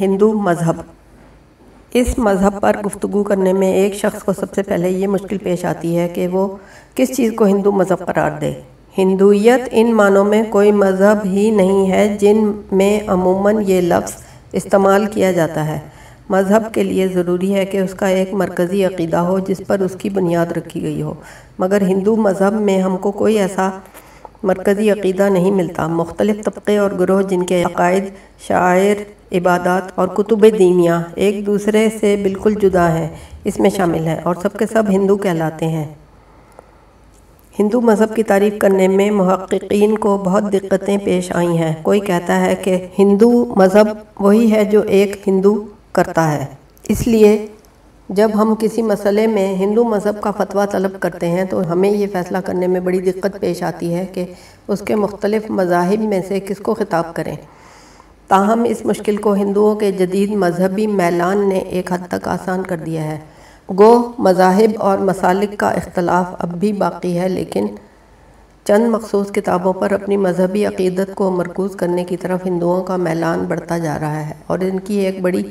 ہندو مذہب۔ اس مذہب پر گفتگو کرنے میں ایک شخص کو سب سے پہلے یہ مشکل پیش آتی ہے کہ وہ کس چیز کو ہندو مذہب قرار دے۔ ہندویت ان معنوں میں کوئی مذہب ہی نہیں ہے جن میں عموماً یہ لفظ استعمال کیا جاتا ہے۔ مذہب کے لیے ضروری ہے کہ اس کا ایک مرکزی عقیدہ ہو جس پر اس کی بنیاد رکھی گئی ہو۔ مگر ہندو مذہب میں ہم کو کوئی ایسا مرکزی عقیدہ نہیں ملتا۔ مختلف طبقے اور گروہ جن کے عقائد، شاعر عبادات اور کتب دینیاں ایک دوسرے سے بالکل جدا ہیں، اس میں شامل ہیں اور سب کے سب ہندو کہلاتے ہیں۔ ہندو مذہب کی تعریف کرنے میں محققین کو بہت دقتیں پیش آئی ہیں۔ کوئی کہتا ہے کہ ہندو مذہب وہی ہے جو ایک ہندو کرتا ہے۔ اس لیے جب ہم کسی مسئلے میں ہندو مذہب کا فتویٰ طلب کرتے ہیں تو ہمیں یہ فیصلہ کرنے میں بڑی دقت پیش آتی ہے کہ اس کے مختلف مذاہب میں سے کس کو خطاب کریں۔ تاہم، اس مشکل کو ہندوؤں کے جدید مذہبی میلان نے ایک حد تک آسان کر دیا ہے۔ گو، مذاہب اور مسالک کا اختلاف اب بھی باقی ہے، لیکن چند مخصوص کتابوں پر اپنی مذہبی عقیدت کو مرکوز کرنے کی طرف ہندوؤں کا میلان بڑھتا جا رہا ہے اور ان کی ایک بڑی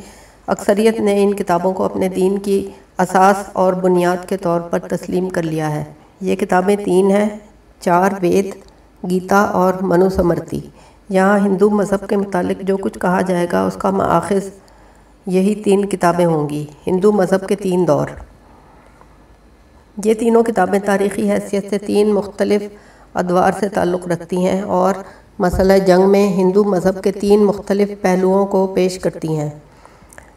اکثریت نے ان کتابوں کو اپنے دین کی اساس اور بنیاد کے طور پر تسلیم کر لیا ہے۔ یہ کتابیں تین ہیں چار وید، گیتا اور منو سمرتی یہاں ہندو مذہب کے متعلق جو کچھ کہا جائے گا، اس کا مآخذ یہی تین کتابیں ہوں گی، ہندو مذہب کے تین دور۔ یہ تینوں کتابیں تاریخی حیثیت سے تین مختلف ادوار سے تعلق رکھتی ہیں اور مسئلہ جنگ میں ہندو مذہب کے تین مختلف پہلوؤں کو پیش کرتی ہیں۔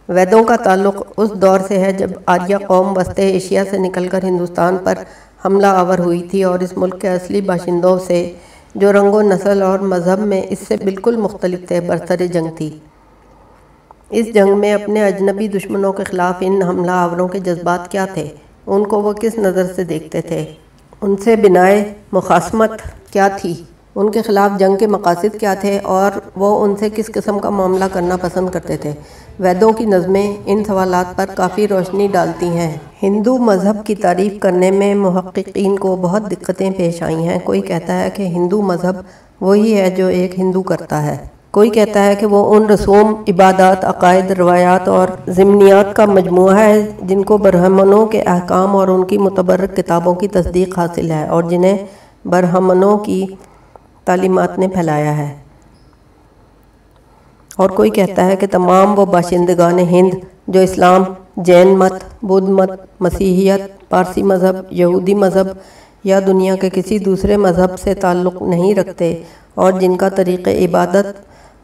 ویدوں کا تعلق اس دور سے ہے جب آریہ قوم وسط ایشیا سے نکل کر ہندوستان پر حملہ آور ہوئی تھی اور اس ملک کے اصلی باشندوں سے جو رنگ و نسل اور مذہب میں اس سے بالکل مختلف تھے برسر جنگ تھی۔ اس جنگ میں اپنے اجنبی دشمنوں کے خلاف ان حملہ آوروں کے جذبات کیا تھے؟ ان کو وہ کس نظر سے دیکھتے تھے؟ ان سے بنائے مخاسمت کیا تھی؟ ان کے خلاف جنگ کے مقاصد کیا تھے اور وہ ان سے کس قسم کا معاملہ کرنا پسند کرتے تھے۔ ویدوں کی نظمیں ان سوالات پر کافی روشنی ڈالتی ہیں۔ ہندو مذہب کی تعریف کرنے میں محققین کو بہت دقتیں پیش آئی ہیں۔ کوئی کہتا ہے کہ ہندو مذہب وہی ہے جو ایک ہندو کرتا ہے۔ کوئی کہتا ہے کہ وہ ان رسوم، عبادات، عقائد، روایات اور ضمنیات کا مجموعہ ہے جن کو برہمنوں کے احکام اور ان کی متبرک کتابوں کی تصدیق حاصل ہے اور جنہیں برہمنوں کی تعلیمات نے پھیلایا ہے۔ اور کوئی کہتا ہے کہ تمام وہ باشندگان ہند جو اسلام، جین مت، بدھ مت، مسیحیت، پارسی مذہب، یہودی مذہب یا دنیا کے کسی دوسرے مذہب سے تعلق نہیں رکھتے اور جن کا طریق عبادت،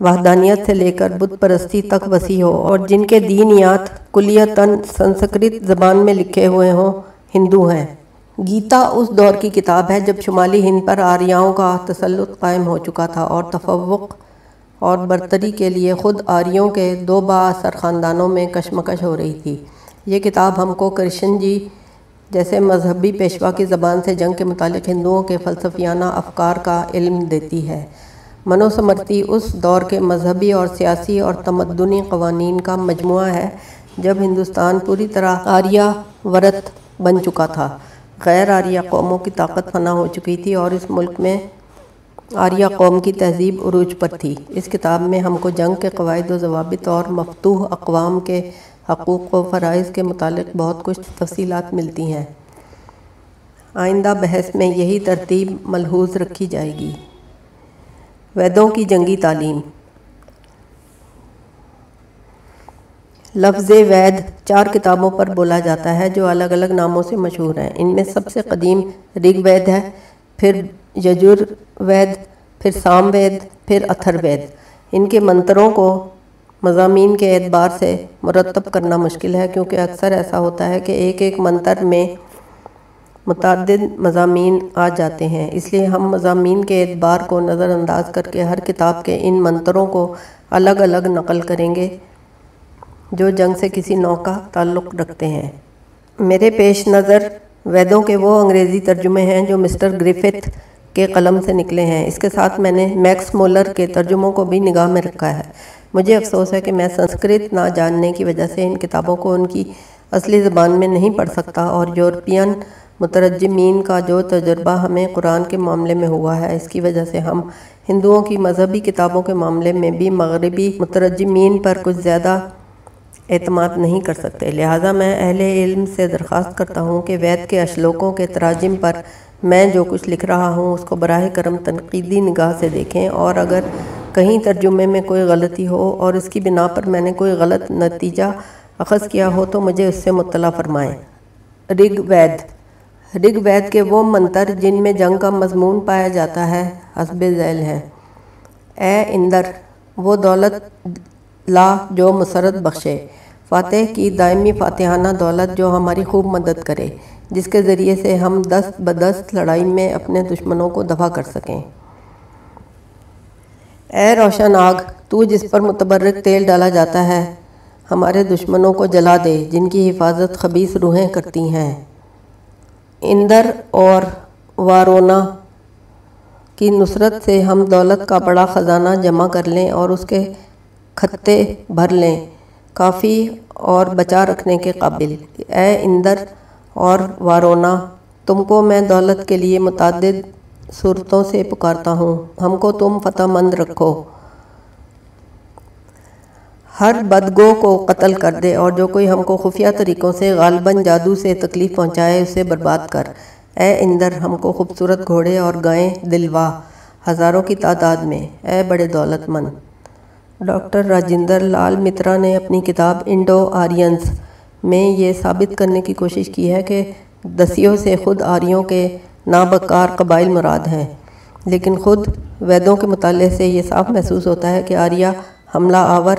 وحدانیت سے لے کر بدھ پرستی تک وسیع ہو اور جن کے دینیات کلیتاً سنسکرت زبان میں لکھے ہوئے ہوں، ہندو ہیں۔ گیتا اس دور کی کتاب ہے جب شمالی ہند پر آریاؤں کا تسلط قائم ہو چکا تھا اور تفوق اور برتری کے لیے خود آریوں کے دو با اثر خاندانوں میں کشمکش ہو رہی تھی۔ یہ کتاب ہم کو کرشن جی جیسے مذہبی پیشوا کی زبان سے جنگ کے متعلق ہندوؤں کے فلسفیانہ افکار کا علم دیتی ہے۔ منو سمرتی اس دور کے مذہبی اور سیاسی اور تمدنی قوانین کا مجموعہ ہے جب ہندوستان پوری طرح آریہ ورت بن چکا تھا۔ غیر آریہ قوموں کی طاقت فنا ہو چکی تھی اور اس ملک میں آریہ قوم کی تہذیب عروج پر تھی۔ اس کتاب میں ہم کو جنگ کے قواعد و ضوابط اور مفتوح اقوام کے حقوق و فرائض کے متعلق بہت کچھ تفصیلات ملتی ہیں۔ آئندہ بحث میں یہی ترتیب ملحوظ رکھی جائے گی۔ ویدوں کی جنگی تعلیم۔ لفظ وید چار کتابوں پر بولا جاتا ہے جو الگ الگ ناموں سے مشہور ہیں۔ ان میں سب سے قدیم رگ وید ہے، پھر یجر وید، پھر سام وید، پھر اتھر وید۔ ان کے منتروں کو مضامین کے اعتبار سے مرتب کرنا مشکل ہے، کیونکہ اکثر ایسا ہوتا ہے کہ ایک ایک منتر میں متعدد مضامین آ جاتے ہیں۔ اس لیے ہم مضامین کے اعتبار کو نظر انداز کر کے ہر کتاب کے ان منتروں کو الگ الگ نقل کریں گے۔ جو جنگ سے کسی نو کا تعلق رکھتے ہیں۔ میرے پیش نظر ویدوں کے وہ انگریزی ترجمے ہیں جو مسٹر گریفتھ کے قلم سے نکلے ہیں۔ اس کے ساتھ میں نے میکس مولر کے ترجموں کو بھی نگاہ میں رکھا ہے۔ مجھے افسوس ہے کہ میں سنسکرت نہ جاننے کی وجہ سے ان کتابوں کو ان کی اصلی زبان میں نہیں پڑھ سکتا اور یورپین مترجمین کا جو تجربہ ہمیں قرآن کے معاملے میں ہوا ہے، اس کی وجہ سے ہم ہندوؤں کی مذہبی کتابوں کے معاملے میں بھی مغربی مترجمین پر کچھ زیادہ اعتماد نہیں کر سکتے۔ لہٰذا میں اہل علم سے درخواست کرتا ہوں کہ وید کے اشلوکوں کے تراجم پر میں جو کچھ لکھ رہا ہوں، اس کو براہ کرم تنقیدی نگاہ سے دیکھیں۔ اور اگر کہیں ترجمے میں کوئی غلطی ہو اور اس کی بنا پر میں نے کوئی غلط نتیجہ اخذ کیا ہو، تو مجھے اس سے مطلع فرمائیں۔ رگ وید۔ رگ وید کے وہ منتر جن میں جنگ کا مضمون پایا جاتا ہے، حسب ذیل ہے اے اندر، وہ دولت لا جو مسرت بخشے۔ فاتح کی دائمی فاتحانہ دولت جو ہماری خوب مدد کرے، جس کے ذریعے سے ہم دست بدست لڑائی میں اپنے دشمنوں کو دفع کر سکیں۔ اے روشن آگ، تو جس پر متبرک تیل ڈالا جاتا ہے، ہمارے دشمنوں کو جلا دے، جن کی حفاظت خبیص روحیں کرتی ہیں۔ اندر اور وارونا کی نصرت سے ہم دولت کا بڑا خزانہ جمع کر لیں اور اس کے خطے بھر لیں۔ کافی اور بچا رکھنے کے قابل۔ اے اندر اور وارونا تم کو میں دولت کے لیے متعدد صورتوں سے پکارتا ہوں۔ ہم کو تم فتح مند رکھو۔ ہر بدگو کو قتل کر دے اور جو کوئی ہم کو خفیہ طریقوں سے، غالباً جادو سے تکلیف پہنچائے، اسے برباد کر۔ اے اندر، ہم کو خوبصورت گھوڑے اور گائیں دلوا ہزاروں کی تعداد میں۔ اے بڑے دولت مند۔ ڈاکٹر راجندر لال مترا نے اپنی کتاب انڈو آرینز میں یہ ثابت کرنے کی کوشش کی ہے کہ دسیوں سے خود آریوں کے نابکار قبائل مراد ہیں۔ لیکن خود ویدوں کے مطالعے سے یہ صاف محسوس ہوتا ہے کہ آریہ حملہ آور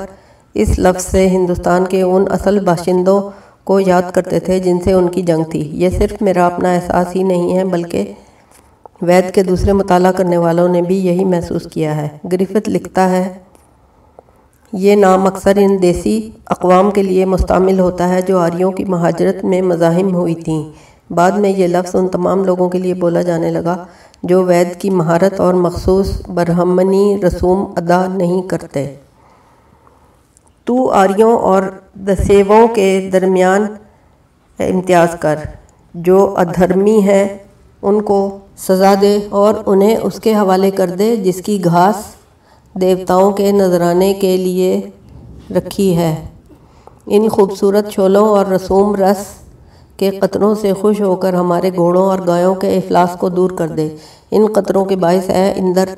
اس لفظ سے ہندوستان کے ان اصل باشندوں کو یاد کرتے تھے جن سے ان کی جنگ تھی۔ یہ صرف میرا اپنا احساس ہی نہیں ہے، بلکہ وید کے دوسرے مطالعہ کرنے والوں نے بھی یہی محسوس کیا ہے۔ گریفت لکھتا ہے یہ نام اکثر ان دیسی اقوام کے لیے مستعمل ہوتا ہے جو آریوں کی مہاجرت میں مزاحم ہوئی تھیں۔ بعد میں یہ لفظ ان تمام لوگوں کے لیے بولا جانے لگا جو وید کی مہارت اور مخصوص برہمنی رسوم ادا نہیں کرتے۔ تو آریوں اور دسیووں کے درمیان امتیاز کر۔ جو ادھرمی ہیں، ان کو سزا دے اور انہیں اس کے حوالے کر دے جس کی گھاس دیوتاؤں کے نذرانے کے لیے رکھی ہے۔ ان خوبصورت چھولوں اور رسوم رس کے قطروں سے خوش ہو کر ہمارے گھوڑوں اور گایوں کے افلاس کو دور کر دے۔ ان قطروں کے باعث اے اندر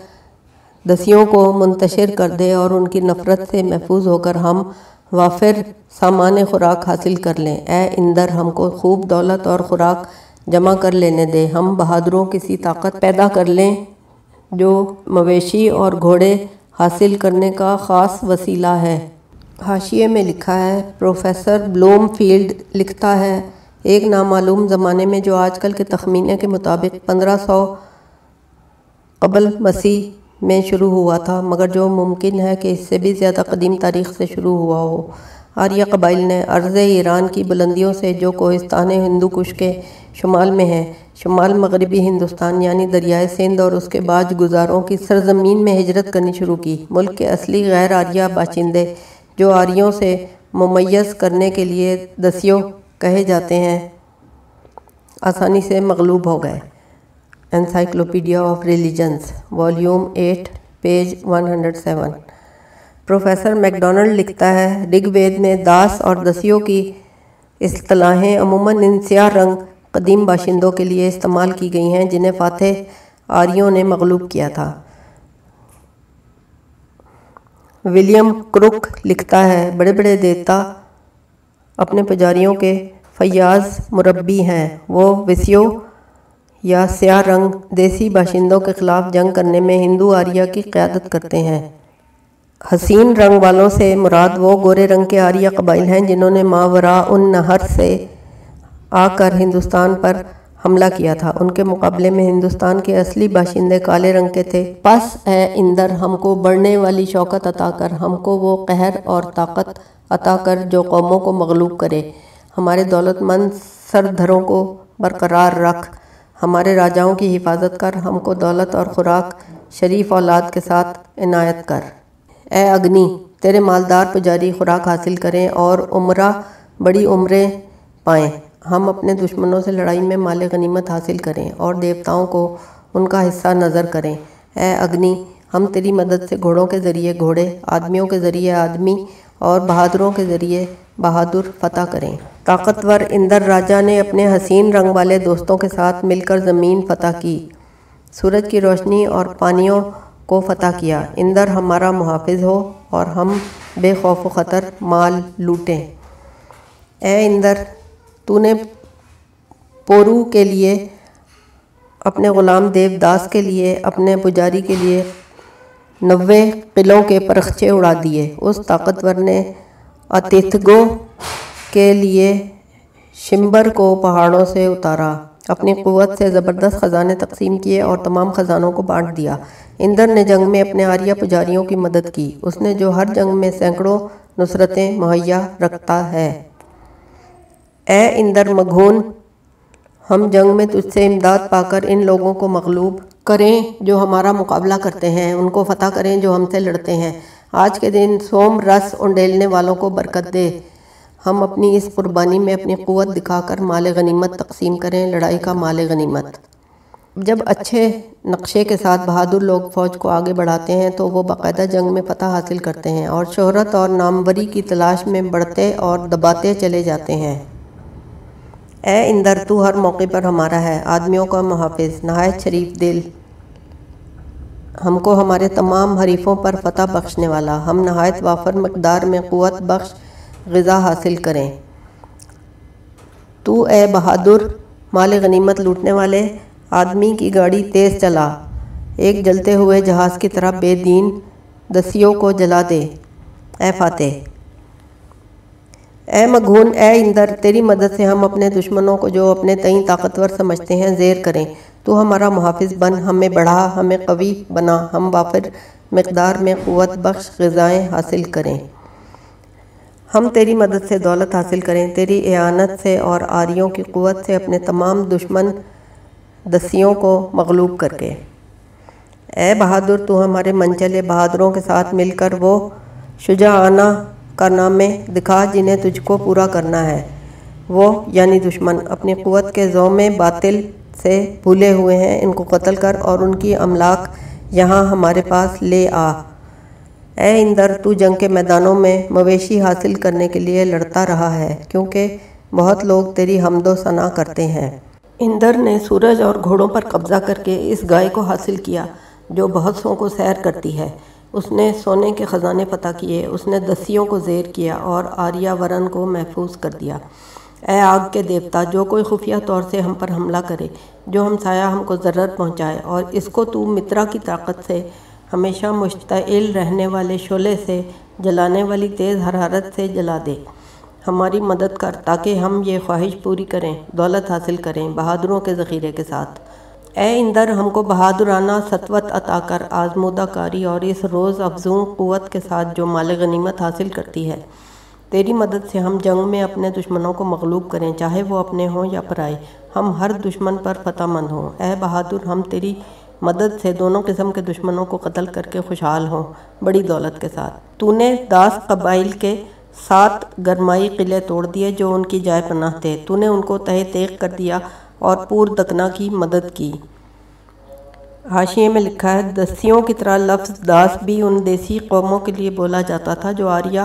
دسیوں کو منتشر کر دے اور ان کی نفرت سے محفوظ ہو کر ہم وافر سامان خوراک حاصل کر لیں۔ اے اندر ہم کو خوب دولت اور خوراک جمع کر لینے دے۔ ہم بہادروں کسی طاقت پیدا کر لیں جو مویشی اور گھوڑے حاصل کرنے کا خاص وسیلہ ہے۔ حاشیے میں لکھا ہے، پروفیسر بلوم فیلڈ لکھتا ہے، ایک نامعلوم زمانے میں جو آج کل کے تخمینے کے مطابق پندرہ سو قبل مسیح میں شروع ہوا تھا، مگر جو ممکن ہے کہ اس سے بھی زیادہ قدیم تاریخ سے شروع ہوا ہو۔ آریہ قبائل نے عرض ایران کی بلندیوں سے جو کوہستان ہندو کش کے شمال میں ہے شمال مغربی ہندوستان یعنی دریائے سندھ اور اس کے بعد گزاروں کی سرزمین میں ہجرت کرنی شروع کی۔ ملک کے اصلی غیر آریہ باشندے جو آریوں سے ممیز کرنے کے لیے دسیوں کہے جاتے ہیں، آسانی سے مغلوب ہو گئے۔ Encyclopedia of religions, volume eight, page one hundred seven. Professor Macdonald لکھتا ہے رگ وید میں داس اور دسیوں کی اصطلاحیں عموماً ان سیاہ رنگ قدیم باشندوں کے لیے استعمال کی گئی ہیں جنہیں فاتح آریوں نے مغلوب کیا تھا۔ ولیم کروک لکھتا ہے، بڑے بڑے دیتا اپنے پجاریوں کے فیاض مربی ہیں۔ وہ وسیو یا سیاہ رنگ دیسی باشندوں کے خلاف جنگ کرنے میں ہندو آریہ کی قیادت کرتے ہیں۔ حسین رنگ والوں سے مراد وہ گورے رنگ کے آریہ قبائل ہیں جنہوں نے ماورا ان نہر سے آ کر ہندوستان پر حملہ کیا تھا۔ ان کے مقابلے میں ہندوستان کے اصلی باشندے کالے رنگ کے تھے۔ پس اے اندر ہم کو بڑھنے والی شوکت عطا کر، ہم کو وہ قہر اور طاقت عطا کر جو قوموں کو مغلوب کرے۔ ہمارے دولت مند سردھروں کو برقرار رکھ۔ ہمارے راجاؤں کی حفاظت کر۔ ہم کو دولت اور خوراک، شریف اولاد کے ساتھ عنایت کر۔ اے اگنی، تیرے مالدار پجاری خوراک حاصل کریں اور عمرہ، بڑی عمریں پائیں۔ ہم اپنے دشمنوں سے لڑائی میں مال غنیمت حاصل کریں اور دیوتاؤں کو ان کا حصہ نظر کریں۔ اے اگنی، ہم تیری مدد سے گھوڑوں کے ذریعے گھوڑے، آدمیوں کے ذریعے آدمی اور بہادروں کے ذریعے بہادر فتح کریں۔ طاقتور اندر راجہ نے اپنے حسین رنگ والے دوستوں کے ساتھ مل کر زمین فتح کی۔ سورج کی روشنی اور پانیوں کو فتح کیا۔ اندر ہمارا محافظ ہو اور ہم بے خوف و خطر مال لوٹیں۔ اے اندر تو نے پورو کے لیے، اپنے غلام دیو داس کے لیے، اپنے پجاری کے لیے نوے قلعوں کے پرخچے اڑا دیے۔ اس طاقتور نے اتیتھگو کے لیے شمبر کو پہاڑوں سے اتارا۔ اپنی قوت سے زبردست خزانے تقسیم کیے اور تمام خزانوں کو بانٹ دیا۔ اندر نے جنگ میں اپنے آریہ پجاریوں کی مدد کی۔ اس نے جو ہر جنگ میں سینکڑوں نصرتیں مہیا رکھتا ہے۔ اے اندر مگھون ہم جنگ میں تجھ سے امداد پا کر ان لوگوں کو مغلوب کریں جو ہمارا مقابلہ کرتے ہیں، ان کو فتح کریں جو ہم سے لڑتے ہیں۔ آج کے دن سوم رس انڈیلنے والوں کو برکت دے۔ ہم اپنی اس قربانی میں اپنی قوت دکھا کر مال غنیمت تقسیم کریں، لڑائی کا مال غنیمت۔ جب اچھے نقشے کے ساتھ بہادر لوگ فوج کو آگے بڑھاتے ہیں تو وہ باقاعدہ جنگ میں فتح حاصل کرتے ہیں اور شہرت اور ناموری کی تلاش میں بڑھتے اور دباتے چلے جاتے ہیں۔ اے اندر تو ہر موقع پر ہمارا ہے، آدمیوں کا محافظ، نہایت شریف دل۔ ہم کو ہمارے تمام حریفوں پر فتح بخشنے والا، ہم نہایت وافر مقدار میں قوت بخش غذا حاصل کریں۔ تو اے بہادر، مال غنیمت لوٹنے والے، آدمی کی گاڑی تیز چلا۔ ایک جلتے ہوئے جہاز کی طرح بے دین دسیوں کو جلا دے۔ اے فاتح اے مگھون اے اندر، تیری مدد سے ہم اپنے دشمنوں کو جو اپنے تئیں طاقتور سمجھتے ہیں زیر کریں۔ تو ہمارا محافظ بن، ہمیں بڑھا، ہمیں قوی بنا، ہم وافر مقدار میں قوت بخش غذائیں حاصل کریں۔ ہم تیری مدد سے دولت حاصل کریں، تیری اعانت سے اور آریوں کی قوت سے اپنے تمام دشمن دسیوں کو مغلوب کر کے۔ اے بہادر، تو ہمارے منچلے بہادروں کے ساتھ مل کر وہ شجاعانہ کارنامے دکھا جنہیں تجھ کو پورا کرنا ہے۔ وہ یعنی دشمن، اپنی قوت کے زوم باطل سے بھولے ہوئے ہیں۔ ان کو قتل کر اور ان کی املاک یہاں ہمارے پاس لے آ۔ اے اندر، تو جنگ کے میدانوں میں مویشی حاصل کرنے کے لیے لڑتا رہا ہے، کیونکہ بہت لوگ تیری حمد و ثنا کرتے ہیں۔ اندر نے سورج اور گھوڑوں پر قبضہ کر کے اس گائے کو حاصل کیا، جو بہت سو کو سیر کرتی ہے۔ اس نے سونے کے خزانے فتح کیے، اس نے دسیوں کو زیر کیا اور آریہ ورن کو محفوظ کر دیا۔ اے آگ کے دیوتا، جو کوئی خفیہ طور سے ہم پر حملہ کرے، جو ہم سایہ ہم کو ضرورت پہنچائے، اور اس کو تو مترا کی طاقت سے، ہمیشہ مشتعل رہنے والے شعلے سے جلانے والی تیز حرارت سے جلا دے۔ ہماری مدد کر تاکہ ہم یہ خواہش پوری کریں، دولت حاصل کریں، بہادروں کے ذخیرے کے ساتھ۔ اے اندر، ہم کو بہادرانہ ستوت عطا کر آزمودہ کاری اور اس روز افزوں قوت کے ساتھ جو مال غنیمت حاصل کرتی ہے۔ تیری مدد سے ہم جنگ میں اپنے دشمنوں کو مغلوب کریں، چاہے وہ اپنے ہوں یا پرائے۔ ہم ہر دشمن پر فتح مند ہوں۔ اے بہادر، ہم تیری مدد سے دونوں قسم کے دشمنوں کو قتل کر کے خوشحال ہوں، بڑی دولت کے ساتھ۔ تو نے داس قبائل کے سات گرمائی قلعے توڑ دیے جو ان کی جائے پناہ تھے۔ تو نے ان کو تہ تیغ کر دیا۔ اور پور دکنا کی مدد کی۔ حاشیے میں لکھا ہے دسیوں کی طرح لفظ داس بھی ان دیسی قوموں کے لیے بولا جاتا تھا جو آریہ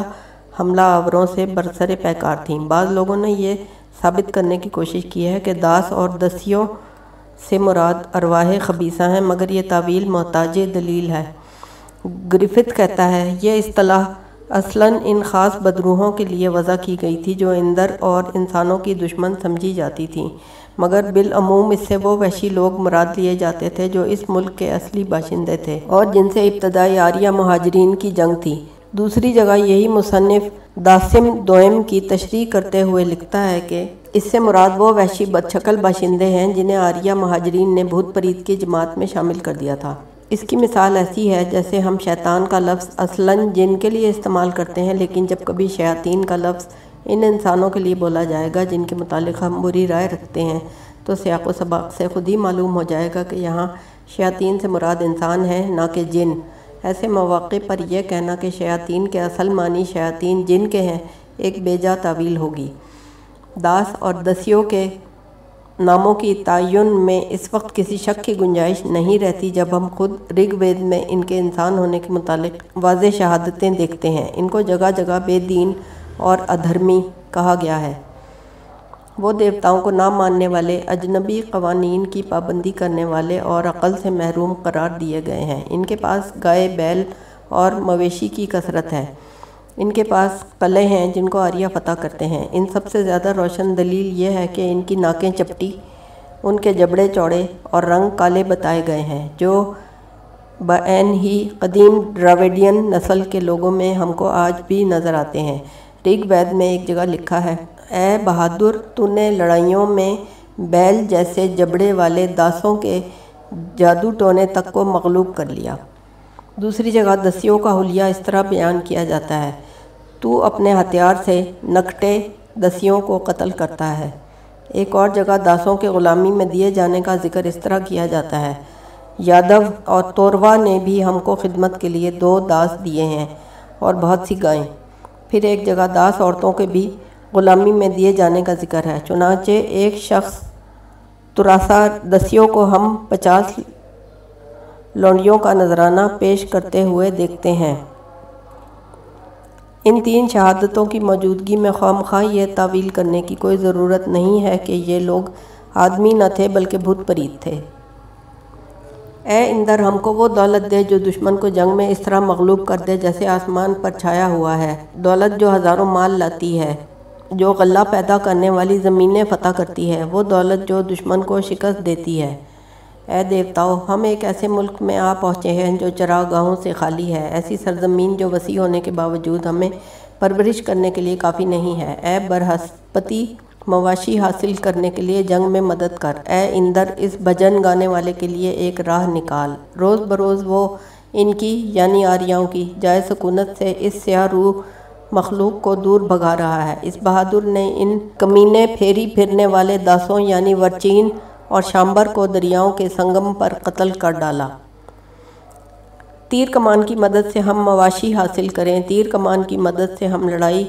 حملہ آوروں سے برسر پیکار تھیں۔ بعض لوگوں نے یہ ثابت کرنے کی کوشش کی ہے کہ داس اور دسیوں سے مراد ارواح خبیصہ ہیں، مگر یہ تعویل محتاج دلیل ہے۔ گرفت کہتا ہے، یہ اصطلاح اصلاً ان خاص بدروحوں کے لیے وضع کی گئی تھی جو اندر اور انسانوں کی دشمن سمجھی جاتی تھیں۔ مگر بالعموم اس سے وہ وحشی لوگ مراد لیے جاتے تھے جو اس ملک کے اصلی باشندے تھے اور جن سے ابتدائی آریہ مہاجرین کی جنگ تھی۔ دوسری جگہ یہی مصنف داسم دوئم کی تشریح کرتے ہوئے لکھتا ہے کہ اس سے مراد وہ وحشی بدشکل باشندے ہیں جنہیں آریہ مہاجرین نے بھوت پریت کی جماعت میں شامل کر دیا تھا۔ اس کی مثال ایسی ہے جیسے ہم شیطان کا لفظ اصلاً جن کے لیے استعمال کرتے ہیں لیکن جب کبھی شیاطین کا لفظ ان انسانوں کے لیے بولا جائے گا جن کے متعلق ہم بری رائے رکھتے ہیں۔ تو سیاق و سباق سے خود ہی معلوم ہو جائے گا کہ یہاں شیاطین سے مراد انسان ہے نہ کہ جن۔ ایسے مواقع پر یہ کہنا کہ شیاطین کے اصل معنی شیاطین جن کے ہیں، ایک بیجا تعویل ہوگی۔ داس اور دسیوں کے ناموں کی تعین میں اس وقت کسی شک کی گنجائش نہیں رہتی جب ہم خود رگ وید میں ان کے انسان ہونے کے متعلق واضح شہادتیں دیکھتے ہیں۔ ان کو جگہ جگہ بے دین اور ادھرمی کہا گیا ہے۔ وہ دیوتاؤں کو نہ ماننے والے، اجنبی قوانین کی پابندی کرنے والے اور عقل سے محروم قرار دیے گئے ہیں۔ ان کے پاس گائے، بیل اور مویشی کی کثرت ہے۔ ان کے پاس قلعے ہیں جن کو آریہ فتح کرتے ہیں۔ ان سب سے زیادہ روشن دلیل یہ ہے کہ ان کی ناکیں چپٹی، ان کے جبڑے چوڑے اور رنگ کالے بتائے گئے ہیں، جو بعین ہی قدیم ڈراویڈین نسل کے لوگوں میں ہم کو آج بھی نظر آتے ہیں۔ رگ وید میں ایک جگہ لکھا ہے اے بہادر تو نے لڑائیوں میں بیل جیسے جبڑے والے داسوں کے جادو ٹونے تک کو مغلوب کر لیا دوسری جگہ دسیوں کا حلیہ اس طرح بیان کیا جاتا ہے تو اپنے ہتھیار سے نکٹے دسیوں کو قتل کرتا ہے ایک اور جگہ داسوں کے غلامی میں دیے جانے کا ذکر اس طرح کیا جاتا ہے یادو اور توروا نے بھی ہم کو خدمت کے لیے دو داس دیے ہیں اور بہت سی گائیں پھر ایک جگہ داس عورتوں کے بھی غلامی میں دیے جانے کا ذکر ہے۔ چنانچہ ایک شخص تراسا دسیوں کو ہم پچاس لونڈیوں کا نذرانہ پیش کرتے ہوئے دیکھتے ہیں۔ ان تین شہادتوں کی موجودگی میں خواہ مخواہ یہ تعویل کرنے کی کوئی ضرورت نہیں ہے کہ یہ لوگ آدمی نہ تھے بلکہ بھوت پریت تھے۔ اے اندر ہم کو وہ دولت دے جو دشمن کو جنگ میں اس طرح مغلوب کر دے جیسے آسمان پر چھایا ہوا ہے۔ دولت جو ہزاروں مال لاتی ہے، جو غلہ پیدا کرنے والی زمینیں فتح کرتی ہے، وہ دولت جو دشمن کو شکست دیتی ہے۔ اے دیوتاؤ، ہم ایک ایسے ملک میں آ پہنچے ہیں جو چراغاہوں سے خالی ہے۔ ایسی سرزمین جو وسیع ہونے کے باوجود ہمیں پرورش کرنے کے لیے کافی نہیں ہے۔ اے برہسپتی مواشی حاصل کرنے کے لیے جنگ میں مدد کر۔ اے اندر، اس بھجن گانے والے کے لیے ایک راہ نکال۔ روز بروز وہ ان کی یعنی آریاؤں کی، جائے سکونت سے اس سیاہ روح مخلوق کو دور بھگا رہا ہے۔ اس بہادر نے ان کمینے پھیری پھرنے والے داسوں یعنی ورچین اور شامبر کو دریاؤں کے سنگم پر قتل کر ڈالا۔ تیر کمان کی مدد سے ہم مواشی حاصل کریں۔ تیر کمان کی مدد سے ہم لڑائی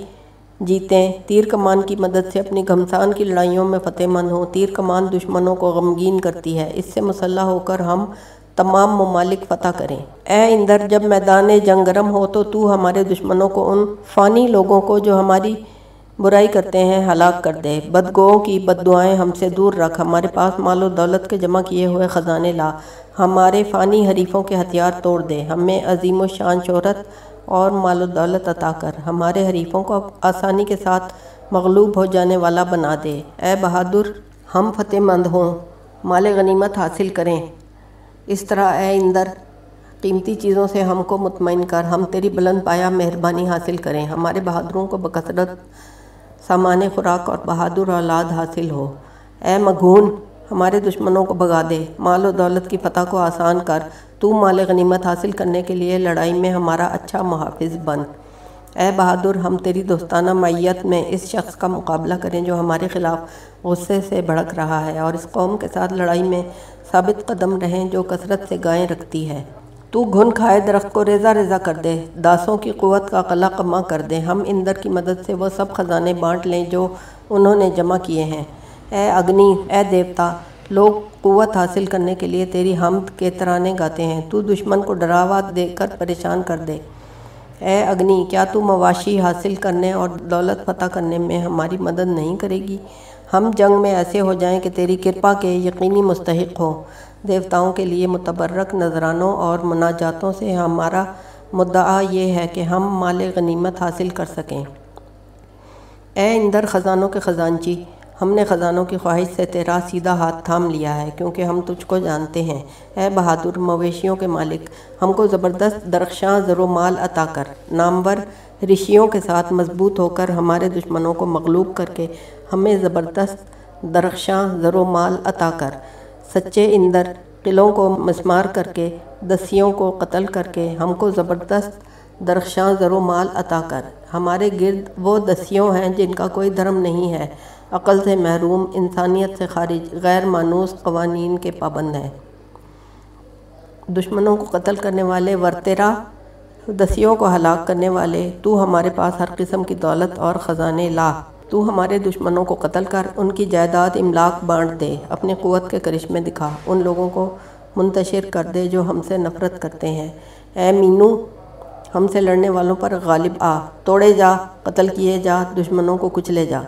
جیتیں۔ تیر کمان کی مدد سے اپنی گھمسان کی لڑائیوں میں فتح مند ہوں۔ تیر کمان دشمنوں کو غمگین کرتی ہے۔ اس سے مسلح ہو کر ہم تمام ممالک فتح کریں۔ اے اندر، جب میدان جنگ گرم ہو تو تو ہمارے دشمنوں کو ان فانی لوگوں کو جو ہماری برائی کرتے ہیں، ہلاک کر دے۔ بدگوؤں کی بد دعائیں ہم سے دور رکھ۔ ہمارے پاس مال و دولت کے جمع کیے ہوئے خزانے لا۔ ہمارے فانی حریفوں کے ہتھیار توڑ دے۔ ہمیں عظیم و شان شہرت اور مال و دولت عطا کر۔ ہمارے حریفوں کو آسانی کے ساتھ مغلوب ہو جانے والا بنا دے۔ اے بہادر، ہم فتح مند ہوں۔ مال غنیمت حاصل کریں۔ اس طرح اے اندر، قیمتی چیزوں سے ہم کو مطمئن کر۔ ہم تیری بلند پایا مہربانی حاصل کریں۔ ہمارے بہادروں کو بکثرت سامان خوراک اور بہادر اولاد حاصل ہو۔ اے مگھون، ہمارے دشمنوں کو بگا دے۔ مال و دولت کی فتح کو آسان کر۔ تو مال غنیمت حاصل کرنے کے لیے لڑائی میں ہمارا اچھا محافظ بن۔ اے بہادر، ہم تیری دوستانہ معیت میں اس شخص کا مقابلہ کریں جو ہمارے خلاف غصے سے بھڑک رہا ہے اور اس قوم کے ساتھ لڑائی میں ثابت قدم رہیں جو کثرت سے گائیں رکھتی ہے۔ تو گھن کھائے درخت کو ریزہ ریزہ کر دے، داسوں کی قوت کا قلع کما کر دے۔ ہم اندر کی مدد سے وہ سب خزانے بانٹ لیں جو انہوں نے جمع کیے ہیں۔ اے اگنی، اے دیوتا، لوگ قوت حاصل کرنے کے لیے تیری حمد کے ترانے گاتے ہیں۔ تو دشمن کو ڈراوا دے کر پریشان کر دے۔ اے اگنی، کیا تو مواشی حاصل کرنے اور دولت فتح کرنے میں ہماری مدد نہیں کرے گی؟ ہم جنگ میں ایسے ہو جائیں کہ تیری کرپا کے یقینی مستحق ہوں دیوتاؤں کے لیے متبرک نذرانوں اور مناجاتوں سے ہمارا مدعا یہ ہے کہ ہم مال غنیمت حاصل کر سکیں۔ اے اندر خزانوں کے خزانچی ہم نے خزانوں کی خواہش سے تیرا سیدھا ہاتھ تھام لیا ہے، کیونکہ ہم تجھ کو جانتے ہیں۔ اے بہادر مویشیوں کے مالک، ہم کو زبردست درخشاں زر و مال عطا کر۔ نامور رشیوں کے ساتھ مضبوط ہو کر ہمارے دشمنوں کو مغلوب کر کے ہمیں زبردست درخشاں زر و مال عطا کر۔ سچے اندر قلعوں کو مسمار کر کے، دسیوں کو قتل کر کے ہم کو زبردست درخشاں زر و مال عطا کر۔ ہمارے گرد وہ دسیوں ہیں جن کا کوئی دھرم نہیں ہے۔ عقل سے محروم، انسانیت سے خارج، غیر مانوس قوانین کے پابند ہیں۔ دشمنوں کو قتل کرنے والے، ورترا دسیوں کو ہلاک کرنے والے، تو ہمارے پاس ہر قسم کی دولت اور خزانے لا۔ تو ہمارے دشمنوں کو قتل کر، ان کی جائیداد املاک بانٹ دے۔ اپنے قوت کے کرشمے دکھا۔ ان لوگوں کو منتشر کر دے جو ہم سے نفرت کرتے ہیں۔ اے مینو، ہم سے لڑنے والوں پر غالب آ۔ توڑے جا، قتل کیے جا، دشمنوں کو کچلے جا۔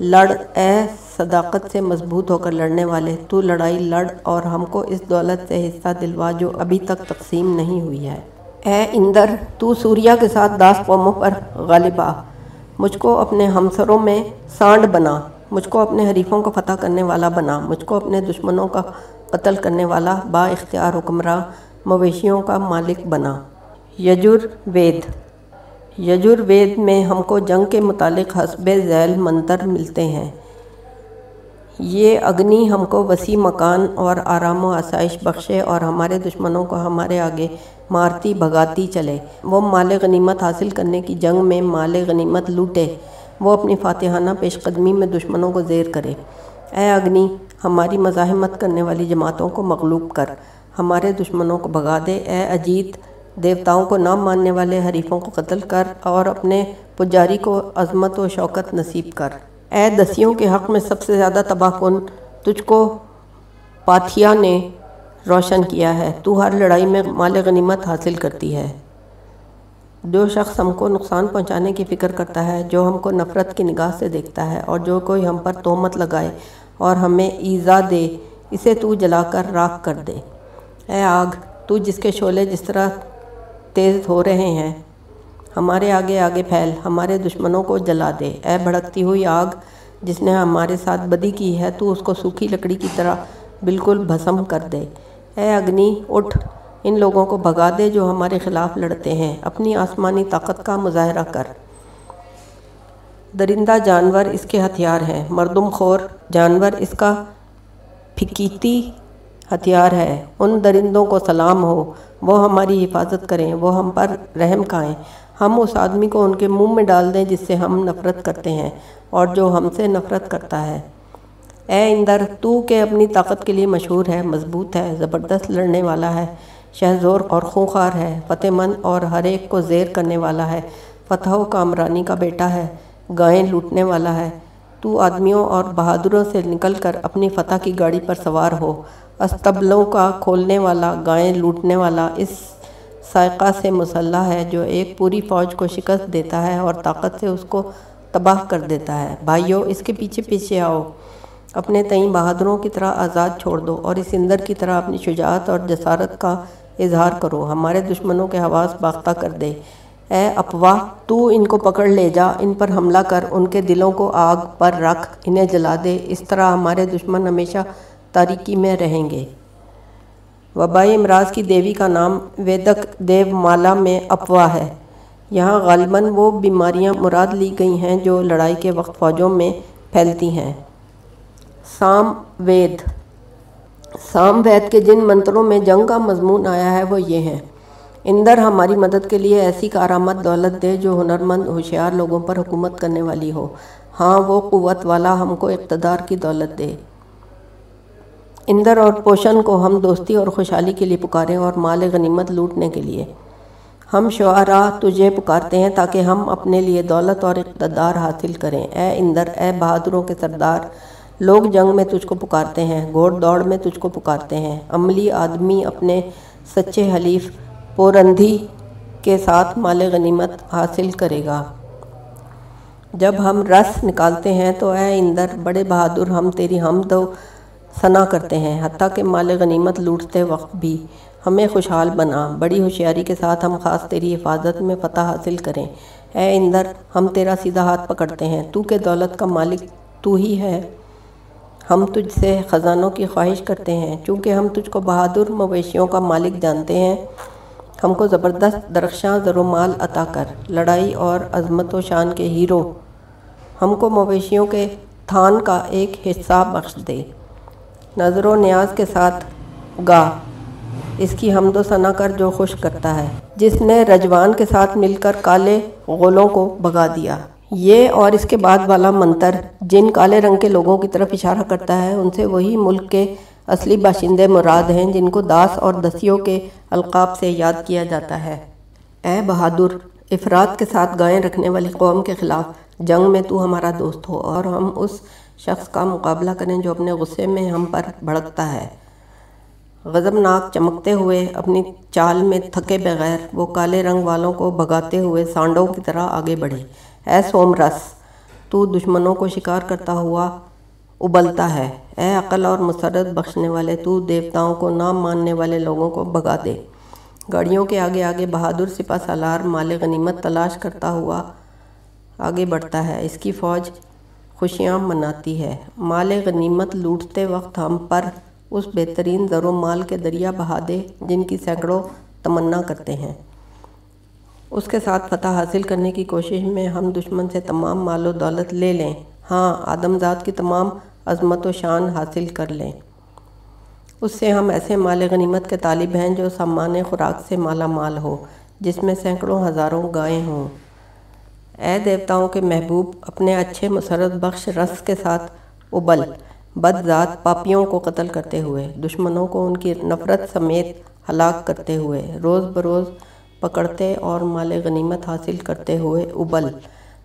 لڑ، اے صداقت سے مضبوط ہو کر لڑنے والے، تو لڑائی لڑ اور ہم کو اس دولت سے حصہ دلوا جو ابھی تک تقسیم نہیں ہوئی ہے۔ اے اندر، تو سوریا کے ساتھ داس قوموں پر غالب آ مجھ کو اپنے ہمسروں میں سانڈ بنا۔ مجھ کو اپنے حریفوں کو فتح کرنے والا بنا۔ مجھ کو اپنے دشمنوں کا قتل کرنے والا با اختیار حکمراں مویشیوں کا مالک بنا۔ یجر وید۔ یجر وید میں ہم کو جنگ کے متعلق حسب ذیل منتر ملتے ہیں۔ یہ اگنی ہم کو وسیع مکان اور آرام و آسائش بخشے اور ہمارے دشمنوں کو ہمارے آگے مارتی بھگاتی چلے۔ وہ مال غنیمت حاصل کرنے کی جنگ میں مال غنیمت لوٹے۔ وہ اپنی فاتحانہ پیش قدمی میں دشمنوں کو زیر کرے۔ اے اگنی، ہماری مزاحمت کرنے والی جماعتوں کو مغلوب کر۔ ہمارے دشمنوں کو بھگا دے۔ اے اجیت دیوتاؤں کو نہ ماننے والے حریفوں کو قتل کر اور اپنے پجاری کو عظمت و شوکت نصیب کر۔ اے دسیوں کے حق میں سب سے زیادہ تباہ کن تجھ کو پاتھیا نے روشن کیا ہے۔ تو ہر لڑائی میں مال غنیمت حاصل کرتی ہے۔ جو شخص ہم کو نقصان پہنچانے کی فکر کرتا ہے، جو ہم کو نفرت کی نگاہ سے دیکھتا ہے، اور جو کوئی ہم پر تومت لگائے اور ہمیں ایزا دے، اسے تو جلا کر راکھ کر دے۔ اے آگ، تو جس کے شعلے جس طرح تیز ہو رہے ہیں۔ ہمارے آگے آگے پھیل، ہمارے دشمنوں کو جلا دے۔ اے بھڑکتی ہوئی آگ جس نے ہمارے ساتھ بدی کی ہے، تو اس کو سوکھی لکڑی کی طرح بالکل بھسم کر دے۔ اے اگنی، اٹھ۔ ان لوگوں کو بھگا دے جو ہمارے خلاف لڑتے ہیں۔ اپنی آسمانی طاقت کا مظاہرہ کر۔ درندہ جانور اس کے ہتھیار ہیں۔ مردم خور، جانور اس کا پھکیتی ہتھیار ہے۔ ان درندوں کو سلام ہو۔ وہ ہماری حفاظت کریں۔ وہ ہم پر رحم کھائیں۔ ہم اس آدمی کو ان کے منہ میں ڈال دیں جس سے ہم نفرت کرتے ہیں اور جو ہم سے نفرت کرتا ہے۔ اے اندر، تو کہ اپنی طاقت کے لیے مشہور ہے، مضبوط ہے، زبردست لڑنے والا ہے، شہزور اور خونخوار ہے، فتح مند اور ہر ایک کو زیر کرنے والا ہے، فتح و کامرانی کا بیٹا ہے، گائیں لوٹنے والا ہے۔ تو آدمیوں اور بہادروں سے نکل کر اپنی فتح کی گاڑی پر سوار ہو۔ استبلوں کا کھولنے والا، گائیں لوٹنے والا، اس سائقہ سے مسلح ہے جو ایک پوری فوج کو شکست دیتا ہے اور طاقت سے اس کو تباہ کر دیتا ہے۔ بھائیو، اس کے پیچھے پیچھے آؤ۔ اپنے تئیں بہادروں کی طرح آزاد چھوڑ دو اور اس اندر کی طرح اپنی شجاعت اور جسارت کا اظہار کرو۔ ہمارے دشمنوں کے حواس باختہ کر دے۔ اے اپواہ تو ان کو پکڑ لے جا۔ ان پر حملہ کر۔ ان کے دلوں کو آگ پر رکھ۔ انہیں جلا دے۔ اس طرح ہمارے دشمن ہمیشہ تاریکی میں رہیں گے۔ وبائی امراض کی دیوی کا نام ویدک دیو مالا میں اپوا ہے۔ یہاں غالباً وہ بیماریاں مراد لی گئی ہیں جو لڑائی کے وقت فوجوں میں پھیلتی ہیں۔ سام وید۔ سام وید کے جن منتروں میں جنگ کا مضمون آیا ہے وہ یہ ہیں۔ اندر ہماری مدد کے لیے ایسی کارآمد دولت دے جو ہنرمند، ہوشیار لوگوں پر حکومت کرنے والی ہو۔ ہاں وہ قوت والا ہم کو اقتدار کی دولت دے۔ اندر اور پوشن کو ہم دوستی اور خوشحالی کے لیے پکاریں اور مال غنیمت لوٹنے کے لیے۔ ہم شعراء تجھے پکارتے ہیں تاکہ ہم اپنے لیے دولت اور اقتدار حاصل کریں۔ اے اندر، اے بہادروں کے سردار، لوگ جنگ میں تجھ کو پکارتے ہیں، گھوڑ دوڑ میں تجھ کو پکارتے ہیں۔ عملی آدمی اپنے سچے حلیف پورندھی کے ساتھ مال غنیمت حاصل کرے گا۔ جب ہم رس نکالتے ہیں تو اے اندر، بڑے بہادر، ہم تیری حمد و ثنا کرتے ہیں، حتیٰ کہ مال غنیمت لوٹتے وقت بھی۔ ہمیں خوشحال بنا، بڑی ہوشیاری کے ساتھ ہم خاص تیری حفاظت میں فتح حاصل کریں۔ اے اندر، ہم تیرا سیدھا ہاتھ پکڑتے ہیں۔ تو کہ دولت کا مالک تو ہی ہے۔ ہم تجھ سے خزانوں کی خواہش کرتے ہیں۔ چونکہ ہم تجھ کو بہادر مویشیوں کا مالک جانتے ہیں، ہم کو زبردست درخشاں زر و مال عطا کر۔ لڑائی اور عظمت و شان کے ہیرو۔ ہم کو مویشیوں کے تھان کا ایک حصہ بخش دے۔ نظر و نیاز کے ساتھ گا۔ اس کی حمد و ثنا کر جو خوش کرتا ہے۔ جس نے رجوان کے ساتھ مل کر کالے غولوں کو بگا دیا۔ یہ اور اس کے بعد والا منتر جن کالے رنگ کے لوگوں کی طرف اشارہ کرتا ہے، ان سے وہی ملک کے اصلی باشندے مراد ہیں جن کو داس اور دسیوں کے القاب سے یاد کیا جاتا ہے۔ اے بہادر افراد کے ساتھ گائیں رکھنے والی قوم کے خلاف جنگ میں تو ہمارا دوست ہو اور ہم اس شخص کا مقابلہ کریں جو اپنے غصے میں ہم پر بھڑکتا ہے۔ غضبناک چمکتے ہوئے اپنی چال میں تھکے بغیر وہ کالے رنگ والوں کو بھگاتے ہوئے سانڈوں کی طرح آگے بڑھے۔ اے سوم رس تو دشمنوں کو شکار کرتا ہوا ابلتا ہے۔ اے عقل اور مسرت بخشنے والے، تو دیوتاؤں کو نام ماننے والے لوگوں کو بھگا دے۔ گاڑیوں کے آگے آگے بہادر سپا سالار مال غنیمت تلاش کرتا ہوا آگے بڑھتا ہے۔ اس کی فوج خوشیاں مناتی ہے۔ مال غنیمت لوٹتے وقت ہم پر اس بہترین ذر و مال کے دریا بہا دے جن کی سینکڑوں تمنا کرتے ہیں۔ اس کے ساتھ فتح حاصل کرنے کی کوشش میں ہم دشمن سے تمام مال و دولت لے لیں۔ ہاں آدم ذات کی تمام عظمت و شان حاصل کر لیں۔ اس سے ہم ایسے مال غنیمت کے طالب ہیں جو سامان خوراک سے مالا مال ہو، جس میں سینکڑوں ہزاروں گائیں ہوں۔ اے دیوتاؤں کے محبوب، اپنے اچھے مسرت بخش رس کے ساتھ ابل، بد ذات پاپیوں کو قتل کرتے ہوئے، دشمنوں کو ان کی نفرت سمیت ہلاک کرتے ہوئے، روز بروز پکڑتے اور مال غنیمت حاصل کرتے ہوئے ابل،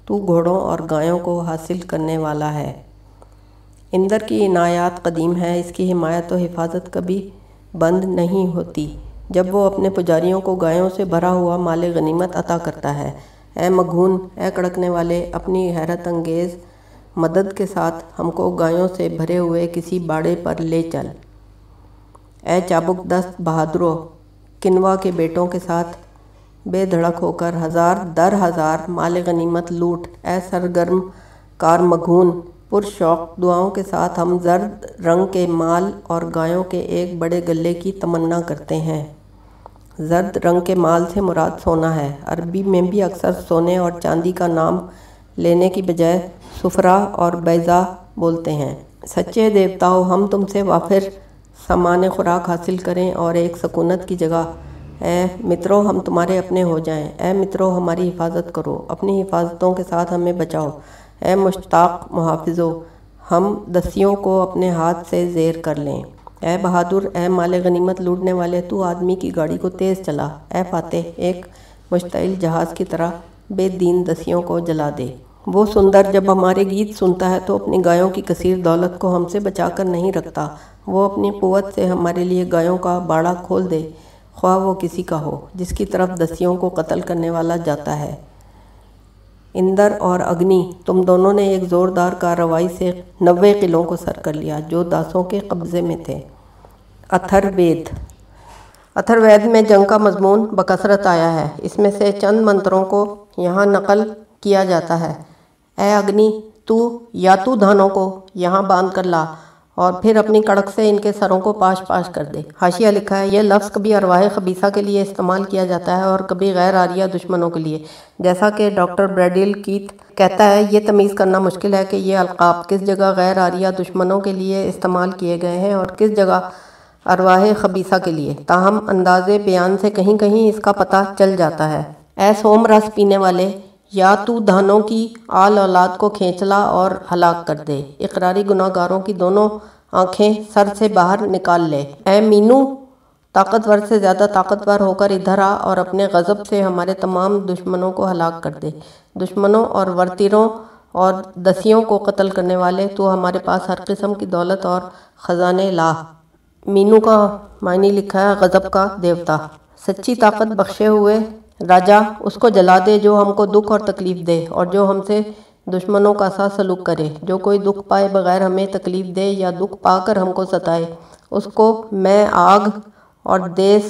تو گھوڑوں اور گایوں کو حاصل کرنے والا ہے۔ اندر کی عنایات قدیم ہے اس کی حمایت و حفاظت کبھی بند نہیں ہوتی۔ جب وہ اپنے پجاریوں کو گایوں سے بھرا ہوا مال غنیمت عطا کرتا ہے اے مگھون، اے کڑکنے والے، اپنی حیرت انگیز مدد کے ساتھ ہم کو گایوں سے بھرے ہوئے کسی باڑے پر لے چل۔ اے چابک دست بہادروں کنوا کے بیٹوں کے ساتھ بے دھڑک ہو کر ہزار در ہزار مال غنیمت لوٹ۔ اے سرگرم کار مگھون، پر شوق دعاؤں کے ساتھ ہم زرد رنگ کے مال اور گایوں کے ایک بڑے گلے کی تمنا کرتے ہیں۔ زرد رنگ کے مال سے مراد سونا ہے۔ عربی میں بھی اکثر سونے اور چاندی کا نام لینے کی بجائے سفرا اور بیضا بولتے ہیں۔ سچے دیوتاؤ ہم تم سے وافر سامان خوراک حاصل کریں اور ایک سکونت کی جگہ۔ اے مترو، ہم تمہارے اپنے ہو جائیں۔ اے مترو، ہماری حفاظت کرو۔ اپنی حفاظتوں کے ساتھ ہمیں بچاؤ۔ اے مشتاق محافظو، ہم دسیوں کو اپنے ہاتھ سے زیر کر لیں۔ اے بہادر، اے مال غنیمت لوٹنے والے، تو آدمی کی گاڑی کو تیز چلا۔ اے فاتح، ایک مشتعل جہاز کی طرح بے دین دسیوں کو جلا دے۔ وہ سندر جب ہمارے گیت سنتا ہے تو اپنی گایوں کی کثیر دولت کو ہم سے بچا کر نہیں رکھتا۔ وہ اپنی قوت سے ہمارے لیے گایوں کا باڑا کھول دے، خواہ وہ کسی کا ہو، جس کی طرف دسیوں کو قتل کرنے والا جاتا ہے۔ اندر اور اگنی، تم دونوں نے ایک زوردار کارروائی سے نوے قلعوں کو سر کر لیا جو داسوں کے قبضے میں تھے۔ اتھر وید اتھر وید میں جنگ کا مضمون بکثرت آیا ہے۔ اس میں سے چند منتروں کو یہاں نقل کیا جاتا ہے۔ اے اگنی، تو یا تو دھانوں کو یہاں باندھ کر لا۔ اور پھر اپنی کڑک سے ان کے سروں کو پاش پاش کر دے۔ حاشیہ لکھا ہے، یہ لفظ کبھی ارواح خبیصہ کے لیے استعمال کیا جاتا ہے اور کبھی غیر آریہ دشمنوں کے لیے۔ جیسا کہ ڈاکٹر بریڈیل کیت کہتا ہے، یہ تمیز کرنا مشکل ہے کہ یہ القاب کس جگہ غیر آریہ دشمنوں کے لیے استعمال کیے گئے ہیں اور کس جگہ ارواح خبیصہ کے لیے۔ تاہم، انداز بیان سے کہیں کہیں اس کا پتہ چل جاتا ہے۔ اے سوم رس پینے والے یا تو دھانوں کی آل اولاد کو کھینچلا اور ہلاک کر دے۔ اقراری گناہ گاروں کی دونوں آنکھیں سر سے باہر نکال لے۔ اے مینو، طاقتور سے زیادہ طاقتور ہو کر ادھر آ اور اپنے غضب سے ہمارے تمام دشمنوں کو ہلاک کر دے۔ دشمنوں اور ورتیروں اور دسیوں کو قتل کرنے والے، تو ہمارے پاس ہر قسم کی دولت اور خزانے لا۔ مینو کا معنی لکھا ہے غضب کا دیوتا۔ سچی طاقت بخشے ہوئے راجہ اس کو جلا دے جو ہم کو دکھ اور تکلیف دے اور جو ہم سے دشمنوں کا سا سلوک کرے۔ جو کوئی دکھ پائے بغیر ہمیں تکلیف دے یا دکھ پا کر ہم کو ستائے۔ اس کو میں آگ اور دیس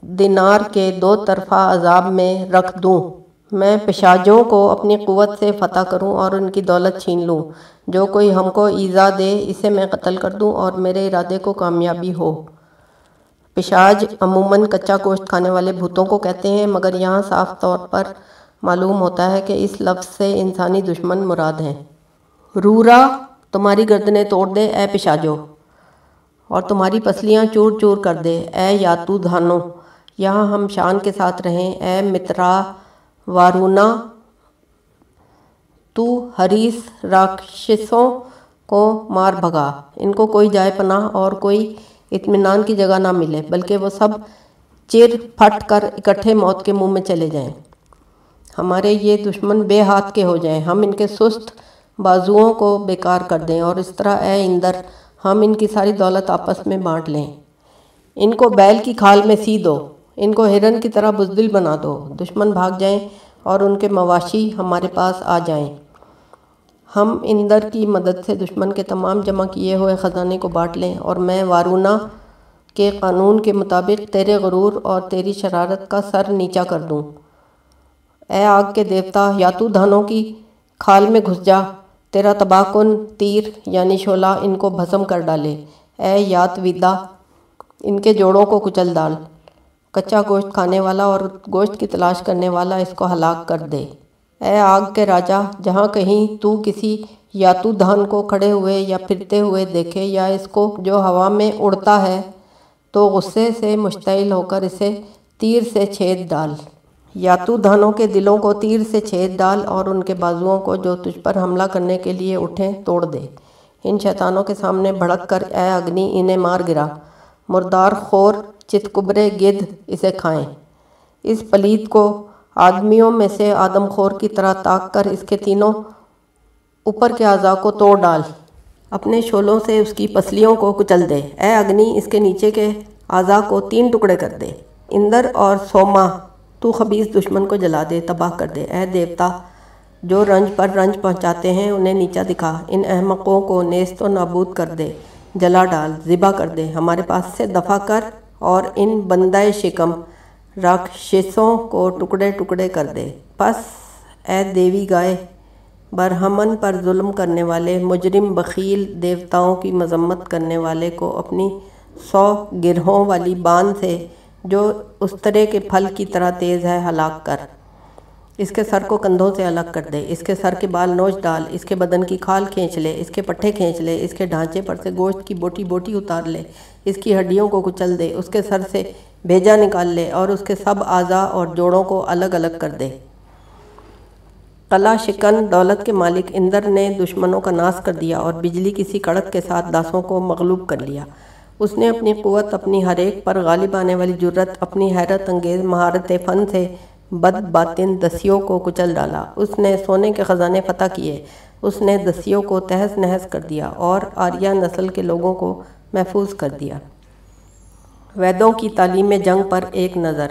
دینار کے دو طرفہ عذاب میں رکھ دوں۔ میں پشاجوں کو اپنی قوت سے فتح کروں اور ان کی دولت چھین لوں۔ جو کوئی ہم کو ایزا دے، اسے میں قتل کر دوں اور میرے ارادے کو کامیابی ہو۔ پشاج عموماً کچا گوشت کھانے والے بھوتوں کو کہتے ہیں، مگر یہاں صاف طور پر معلوم ہوتا ہے کہ اس لفظ سے انسانی دشمن مراد ہیں۔ رورا، تمہاری گردنیں توڑ دے، اے پشاجو۔ اور تمہاری پسلیاں چور چور کر دے، اے یاتو دھانو۔ یہاں ہم شان کے ساتھ رہیں، اے مترا وارونا۔ تو حریس راکشسوں کو مار بھگا۔ ان کو کوئی جائے پناہ اور کوئی اطمینان کی جگہ نہ ملے، بلکہ وہ سب چیر پھٹ کر اکٹھے موت کے منہ میں چلے جائیں۔ ہمارے یہ دشمن بے ہاتھ کے ہو جائیں۔ ہم ان کے سست بازوؤں کو بیکار کر دیں اور اس طرح اے اندر، ہم ان کی ساری دولت آپس میں بانٹ لیں۔ ان کو بیل کی کھال میں سی دو۔ ان کو ہرن کی طرح بزدل بنا دو۔ دشمن بھاگ جائیں اور ان کے مواشی ہمارے پاس آ جائیں۔ ہم اندر کی مدد سے دشمن کے تمام جمع کیے ہوئے خزانے کو بانٹ لیں اور میں وارونا کے قانون کے مطابق تیرے غرور اور تیری شرارت کا سر نیچا کر دوں۔ اے آگ کے دیوتا، یا تو دھانوں کی کھال میں گھس جا، تیرا تباہ کن تیر یعنی شولہ ان کو بھسم کر ڈالے۔ اے یات ویدا، ان کے جوڑوں کو کچل ڈال۔ کچا گوشت کھانے والا اور گوشت کی تلاش کرنے والا اس کو ہلاک کر دے۔ اے آگ کے راجہ جہاں کہیں تو کسی یاتو دھان کو کھڑے ہوئے یا پھرتے ہوئے دیکھے یا اس کو جو ہوا میں اڑتا ہے، تو غصے سے مشتعل ہو کر اسے تیر سے چھید ڈال۔ یاتو دھانوں کے دلوں کو تیر سے چھید ڈال اور ان کے بازوؤں کو جو تجھ پر حملہ کرنے کے لیے اٹھیں توڑ دے۔ ان شیطانوں کے سامنے بھڑک کر اے اگنی، انہیں مار گرا۔ مردار خور، چتکبرے گدھ، اسے کھائیں۔ اس پلیت کو آدمیوں میں سے آدم خور کی طرح تاک کر اس کے تینوں اوپر کے اعضاء کو توڑ ڈال۔ اپنے شولوں سے اس کی پسلیوں کو کچل دے۔ اے اگنی، اس کے نیچے کے اعضاء کو تین ٹکڑے کر دے۔ اندر اور سوما، تو خبیص دشمن کو جلا دے، تباہ کر دے۔ اے دیوتا، جو رنج پر رنج پہنچاتے ہیں، انہیں نیچا دکھا۔ ان احمقوں کو نیست و نابود کر دے، جلا ڈال، ذبح کر دے۔ ہمارے پاس سے دفع کر اور ان بندہ شکم۔ راکشسوں کو ٹکڑے ٹکڑے کر دے پس اے دیوی گائے برہمن پر ظلم کرنے والے مجرم بخیل دیوتاؤں کی مذمت کرنے والے کو اپنی سو گرہوں والی بان سے جو اس طرح کے پھل کی طرح تیز ہے ہلاک کر اس کے سر کو کندھوں سے الگ کر دے، اس کے سر کے بال نوچ ڈال، اس کے بدن کی کھال کھینچ لے، اس کے پٹھے کھینچ لے، اس کے ڈھانچے پر سے گوشت کی بوٹی بوٹی اتار لے، اس کی ہڈیوں کو کچل دے، اس کے سر سے بھیجا نکال لے اور اس کے سب اعضاء اور جوڑوں کو الگ الگ کر دے۔ قلعہ شکن دولت کے مالک اندر نے دشمنوں کا ناس کر دیا اور بجلی کسی کڑک کے ساتھ داسوں کو مغلوب کر لیا۔ اس نے اپنی قوت، اپنی ہر ایک پر غالب آنے والی جرت اپنی حیرت انگیز مہارت فن سے بد باطن دسیوں کو کچل ڈالا۔ اس نے سونے کے خزانے فتح کیے۔ اس نے دسیوں کو تہس نہس کر دیا اور آریہ نسل کے لوگوں کو محفوظ کر دیا۔ ویدوں کی تعلیم جنگ پر ایک نظر۔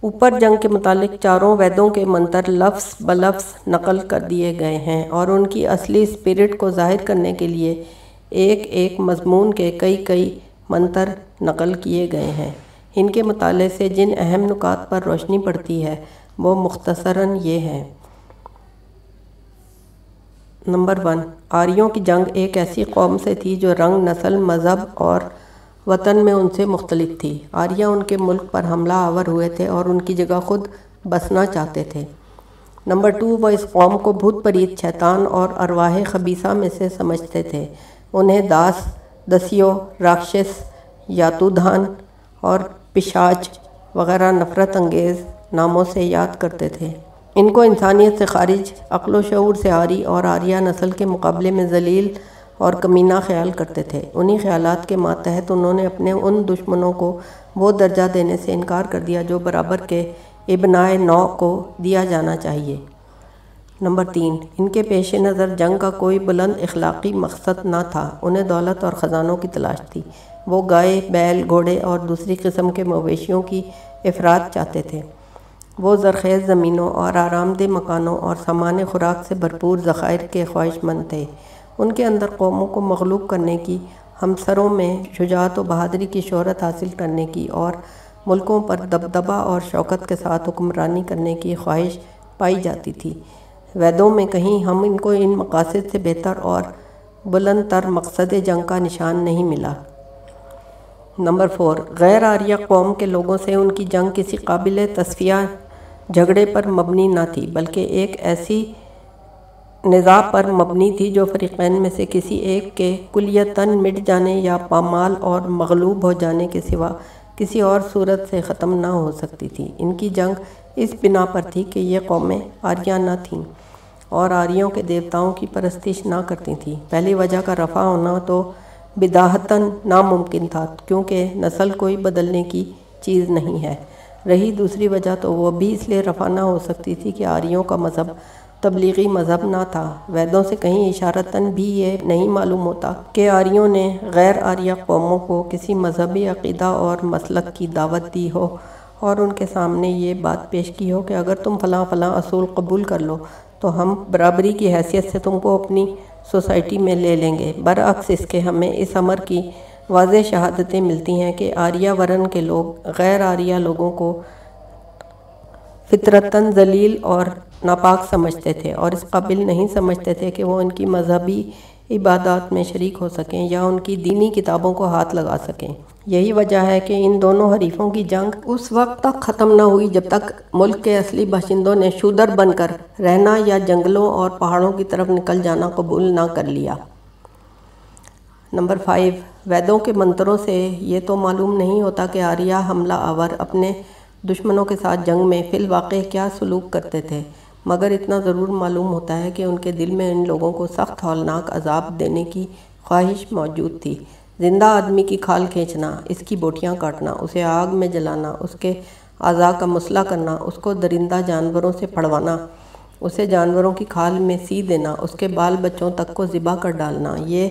اوپر جنگ کے متعلق چاروں ویدوں کے منتر لفظ بلفظ نقل کر دیے گئے ہیں اور ان کی اصلی اسپرٹ کو ظاہر کرنے کے لیے ایک ایک مضمون کے کئی کئی منتر نقل کیے گئے ہیں۔ ان کے مطالعے سے جن اہم نکات پر روشنی پڑتی ہے، وہ مختصراً یہ ہیں۔ نمبر ون، آریوں کی جنگ ایک ایسی قوم سے تھی جو رنگ، نسل، مذہب اور وطن میں ان سے مختلف تھی۔ آریہ ان کے ملک پر حملہ آور ہوئے تھے اور ان کی جگہ خود بسنا چاہتے تھے۔ نمبر ٹو، وہ اس قوم کو بھوت پریت، شیطان اور ارواح خبیصہ میں سے سمجھتے تھے۔ انہیں داس دسیو راکشس یاتو دھان اور پشاچ وغیرہ نفرت انگیز ناموں سے یاد کرتے تھے۔ ان کو انسانیت سے خارج، عقل و شعور سے آری اور آریہ نسل کے مقابلے میں ذلیل اور کمینہ خیال کرتے تھے۔ انہی خیالات کے ماتحت انہوں نے اپنے ان دشمنوں کو وہ درجہ دینے سے انکار کر دیا جو برابر کے ابنائے نو کو دیا جانا چاہیے۔ نمبر تین، ان کے پیش نظر جنگ کا کوئی بلند اخلاقی مقصد نہ تھا۔ انہیں دولت اور خزانوں کی تلاش تھی۔ وہ گائے، بیل، گھوڑے اور دوسری قسم کے مویشیوں کی افراد چاہتے تھے۔ وہ زرخیز زمینوں اور آرام دہ مکانوں اور سامان خوراک سے بھرپور ذخائر کے خواہش مند تھے۔ ان کے اندر قوموں کو مغلوب کرنے کی، ہمسروں میں شجاعت و بہادری کی شہرت حاصل کرنے کی اور ملکوں پر دبدبہ اور شوکت کے ساتھ حکمرانی کرنے کی خواہش پائی جاتی تھی۔ ویدوں میں کہیں ہم ان کو ان مقاصد سے بہتر اور بلند تر مقصد جنگ کا نشان نہیں ملا۔ نمبر فور، غیر آریہ قوم کے لوگوں سے ان کی جنگ کسی قابل تصفیہ جھگڑے پر مبنی نہ تھی، بلکہ ایک ایسی نظا پر مبنی تھی جو فریقین میں سے کسی ایک کے کلیتاً مٹ جانے یا پامال اور مغلوب ہو جانے کے سوا کسی اور صورت سے ختم نہ ہو سکتی تھی۔ ان کی جنگ اس بنا پر تھی کہ یہ قومیں آریہ نہ تھیں اور آریوں کے دیوتاؤں کی پرستش نہ کرتی تھیں۔ پہلی وجہ کا رفع ہونا تو بداہتاً ناممکن تھا، کیونکہ نسل کوئی بدلنے کی چیز نہیں ہے۔ رہی دوسری وجہ تو وہ بھی اس لیے رفع نہ ہو سکتی تھی کہ آریوں کا مذہب تبلیغی مذہب نہ تھا۔ ویدوں سے کہیں اشارتاً بھی یہ نہیں معلوم ہوتا کہ آریوں نے غیر آریہ قوموں کو کسی مذہبی عقیدہ اور مسلک کی دعوت دی ہو اور ان کے سامنے یہ بات پیش کی ہو کہ اگر تم فلاں فلاں اصول قبول کر لو تو ہم برابری کی حیثیت سے تم کو اپنی سوسائٹی میں لے لیں گے۔ برعکس، اس کے ہمیں اس عمر کی واضح شہادتیں ملتی ہیں کہ آریہ ورن کے لوگ غیر آریہ لوگوں کو فطرتاً ذلیل اور ناپاک سمجھتے تھے اور اس قابل نہیں سمجھتے تھے کہ وہ ان کی مذہبی عبادات میں شریک ہو سکیں یا ان کی دینی کتابوں کو ہاتھ لگا سکیں۔ یہی وجہ ہے کہ ان دونوں حریفوں کی جنگ اس وقت تک ختم نہ ہوئی جب تک ملک کے اصلی باشندوں نے شودر بن کر رہنا یا جنگلوں اور پہاڑوں کی طرف نکل جانا قبول نہ کر لیا۔ نمبر فائیو، ویدوں کے منتروں سے یہ تو معلوم نہیں ہوتا کہ آریہ حملہ آور اپنے دشمنوں کے ساتھ جنگ میں فی الواقع کیا سلوک کرتے تھے۔ مگر اتنا ضرور معلوم ہوتا ہے کہ ان کے دل میں ان لوگوں کو سخت ہولناک عذاب دینے کی خواہش موجود تھی۔ زندہ آدمی کی کھال کھینچنا، اس کی بوٹیاں کاٹنا، اسے آگ میں جلانا، اس کے اعضاء کا مسئلہ کرنا، اس کو درندہ جانوروں سے پھڑوانا، اسے جانوروں کی کھال میں سی دینا، اس کے بال بچوں تک کو ذبح کر ڈالنا، یہ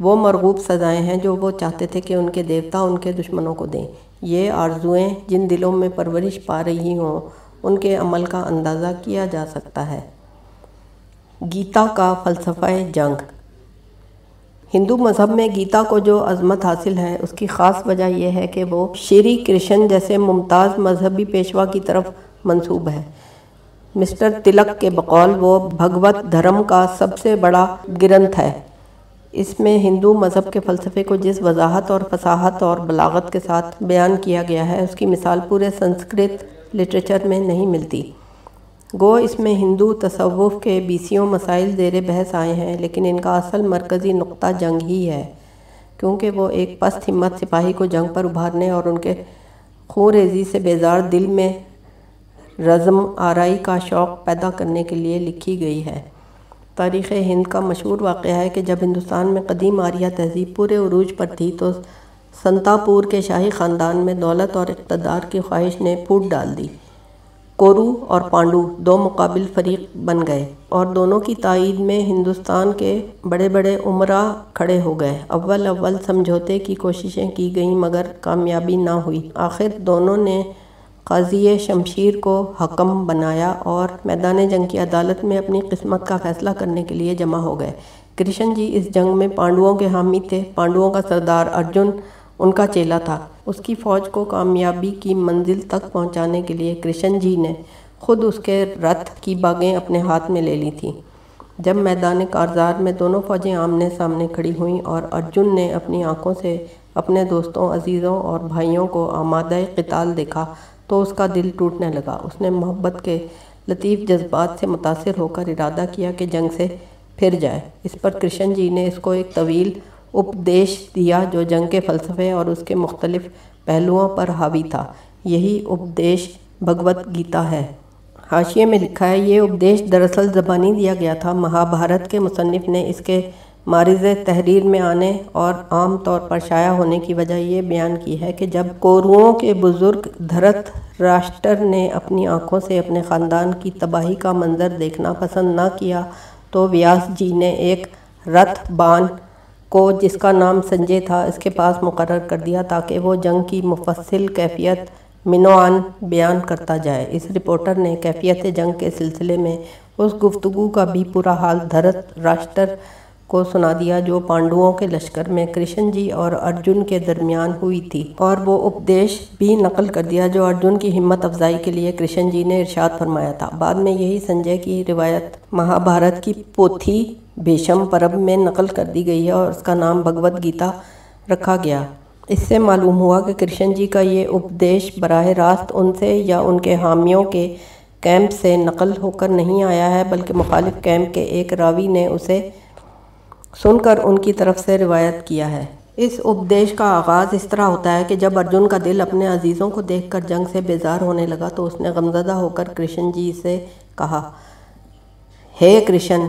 وہ مرغوب سزائیں ہیں جو وہ چاہتے تھے کہ ان کے دیوتا ان کے دشمنوں کو دیں۔ یہ آرزویں جن دلوں میں پرورش پا رہی ہوں ان کے عمل کا اندازہ کیا جا سکتا ہے۔ گیتا کا فلسفہ جنگ۔ ہندو مذہب میں گیتا کو جو عظمت حاصل ہے، اس کی خاص وجہ یہ ہے کہ وہ شری کرشن جیسے ممتاز مذہبی پیشوا کی طرف منصوب ہے۔ مسٹر تلک کے بقول وہ بھگوت دھرم کا سب سے بڑا گرنتھ ہے۔ اس میں ہندو مذہب کے فلسفے کو جس وضاحت اور فصاحت اور بلاغت کے ساتھ بیان کیا گیا ہے، اس کی مثال پورے سنسکرت لٹریچر میں نہیں ملتی۔ گو، اس میں ہندو تصوف کے بیسیوں مسائل زیر بحث آئے ہیں، لیکن ان کا اصل مرکزی نقطہ جنگ ہی ہے۔ کیونکہ وہ ایک پست ہمت سپاہی کو جنگ پر ابھارنے اور ان کے خون ریزی سے بیزار دل میں رزم آرائی کا شوق پیدا کرنے کے لیے لکھی گئی ہے۔ تاریخ ہند کا مشہور واقعہ ہے کہ جب ہندوستان میں قدیم آریہ تہذیب پورے عروج پر تھی تو سنتا پور کے شاہی خاندان میں دولت اور اقتدار کی خواہش نے پھوٹ ڈال دی۔ کورو اور پانڈو دو مقابل فریق بن گئے اور دونوں کی تائید میں ہندوستان کے بڑے بڑے عمرہ کھڑے ہو گئے۔ اول اول سمجھوتے کی کوششیں کی گئیں مگر کامیابی نہ ہوئی۔ آخر دونوں نے قاضی شمشیر کو حکم بنایا اور میدان جنگ کی عدالت میں اپنی قسمت کا فیصلہ کرنے کے لیے جمع ہو گئے۔ کرشن جی اس جنگ میں پانڈوؤں کے حامی تھے۔ پانڈوؤں کا سردار ارجن ان کا چیلا تھا۔ اس کی فوج کو کامیابی کی منزل تک پہنچانے کے لیے کرشن جی نے خود اس کے رتھ کی باغیں اپنے ہاتھ میں لے لی تھیں۔ جب میدان کارزار میں دونوں فوجیں آمنے سامنے کھڑی ہوئیں اور ارجن نے اپنی آنکھوں سے اپنے دوستوں، عزیزوں اور بھائیوں کو آمادہ قتال دیکھا تو اس کا دل ٹوٹنے لگا۔ اس نے محبت کے لطیف جذبات سے متاثر ہو کر ارادہ کیا کہ جنگ سے پھر جائے۔ اس پر کرشن جی نے اس کو ایک طویل اپدیش دیا جو جنگ کے فلسفے اور اس کے مختلف پہلوؤں پر حاوی تھا۔ یہی اپدیش بھگوت گیتا ہے۔ حاشیے میں لکھا ہے، یہ اپدیش دراصل زبانی دیا گیا تھا۔ مہابھارت کے مصنف نے اس کے مارز تحریر میں آنے اور عام طور پر شائع ہونے کی وجہ یہ بیان کی ہے کہ جب کوروؤں کے بزرگ دھرت راشٹر نے اپنی آنکھوں سے اپنے خاندان کی تباہی کا منظر دیکھنا پسند نہ کیا تو ویاس جی نے ایک رتھ بان کو جس کا نام سنجے تھا، اس کے پاس مقرر کر دیا تاکہ وہ جنگ کی مفصل کیفیت منوان بیان کرتا جائے۔ اس رپورٹر نے کیفیت جنگ کے سلسلے میں اس گفتگو کا بھی پورا حال دھرت راشٹر کو سنا دیا جو پانڈوؤں کے لشکر میں کرشن جی اور ارجن کے درمیان ہوئی تھی اور وہ اپدیش بھی نقل کر دیا جو ارجن کی ہمت افزائی کے لیے کرشن جی نے ارشاد فرمایا تھا۔ بعد میں یہی سنجے کی روایت مہابھارت کی پوتھی بھیشم پرب میں نقل کر دی گئی ہے اور اس کا نام بھگوت گیتا رکھا گیا۔ اس سے معلوم ہوا کہ کرشن جی کا یہ اپدیش براہ راست ان سے یا ان کے حامیوں کے کیمپ سے نقل ہو کر نہیں آیا ہے، بلکہ مخالف کیمپ کے ایک راوی نے اسے سن کر ان کی طرف سے روایت کیا ہے۔ اس اپدیش کا آغاز اس طرح ہوتا ہے کہ جب ارجن کا دل اپنے عزیزوں کو دیکھ کر جنگ سے بیزار ہونے لگا تو اس نے غمزدہ ہو کر کرشن جی سے کہا، ہے کرشن،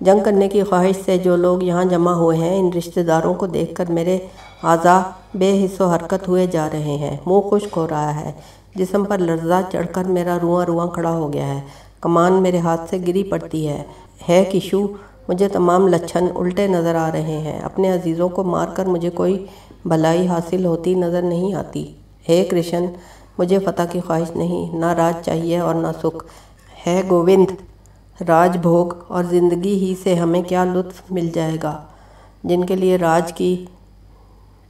جنگ کرنے کی خواہش سے جو لوگ یہاں جمع ہوئے ہیں، ان رشتہ داروں کو دیکھ کر میرے اعضاء بے حص و حرکت ہوئے جا رہے ہیں۔ منہ خشک ہو رہا ہے، جسم پر لرزہ چڑھ کر میرا رواں رواں کھڑا ہو گیا ہے۔ کمان میرے ہاتھ سے گری پڑتی ہے۔ ہے کشو مجھے تمام لچھن الٹے نظر آ رہے ہیں۔ اپنے عزیزوں کو مار کر مجھے کوئی بھلائی حاصل ہوتی نظر نہیں آتی۔ ہے کرشن، مجھے فتح کی خواہش نہیں، نہ راج چاہیے اور نہ سکھ۔ ہے گووند، راج بھوگ اور زندگی ہی سے ہمیں کیا لطف مل جائے گا؟ جن کے لیے راج کی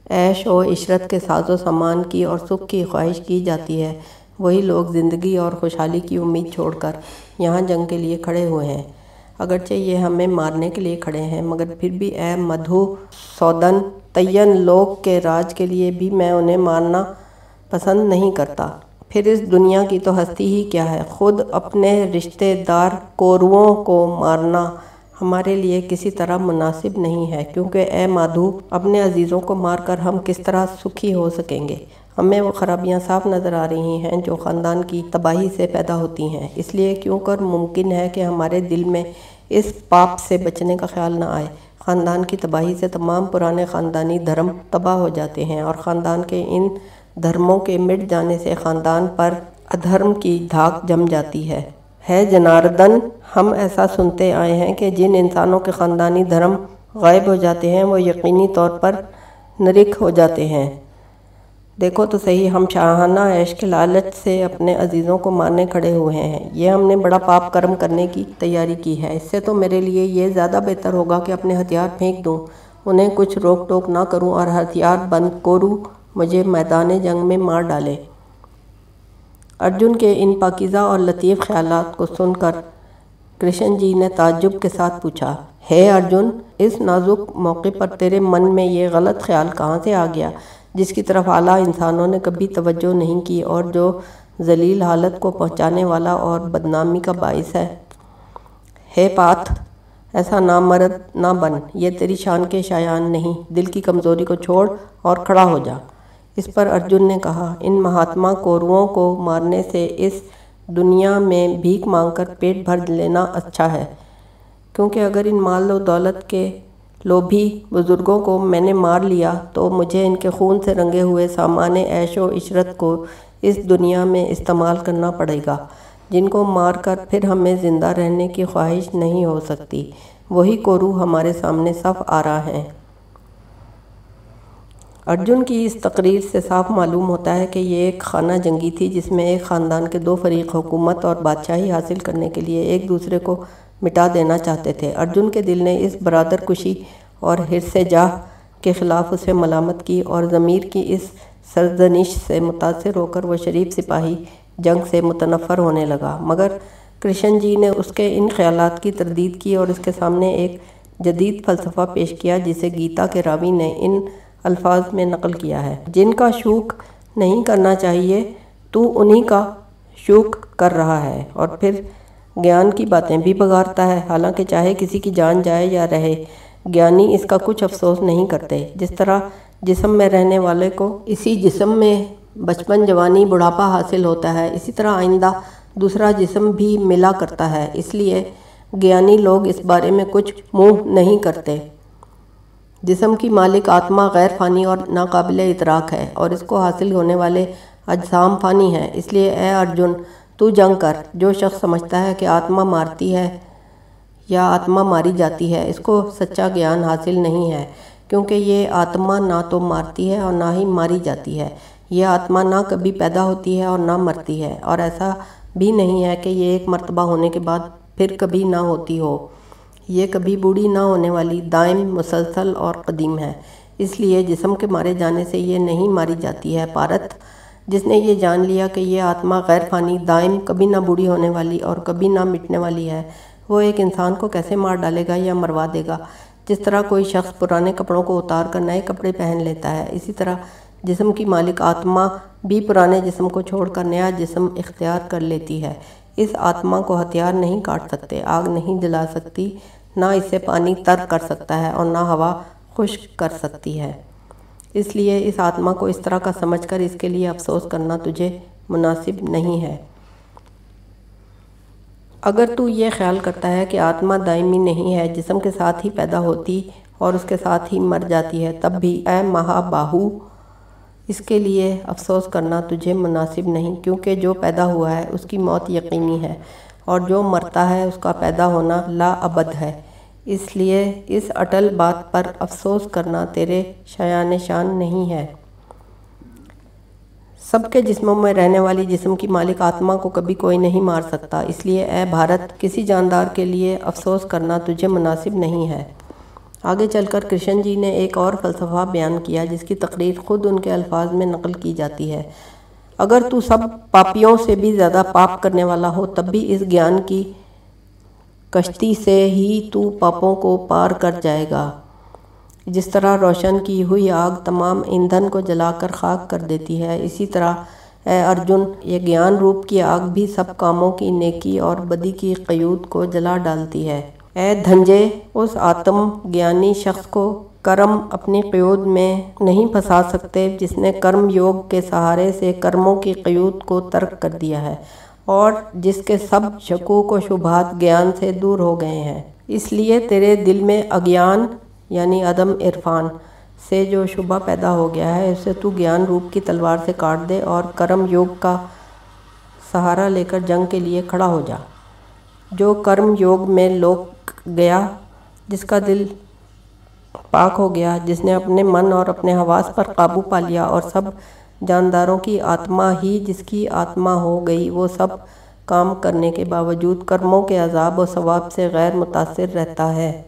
عیش و عشرت کے ساز و سامان کی اور سکھ کی خواہش کی جاتی ہے، وہی لوگ زندگی اور خوشحالی کی امید چھوڑ کر یہاں جنگ کے لیے کھڑے ہوئے ہیں۔ اگرچہ یہ ہمیں مارنے کے لیے کھڑے ہیں، مگر پھر بھی اے مدھو سودن تین لوگ کے راج کے لیے بھی میں انہیں مارنا پسند نہیں کرتا۔ پھر اس دنیا کی تو ہستی ہی کیا ہے؟ خود اپنے رشتہ دار کورووں کو مارنا ہمارے لیے کسی طرح مناسب نہیں ہے، کیونکہ اے مادھو، اپنے عزیزوں کو مار کر ہم کس طرح سکھی ہو سکیں گے؟ ہمیں وہ خرابیاں صاف نظر آ رہی ہیں جو خاندان کی تباہی سے پیدا ہوتی ہیں۔ اس لیے کیوں کر ممکن ہے کہ ہمارے دل میں اس پاپ سے بچنے کا خیال نہ آئے؟ خاندان کی تباہی سے تمام پرانے خاندانی دھرم تباہ ہو جاتے ہیں اور خاندان کے ان دھرموں کے مٹ جانے سے خاندان پر ادھرم کی دھاک جم جاتی ہے۔ ہے جناردن، ہم ایسا سنتے آئے ہیں کہ جن انسانوں کے خاندانی دھرم غائب ہو جاتے ہیں وہ یقینی طور پر نرک ہو جاتے ہیں۔ دیکھو تو صحیح، ہم شاہانہ عیش کے لالچ سے اپنے عزیزوں کو مارنے کھڑے ہوئے ہیں۔ یہ ہم نے بڑا پاپ کرم کرنے کی تیاری کی ہے۔ اس سے تو میرے لیے یہ زیادہ بہتر ہوگا کہ اپنے ہتھیار پھینک دوں۔ انہیں کچھ روک ٹوک نہ کروں اور ہتھیار بند کروں مجھے میدان جنگ میں مار ڈالے۔ ارجن کے ان پاکیزہ اور لطیف خیالات کو سن کر کرشن جی نے تعجب کے ساتھ پوچھا، ہے ارجن، اس نازک موقع پر تیرے من میں یہ غلط خیال کہاں سے آ گیا؟ جس کی طرف اعلیٰ انسانوں نے کبھی توجہ نہیں کی اور جو ذلیل حالت کو پہنچانے والا اور بدنامی کا باعث ہے۔ ہے پات ایسا نہ مرد، نہ بن، یہ تیری شان کے شایان نہیں، دل کی کمزوری کو چھوڑ اور کھڑا ہو جا۔ اس پر ارجن نے کہا، ان مہاتما کورووں کو مارنے سے اس دنیا میں بھیک مانگ کر پیٹ بھر لینا اچھا ہے، کیونکہ اگر ان مال و دولت کے لوبھی بزرگوں کو میں نے مار لیا تو مجھے ان کے خون سے رنگے ہوئے سامان عیش و عشرت کو اس دنیا میں استعمال کرنا پڑے گا۔ جن کو مار کر پھر ہمیں زندہ رہنے کی خواہش نہیں ہو سکتی، وہی کورو ہمارے سامنے صف آ رہا ہیں ارجن کی اس تقریر سے صاف معلوم ہوتا ہے کہ یہ ایک خانہ جنگی تھی جس میں ایک خاندان کے دو فریق حکومت اور بادشاہی حاصل کرنے کے لیے ایک دوسرے کو مٹا دینا چاہتے تھے۔ ارجن کے دل نے اس برادر کشی اور حرص جاہ کے خلاف اسے ملامت کی اور ضمیر کی اس سرزنش سے متاثر ہو کر وہ شریف سپاہی جنگ سے متنفر ہونے لگا۔ مگر کرشن جی نے اس کے ان خیالات کی تردید کی اور اس کے سامنے ایک جدید فلسفہ پیش کیا جسے گیتا کے راوی نے ان الفاظ میں نقل کیا ہے۔ جن کا شوق نہیں کرنا چاہیے، تو انہی کا شوق کر رہا ہے۔ اور پھر گیان کی باتیں بھی بگارتا ہے حالانکہ چاہے کسی کی جان جائے یا رہے گیانی اس کا کچھ افسوس نہیں کرتے جس طرح جسم میں رہنے والے کو اسی جسم میں بچپن جوانی بڑھاپا حاصل ہوتا ہے اسی طرح آئندہ دوسرا جسم بھی ملا کرتا ہے اس لیے گیانی لوگ اس بارے میں کچھ منہ نہیں کرتے جسم کی مالک آتما غیر فانی اور ناقابل ادراک ہے اور اس کو حاصل ہونے والے اجسام فانی ہیں اس لیے اے ارجن تو جنگ کر۔ جو شخص سمجھتا ہے کہ آتما مارتی ہے یا آتما ماری جاتی ہے، اس کو سچا گیان حاصل نہیں ہے، کیونکہ یہ آتما نہ تو مارتی ہے اور نہ ہی ماری جاتی ہے۔ یہ آتما نہ کبھی پیدا ہوتی ہے اور نہ مرتی ہے۔ اور ایسا بھی نہیں ہے کہ یہ ایک مرتبہ ہونے کے بعد پھر کبھی نہ ہوتی ہو۔ یہ کبھی بوڑھی نہ ہونے والی دائم، مسلسل اور قدیم ہے۔ اس لیے جسم کے مارے جانے سے یہ نہیں ماری جاتی ہے، پارت جس نے یہ جان لیا کہ یہ آتما غیر فانی، دائم کبھی نہ بوڑھی ہونے والی اور کبھی نہ مٹنے والی ہے۔ وہ ایک انسان کو کیسے مار ڈالے گا یا مروا دے گا؟ جس طرح کوئی شخص پرانے کپڑوں کو اتار کر نئے کپڑے پہن لیتا ہے، اسی طرح جسم کی مالک آتما بھی پرانے جسم کو چھوڑ کر نیا جسم اختیار کر لیتی ہے۔ اس آتما کو ہتھیار نہیں کاٹ سکتے، آگ نہیں جلا سکتی، نہ اسے پانی تر کر سکتا ہے اور نہ ہوا خشک کر سکتی ہے۔ اس لیے اس آتما کو اس طرح کا سمجھ کر اس کے لیے افسوس کرنا تجھے مناسب نہیں ہے۔ اگر تو یہ خیال کرتا ہے کہ آتما دائمی نہیں ہے، جسم کے ساتھ ہی پیدا ہوتی اور اس کے ساتھ ہی مر جاتی ہے، تب بھی اے مہا باہو، اس کے لیے افسوس کرنا تجھے مناسب نہیں، کیونکہ جو پیدا ہوا ہے، اس کی موت یقینی ہے، اور جو مرتا ہے، اس کا پیدا ہونا لا ابد ہے۔ اس لیے اس اٹل بات پر افسوس کرنا تیرے شایان شان نہیں ہے۔ سب کے جسموں میں رہنے والی جسم کی مالک آتما کو کبھی کوئی نہیں مار سکتا۔ اس لیے اے بھارت، کسی جاندار کے لیے افسوس کرنا تجھے مناسب نہیں ہے۔ آگے چل کر کرشن جی نے ایک اور فلسفہ بیان کیا، جس کی تقریر خود ان کے الفاظ میں نقل کی جاتی ہے۔ اگر تو سب پاپیوں سے بھی زیادہ پاپ کرنے والا ہو، تب بھی اس گیان کی کشتی سے ہی تو پاپوں کو پار کر جائے گا۔ جس طرح روشن کی ہوئی آگ تمام ایندھن کو جلا کر خاک کر دیتی ہے، اسی طرح اے ارجن، یہ گیان روپ کی آگ بھی سب کاموں کی نیکی اور بدی کی قیود کو جلا ڈالتی ہے۔ اے دھنجے، اس آتم گیانی شخص کو کرم اپنی قیود میں نہیں پھنسا سکتے، جس نے کرم یوگ کے سہارے سے کرموں کی قیود کو ترک کر دیا ہے۔ اور جس کے سب شکوک و شبہات گیان سے دور ہو گئے ہیں۔ اس لیے تیرے دل میں اگیان یعنی عدم عرفان سے جو شبہ پیدا ہو گیا ہے، اسے تو گیان روپ کی تلوار سے کاٹ دے اور کرم یوگ کا سہارا لے کر جنگ کے لیے کھڑا ہو جا۔ جو کرم یوگ میں لوگ گیا، جس کا دل پاک ہو گیا، جس نے اپنے من اور اپنے حواس پر قابو پا لیا اور سب جانداروں کی آتما ہی جس کی آتما ہو گئی، وہ سب کام کرنے کے باوجود کرموں کے عذاب و ثواب سے غیر متاثر رہتا ہے۔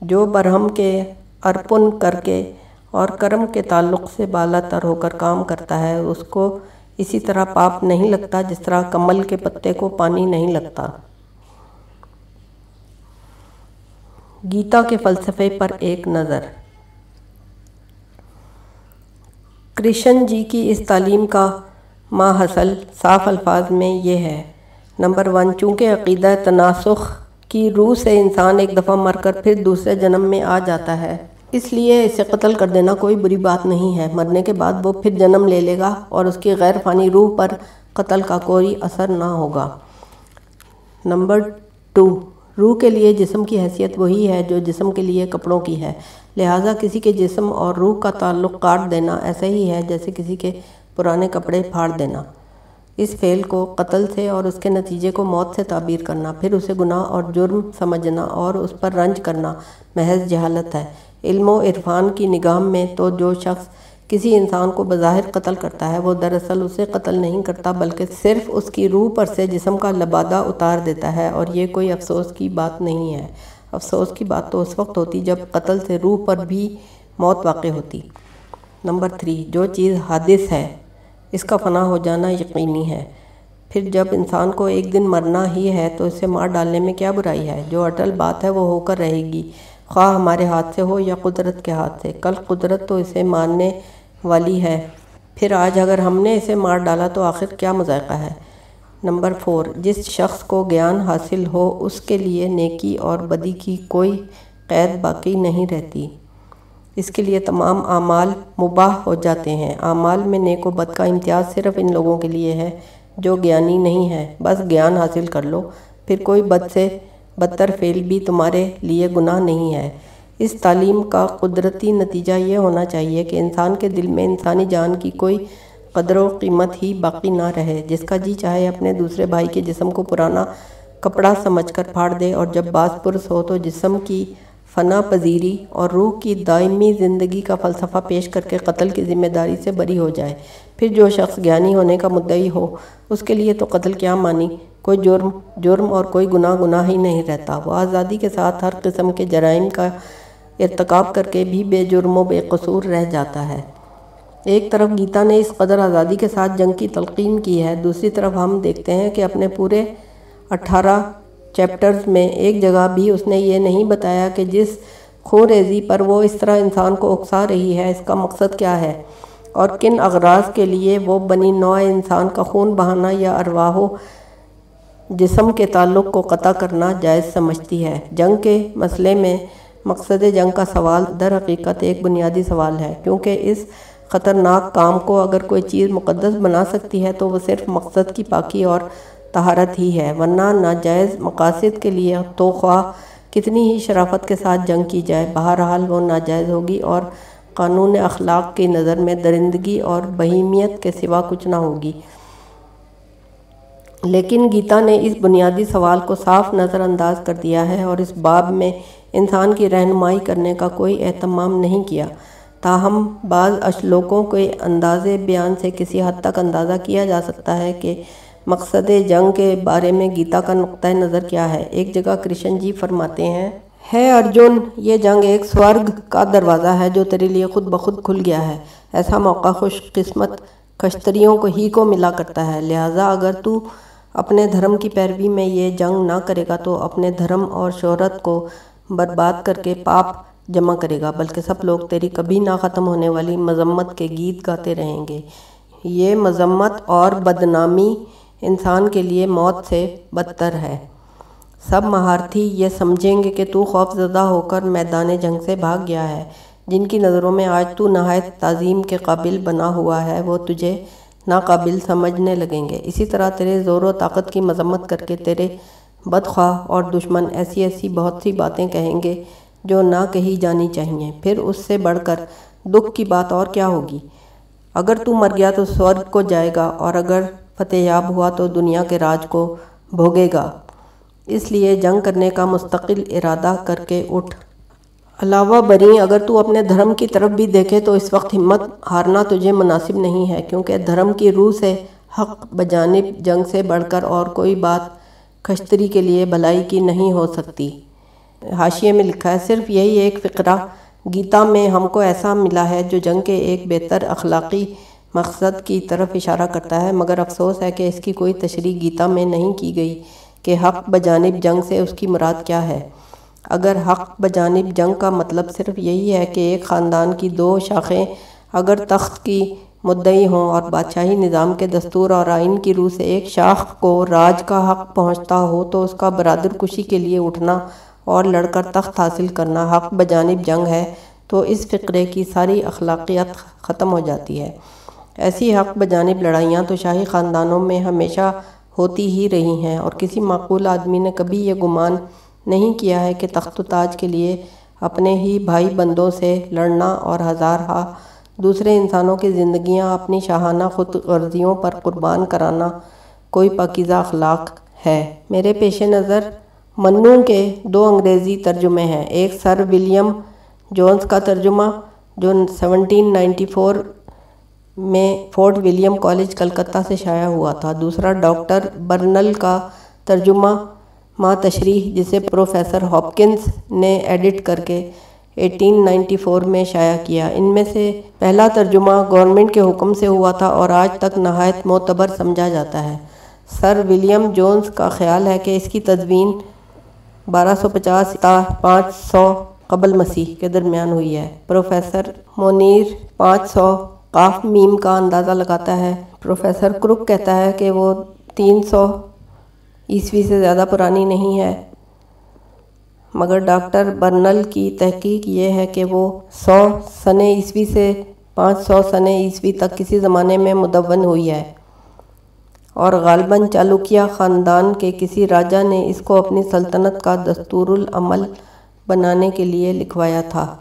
جو برہم کے ارپن کر کے اور کرم کے تعلق سے بالا تر ہو کر کام کرتا ہے، اس کو اسی طرح پاپ نہیں لگتا جس طرح کمل کے پتے کو پانی نہیں لگتا۔ گیتا کے فلسفے پر ایک نظر۔ کرشن جی کی اس تعلیم کا ماں حصل صاف الفاظ میں یہ ہے۔ نمبر ون، چونکہ عقیدہ تناسخ کی روح سے انسان ایک دفعہ مر کر پھر دوسرے جنم میں آ جاتا ہے۔ اس لیے اسے قتل کر دینا کوئی بری بات نہیں ہے۔ مرنے کے بعد وہ پھر جنم لے لے گا اور اس کی غیر فانی روح پر قتل کا کوئی اثر نہ ہوگا۔ نمبر ٹو، روح کے لیے جسم کی حیثیت وہی ہے جو جسم کے لیے کپڑوں کی ہے۔ لہٰذا کسی کے جسم اور روح کا تعلق کاٹ دینا ایسا ہی ہے جیسے کسی کے پرانے کپڑے پھاڑ دینا۔ اس فعل کو قتل سے اور اس کے نتیجے کو موت سے تعبیر کرنا، پھر اسے گناہ اور جرم سمجھنا اور اس پر رنج کرنا محض جہالت ہے۔ علم و عرفان کی نگاہ میں تو جو شخص کسی انسان کو بظاہر قتل کرتا ہے، وہ دراصل اسے قتل نہیں کرتا، بلکہ صرف اس کی روح پر سے جسم کا لبادہ اتار دیتا ہے، اور یہ کوئی افسوس کی بات نہیں ہے۔ افسوس کی بات تو اس وقت ہوتی جب قتل سے روح پر بھی موت واقع ہوتی۔ نمبر تھری، جو چیز حادث ہے، اس کا فنا ہو جانا یقینی ہے۔ پھر جب انسان کو ایک دن مرنا ہی ہے تو اسے مار ڈالنے میں کیا برائی ہے؟ جو اٹل بات ہے وہ ہو کر رہے گی۔ خواہ ہمارے ہاتھ سے ہو یا قدرت کے ہاتھ سے۔ کل قدرت تو اسے مارنے والی ہے۔ پھر آج اگر ہم نے اسے مار ڈالا تو آخر کیا مذائقہ ہے؟ نمبر فور، جس شخص کو گیان حاصل ہو، اس کے لیے نیکی اور بدی کی کوئی قید باقی نہیں رہتی۔ اس کے لیے تمام اعمال مباح ہو جاتے ہیں۔ اعمال میں نیک و بد کا امتیاز صرف ان لوگوں کے لیے ہے جو گیانی نہیں ہے بس گیان حاصل کر لو، پھر کوئی بد سے بدتر فعل بھی تمہارے لیے گناہ نہیں ہے۔ اس تعلیم کا قدرتی نتیجہ یہ ہونا چاہیے کہ انسان کے دل میں انسانی جان کی کوئی قدر و قیمت ہی باقی نہ رہے۔ جس کا جی چاہے اپنے دوسرے بھائی کے جسم کو پرانا کپڑا سمجھ کر پھاڑ دے اور جب باس پرس ہو تو جسم کی فنا پذیری اور روح کی دائمی زندگی کا فلسفہ پیش کر کے قتل کی ذمہ داری سے بری ہو جائے۔ پھر جو شخص گیانی ہونے کا مدعی ہو، اس کے لیے تو قتل کیا مانی؟ کوئی جرم جرم اور کوئی گناہ گناہ ہی نہیں رہتا۔ وہ آزادی کے ساتھ ہر قسم کے جرائم کا ارتکاب کر کے بھی بے جرم و بے قصور رہ جاتا ہے۔ ایک طرف گیتا نے اس قدر آزادی کے ساتھ جنگ کی تلقین کی ہے، دوسری طرف ہم دیکھتے ہیں کہ اپنے پورے اٹھارہ چیپٹرز میں ایک جگہ بھی اس نے یہ نہیں بتایا کہ جس خون ریزی پر وہ اس طرح انسان کو اکسا رہی ہے، اس کا مقصد کیا ہے؟ اور کن اغراض کے لیے وہ بنی نوع انسان کا خون بہانا یا ارواح و جسم کے تعلق کو قطع کرنا جائز سمجھتی ہے۔ جنگ کے مسئلے میں مقصد جنگ کا سوال در حقیقت ایک بنیادی سوال ہے، کیونکہ اس خطرناک کام کو اگر کوئی چیز مقدس بنا سکتی ہے تو وہ صرف مقصد کی پاکی اور طہارت ہی ہے۔ ورنہ ناجائز مقاصد کے لیے تو خواہ کتنی ہی شرافت کے ساتھ جنگ کی جائے، بہرحال وہ ناجائز ہوگی اور قانون اخلاق کی نظر میں درندگی اور بہیمیت کے سوا کچھ نہ ہوگی۔ لیکن گیتا نے اس بنیادی سوال کو صاف نظر انداز کر دیا ہے اور اس باب میں انسان کی رہنمائی کرنے کا کوئی اہتمام نہیں کیا۔ تاہم، بعض اشلوکوں کے انداز بیان سے کسی حد تک اندازہ کیا جا سکتا ہے کہ مقصد جنگ کے بارے میں گیتا کا نقطۂ نظر کیا ہے۔ ایک جگہ کرشن جی فرماتے ہیں، ہے ارجن، یہ جنگ ایک سورگ کا دروازہ ہے جو تیرے لیے خود بخود کھل گیا ہے۔ ایسا موقع خوش قسمت کشتریوں کو ہی کو ملا کرتا ہے۔ لہٰذا، اگر تو اپنے دھرم کی پیروی میں یہ جنگ نہ کرے گا تو اپنے دھرم اور شہرت کو برباد کر کے پاپ جمع کرے گا، بلکہ سب لوگ تیری کبھی نہ ختم ہونے والی مذمت کے گیت گاتے رہیں گے۔ یہ مذمت اور بدنامی انسان کے لیے موت سے بدتر ہے۔ سب مہارتھی یہ سمجھیں گے کہ تو خوف زدہ ہو کر میدان جنگ سے بھاگ گیا ہے۔ جن کی نظروں میں آج تو نہایت تعظیم کے قابل بنا ہوا ہے، وہ تجھے ناقابل سمجھنے لگیں گے۔ اسی طرح تیرے زور و طاقت کی مذمت کر کے تیرے بدخواہ اور دشمن ایسی ایسی بہت سی باتیں کہیں گے جو نہ کہی جانی چاہیے۔ پھر اس سے بڑھ کر دکھ کی بات اور کیا ہوگی؟ اگر تو مر گیا تو سورگ کو جائے گا اور اگر فتح یاب ہوا تو دنیا کے راج کو بھوگے گا۔ اس لیے جنگ کرنے کا مستقل ارادہ کر کے اٹھ۔ علاوہ بری، اگر تو اپنے دھرم کی طرف بھی دیکھے تو اس وقت ہمت ہارنا تجھے مناسب نہیں ہے، کیونکہ دھرم کی روح سے حق بجانب جنگ سے بڑھ کر اور کوئی بات کشتری کے لیے بھلائی کی نہیں ہو سکتی۔ حاشیے میں لکھا ہے، صرف یہی ایک فقرہ، گیتا میں ہم کو ایسا ملا ہے جو جنگ کے ایک بہتر اخلاقی مقصد کی طرف اشارہ کرتا ہے، مگر افسوس ہے کہ اس کی کوئی تشریح گیتا میں نہیں کی گئی کہ حق بجانب جنگ سے اس کی مراد کیا ہے۔ اگر حق بجانب جنگ کا مطلب صرف یہی ہے کہ ایک خاندان کی دو شاخیں اگر تخت کی مدعی ہوں اور بادشاہی نظام کے دستور اور آئین کی روح سے ایک شاخ کو راج کا حق پہنچتا ہو تو اس کا برادر کشی کے لیے اٹھنا اور لڑ کر تخت حاصل کرنا حق بجانب جنگ ہے، تو اس فقرے کی ساری اخلاقیت ختم ہو جاتی ہے۔ ایسی حق بجانب لڑائیاں تو شاہی خاندانوں میں ہمیشہ ہوتی ہی رہی ہیں، اور کسی معقول آدمی نے کبھی یہ گمان نہیں کیا ہے کہ تخت و تاج کے لیے اپنے ہی بھائی بندوں سے لڑنا اور ہزار ہا دوسرے انسانوں کی زندگیاں اپنی شاہانہ خود غرضیوں پر قربان کرانا کوئی پاکیزہ اخلاق ہے۔ میرے پیش نظر منو کے دو انگریزی ترجمے ہیں۔ ایک سر ولیم جونز کا ترجمہ، جو سیونٹین نائنٹی فور میں فورٹ ولیم کالج، کلکتہ سے شائع ہوا تھا۔ دوسرا، ڈاکٹر برنل کا ترجمہ، ماں تشریح، جسے پروفیسر ہاپکنز نے ایڈٹ کر کے ایٹین نائنٹی فور میں شائع کیا۔ ان میں سے پہلا ترجمہ گورنمنٹ کے حکم سے ہوا تھا اور آج تک نہایت معتبر سمجھا جاتا ہے۔ سر ولیم جونز کا خیال ہے کہ اس کی تدوین بارہ سو پچاس تا پانچ سو قبل مسیح کے درمیان ہوئی ہے۔ پروفیسر مونیر پانچ سو قاف میم کا اندازہ لگاتا ہے۔ پروفیسر کرک کہتا ہے کہ وہ تین سو عیسوی سے زیادہ پرانی نہیں ہے۔ مگر ڈاکٹر برنل کی تحقیق یہ ہے کہ وہ سو سن عیسوی سے پانچ سو سن عیسوی تک کسی زمانے میں مدون ہوئی ہے۔ اور غالباً چالوکیہ خاندان کے کسی راجہ نے اس کو اپنی سلطنت کا دستور العمل بنانے کے لیے لکھوایا تھا۔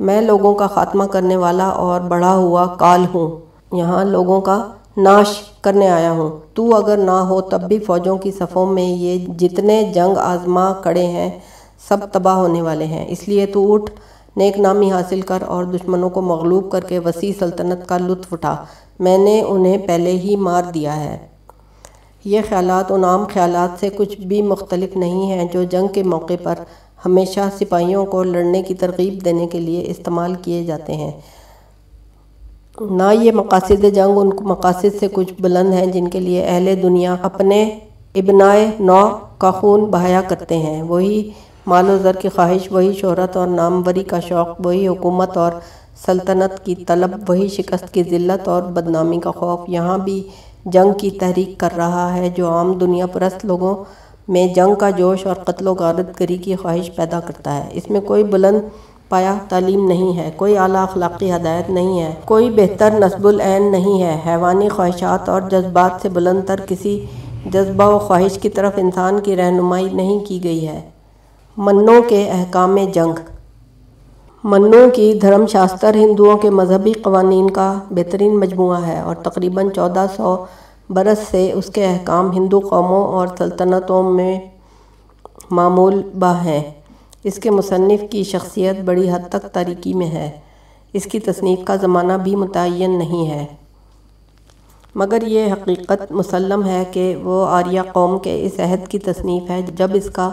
میں لوگوں کا خاتمہ کرنے والا اور بڑھا ہوا کال ہوں۔ یہاں لوگوں کا ناش کرنے آیا ہوں۔ تو اگر نہ ہو تب بھی فوجوں کی صفوں میں یہ جتنے جنگ آزما کڑے ہیں، سب تباہ ہونے والے ہیں۔ اس لیے تو اٹھ، نیک نامی حاصل کر اور دشمنوں کو مغلوب کر کے وسیع سلطنت کا لطف اٹھا۔ میں نے انہیں پہلے ہی مار دیا ہے۔ یہ خیالات ان عام خیالات سے کچھ بھی مختلف نہیں ہیں جو جنگ کے موقع پر ہمیشہ سپاہیوں کو لڑنے کی ترغیب دینے کے لیے استعمال کیے جاتے ہیں۔ نہ یہ مقاصد جنگ، ان مقاصد سے کچھ بلند ہیں جن کے لیے اہل دنیا اپنے ابنائے نو کا خون بہایا کرتے ہیں۔ وہی مال و ذر کی خواہش، وہی شہرت اور ناموری کا شوق، وہی حکومت اور سلطنت کی طلب، وہی شکست کی ذلت اور بدنامی کا خوف۔ یہاں بھی جنگ کی تحریک کر رہا ہے، جو عام دنیا پرست لوگوں میں جنگ کا جوش اور قتل و غارت گری کی خواہش پیدا کرتا ہے۔ اس میں کوئی بلند پایا تعلیم نہیں ہے، کوئی اعلیٰ اخلاقی ہدایت نہیں ہے، کوئی بہتر نصب العین نہیں ہے۔ حیوانی خواہشات اور جذبات سے بلند تر کسی جذبہ و خواہش کی طرف انسان کی رہنمائی نہیں کی گئی ہے۔ منوں کے احکام جنگ۔ منو کی دھرم شاستر ہندوؤں کے مذہبی قوانین کا بہترین مجموعہ ہے اور تقریباً چودہ سو برس سے اس کے احکام ہندو قوموں اور سلطنتوں میں معمول بہ ہیں۔ اس کے مصنف کی شخصیت بڑی حد تک تاریکی میں ہے۔ اس کی تصنیف کا زمانہ بھی متعین نہیں ہے۔ مگر یہ حقیقت مسلم ہے کہ وہ آریہ قوم کے اس عہد کی تصنیف ہے جب اس کا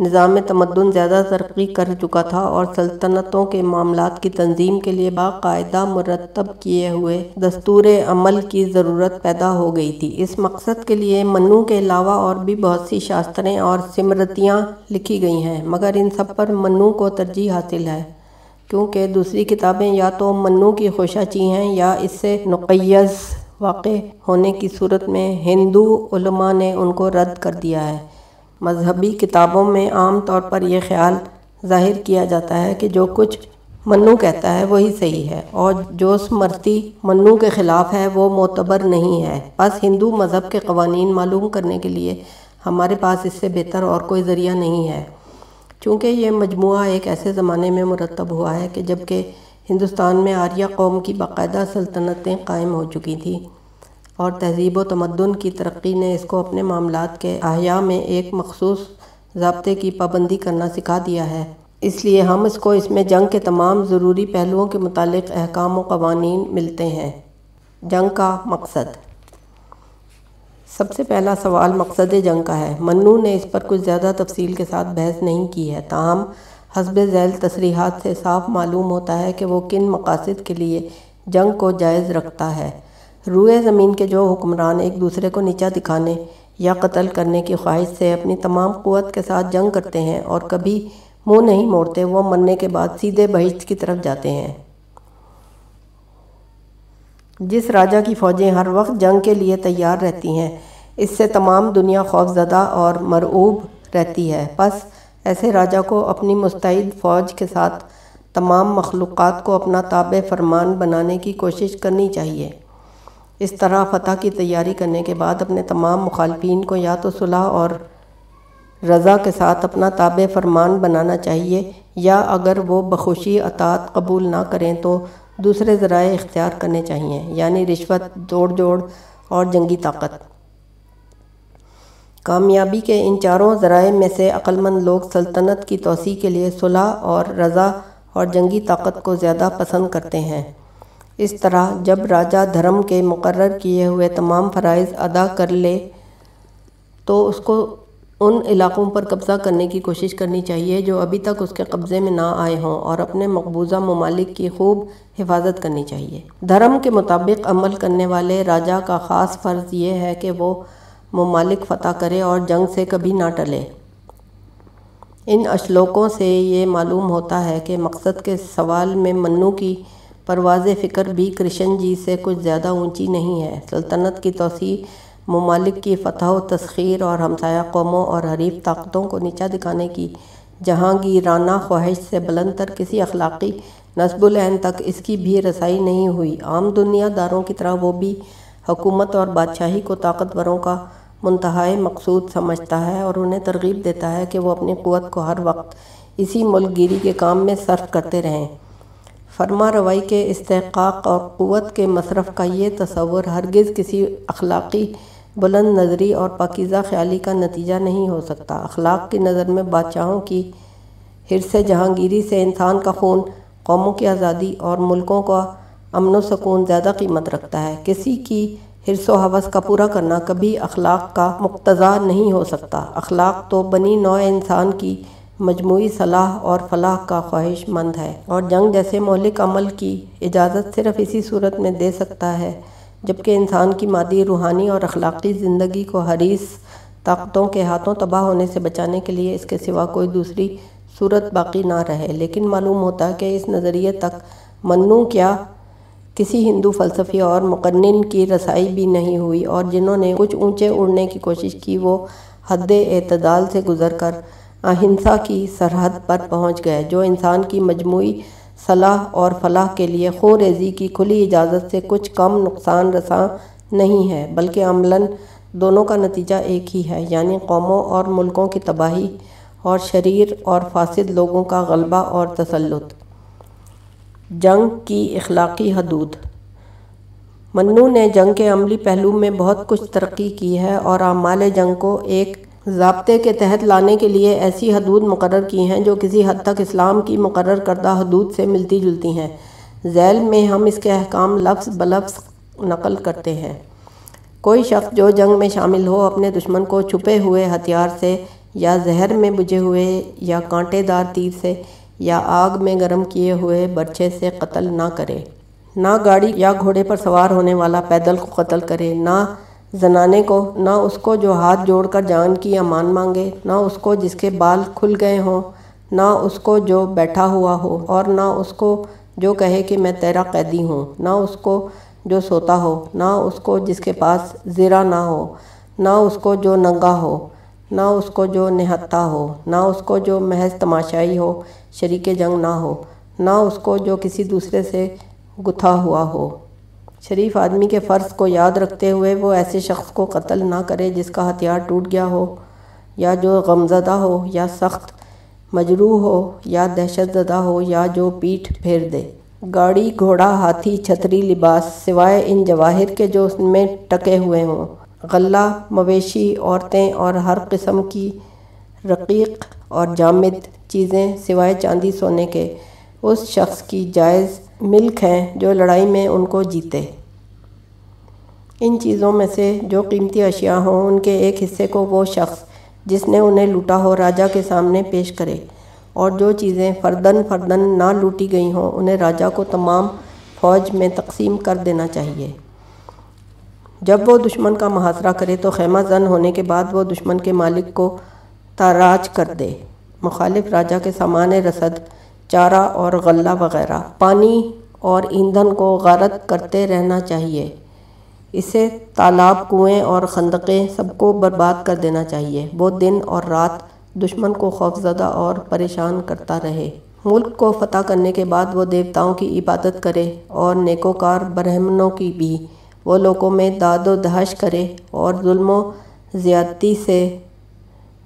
نظام تمدن زیادہ ترقی کر چکا تھا اور سلطنتوں کے معاملات کی تنظیم کے لیے باقاعدہ مرتب کیے ہوئے دستور عمل کی ضرورت پیدا ہو گئی تھی۔ اس مقصد کے لیے منو کے علاوہ اور بھی بہت سی شاستریں اور سمرتیاں لکھی گئی ہیں، مگر ان سب پر منو کو ترجیح حاصل ہے۔ کیونکہ دوسری کتابیں یا تو منو کی خوشاچی ہیں یا اس سے نقیز واقع ہونے کی صورت میں ہندو علماء نے ان کو رد کر دیا ہے۔ مذہبی کتابوں میں عام طور پر یہ خیال ظاہر کیا جاتا ہے کہ جو کچھ منو کہتا ہے وہی صحیح ہے اور جو سمرتی منو کے خلاف ہے وہ معتبر نہیں ہے۔ بس ہندو مذہب کے قوانین معلوم کرنے کے لیے ہمارے پاس اس سے بہتر اور کوئی ذریعہ نہیں ہے۔ چونکہ یہ مجموعہ ایک ایسے زمانے میں مرتب ہوا ہے کہ جبکہ ہندوستان میں آریہ قوم کی باقاعدہ سلطنتیں قائم ہو چکی تھیں۔ اور تہذیب و تمدن کی ترقی نے اس کو اپنے معاملات کے احیاء میں ایک مخصوص ضابطے کی پابندی کرنا سکھا دیا ہے۔ اس لیے ہم اس کو اس میں جنگ کے تمام ضروری پہلوؤں کے متعلق احکام و قوانین ملتے ہیں۔ جنگ کا مقصد۔ سب سے پہلا سوال مقصد جنگ کا ہے۔ منو نے اس پر کچھ زیادہ تفصیل کے ساتھ بحث نہیں کی ہے۔ تاہم حسب ذیل تصریحات سے صاف معلوم ہوتا ہے کہ وہ کن مقاصد کے لیے جنگ کو جائز رکھتا ہے۔ روئے زمین کے جو حکمران ایک دوسرے کو نیچا دکھانے یا قتل کرنے کی خواہش سے اپنی تمام قوت کے ساتھ جنگ کرتے ہیں اور کبھی منہ نہیں موڑتے، وہ مرنے کے بعد سیدھے بہشت کی طرف جاتے ہیں۔ جس راجہ کی فوجیں ہر وقت جنگ کے لیے تیار رہتی ہیں، اس سے تمام دنیا خوف زدہ اور مرعوب رہتی ہے۔ پس ایسے راجہ کو اپنی مستعد فوج کے ساتھ تمام مخلوقات کو اپنا تابع فرمان بنانے کی کوشش کرنی چاہیے۔ اس طرح فتح کی تیاری کرنے کے بعد اپنے تمام مخالفین کو یا تو صلح اور رضا کے ساتھ اپنا تابع فرمان بنانا چاہیے یا اگر وہ بخوشی اطاعت قبول نہ کریں تو دوسرے ذرائع اختیار کرنے چاہیے یعنی رشوت، دوڑ جوڑ اور جنگی طاقت۔ کامیابی کے ان چاروں ذرائع میں سے مند لوگ سلطنت کی توسیع کے لیے صلح اور رضا اور جنگی طاقت کو زیادہ پسند کرتے ہیں۔ اس طرح جب راجہ دھرم کے مقرر کیے ہوئے تمام فرائض ادا کر لے، تو اس کو ان علاقوں پر قبضہ کرنے کی کوشش کرنی چاہیے جو ابھی تک اس کے قبضے میں نہ آئے ہوں اور اپنے مقبوضہ ممالک کی خوب حفاظت کرنی چاہیے۔ دھرم کے مطابق عمل کرنے والے راجہ کا خاص فرض یہ ہے کہ وہ ممالک فتح کرے اور جنگ سے کبھی نہ ٹلے۔ ان اشلوکوں سے یہ معلوم ہوتا ہے کہ مقصد کے سوال میں منو کی پرواز فکر بھی کرشن جی سے کچھ زیادہ اونچی نہیں ہے۔ سلطنت کی توسیع، ممالک کی فتح و تسخیر اور ہمسایہ قوموں اور حریف طاقتوں کو نیچا دکھانے کی جہانگیرانہ خواہش سے بلند تر کسی اخلاقی نصب العین تک اس کی بھی رسائی نہیں ہوئی۔ عام دنیا داروں کی طرح وہ بھی حکومت اور بادشاہی کو طاقتوروں کا منتہائی مقصود سمجھتا ہے اور انہیں ترغیب دیتا ہے کہ وہ اپنی قوت کو ہر وقت اسی ملک گیری کے کام میں صرف کرتے رہیں۔ فرما روائی کے استحقاق اور قوت کے مصرف کا یہ تصور ہرگز کسی اخلاقی بلند نظری اور پاکیزہ خیالی کا نتیجہ نہیں ہو سکتا۔ اخلاق کی نظر میں بادشاہوں کی حرص جہانگیری سے انسان کا خون قوموں کی آزادی اور ملکوں کا امن و سکون زیادہ قیمت رکھتا ہے۔ کسی کی حرص و حوث کا پورا کرنا کبھی اخلاق کا مقتضا نہیں ہو سکتا۔ اخلاق تو بنی نوع انسان کی مجموعی صلاح اور فلاح کا خواہش مند ہے اور جنگ جیسے مولک عمل کی اجازت صرف اسی صورت میں دے سکتا ہے، جبکہ انسان کی مادی، روحانی اور اخلاقی زندگی کو حریص طاقتوں کے ہاتھوں تباہ ہونے سے بچانے کے لیے اس کے سوا کوئی دوسری صورت باقی نہ رہے۔ لیکن معلوم ہوتا ہے کہ اس نظریے تک منو کیا کسی ہندو فلسفی اور مقنن کی رسائی بھی نہیں ہوئی اور جنہوں نے کچھ اونچے اڑنے کی کوشش کی، وہ حد اعتدال سے گزر کر اہنسا کی سرحد پر پہنچ گئے، جو انسان کی مجموعی صلاح اور فلاح کے لیے خون ریزی کی کھلی اجازت سے کچھ کم نقصان رساں نہیں ہے، بلکہ عملاً دونوں کا نتیجہ ایک ہی ہے یعنی قوموں اور ملکوں کی تباہی اور شریر اور فاسد لوگوں کا غلبہ اور تسلط۔ جنگ کی اخلاقی حدود۔ منو نے جنگ کے عملی پہلو میں بہت کچھ ترقی کی ہے اور اعمال جنگ کو ایک ضابطے کے تحت لانے کے لیے ایسی حدود مقرر کی ہیں جو کسی حد تک اسلام کی مقرر کردہ حدود سے ملتی جلتی ہیں۔ ذیل میں ہم اس کے احکام لفظ بلفظ نقل کرتے ہیں۔ کوئی شخص جو جنگ میں شامل ہو، اپنے دشمن کو چھپے ہوئے ہتھیار سے یا زہر میں بجھے ہوئے یا کانٹے دار تیر سے یا آگ میں گرم کیے ہوئے برچے سے قتل نہ کرے۔ نہ گاڑی یا گھوڑے پر سوار ہونے والا پیدل کو قتل کرے، نہ زنانے کو نہ اس کو جو ہاتھ جوڑ کر جان کی امان مانگے نہ اس کو جس کے بال کھل گئے ہوں نہ اس کو جو بیٹھا ہوا ہو اور نہ اس کو جو کہے کہ میں تیرا قیدی ہوں نہ اس کو جو سوتا ہو نہ اس کو جس کے پاس زیرہ نہ ہو نہ اس کو جو ننگا ہو نہ اس کو جو نہتا ہو نہ اس کو جو محض تماشائی ہو شریک جنگ نہ ہو نہ اس کو جو کسی دوسرے سے گتھا ہوا ہو شریف آدمی کے فرض کو یاد رکھتے ہوئے وہ ایسے شخص کو قتل نہ کرے جس کا ہتھیار ٹوٹ گیا ہو، یا جو غمزدہ ہو، یا سخت مجروح ہو، یا دہشت زدہ ہو، یا جو پیٹھ پھیر دے۔ گاڑی، گھوڑا، ہاتھی، چھتری، لباس، سوائے ان جواہر کے جو اس میں ٹکے ہوئے ہوں۔ غلہ، مویشی، عورتیں اور ہر قسم کی رقیق اور جامد چیزیں سوائے چاندی سونے کے۔ اس شخص کی جائز ملک ہیں جو لڑائی میں ان کو جیتے ان چیزوں میں سے جو قیمتی اشیاء ہوں، ان کے ایک حصے کو وہ شخص جس نے انہیں لوٹا ہو، راجہ کے سامنے پیش کرے۔ اور جو چیزیں فردن فردن نہ لوٹی گئی ہوں، انہیں راجہ کو تمام فوج میں تقسیم کر دینا چاہیے۔ جب وہ دشمن کا محاصرہ کرے تو خیمہ زن ہونے کے بعد وہ دشمن کے مالک کو تاراج کر دے۔ مخالف راجہ کے سامان رسد چارہ اور غلہ وغیرہ۔ پانی اور ایندھن کو غارت کرتے رہنا چاہیے۔ اسے تالاب، کنویں اور خندقیں سب کو برباد کر دینا چاہیے۔ وہ دن اور رات دشمن کو خوفزدہ اور پریشان کرتا رہے۔ ملک کو فتح کرنے کے بعد وہ دیوتاؤں کی عبادت کرے اور نیکوکار برہمنوں کی بھی۔ وہ لوگوں میں داد و دہش کرے اور ظلم و زیادتی سے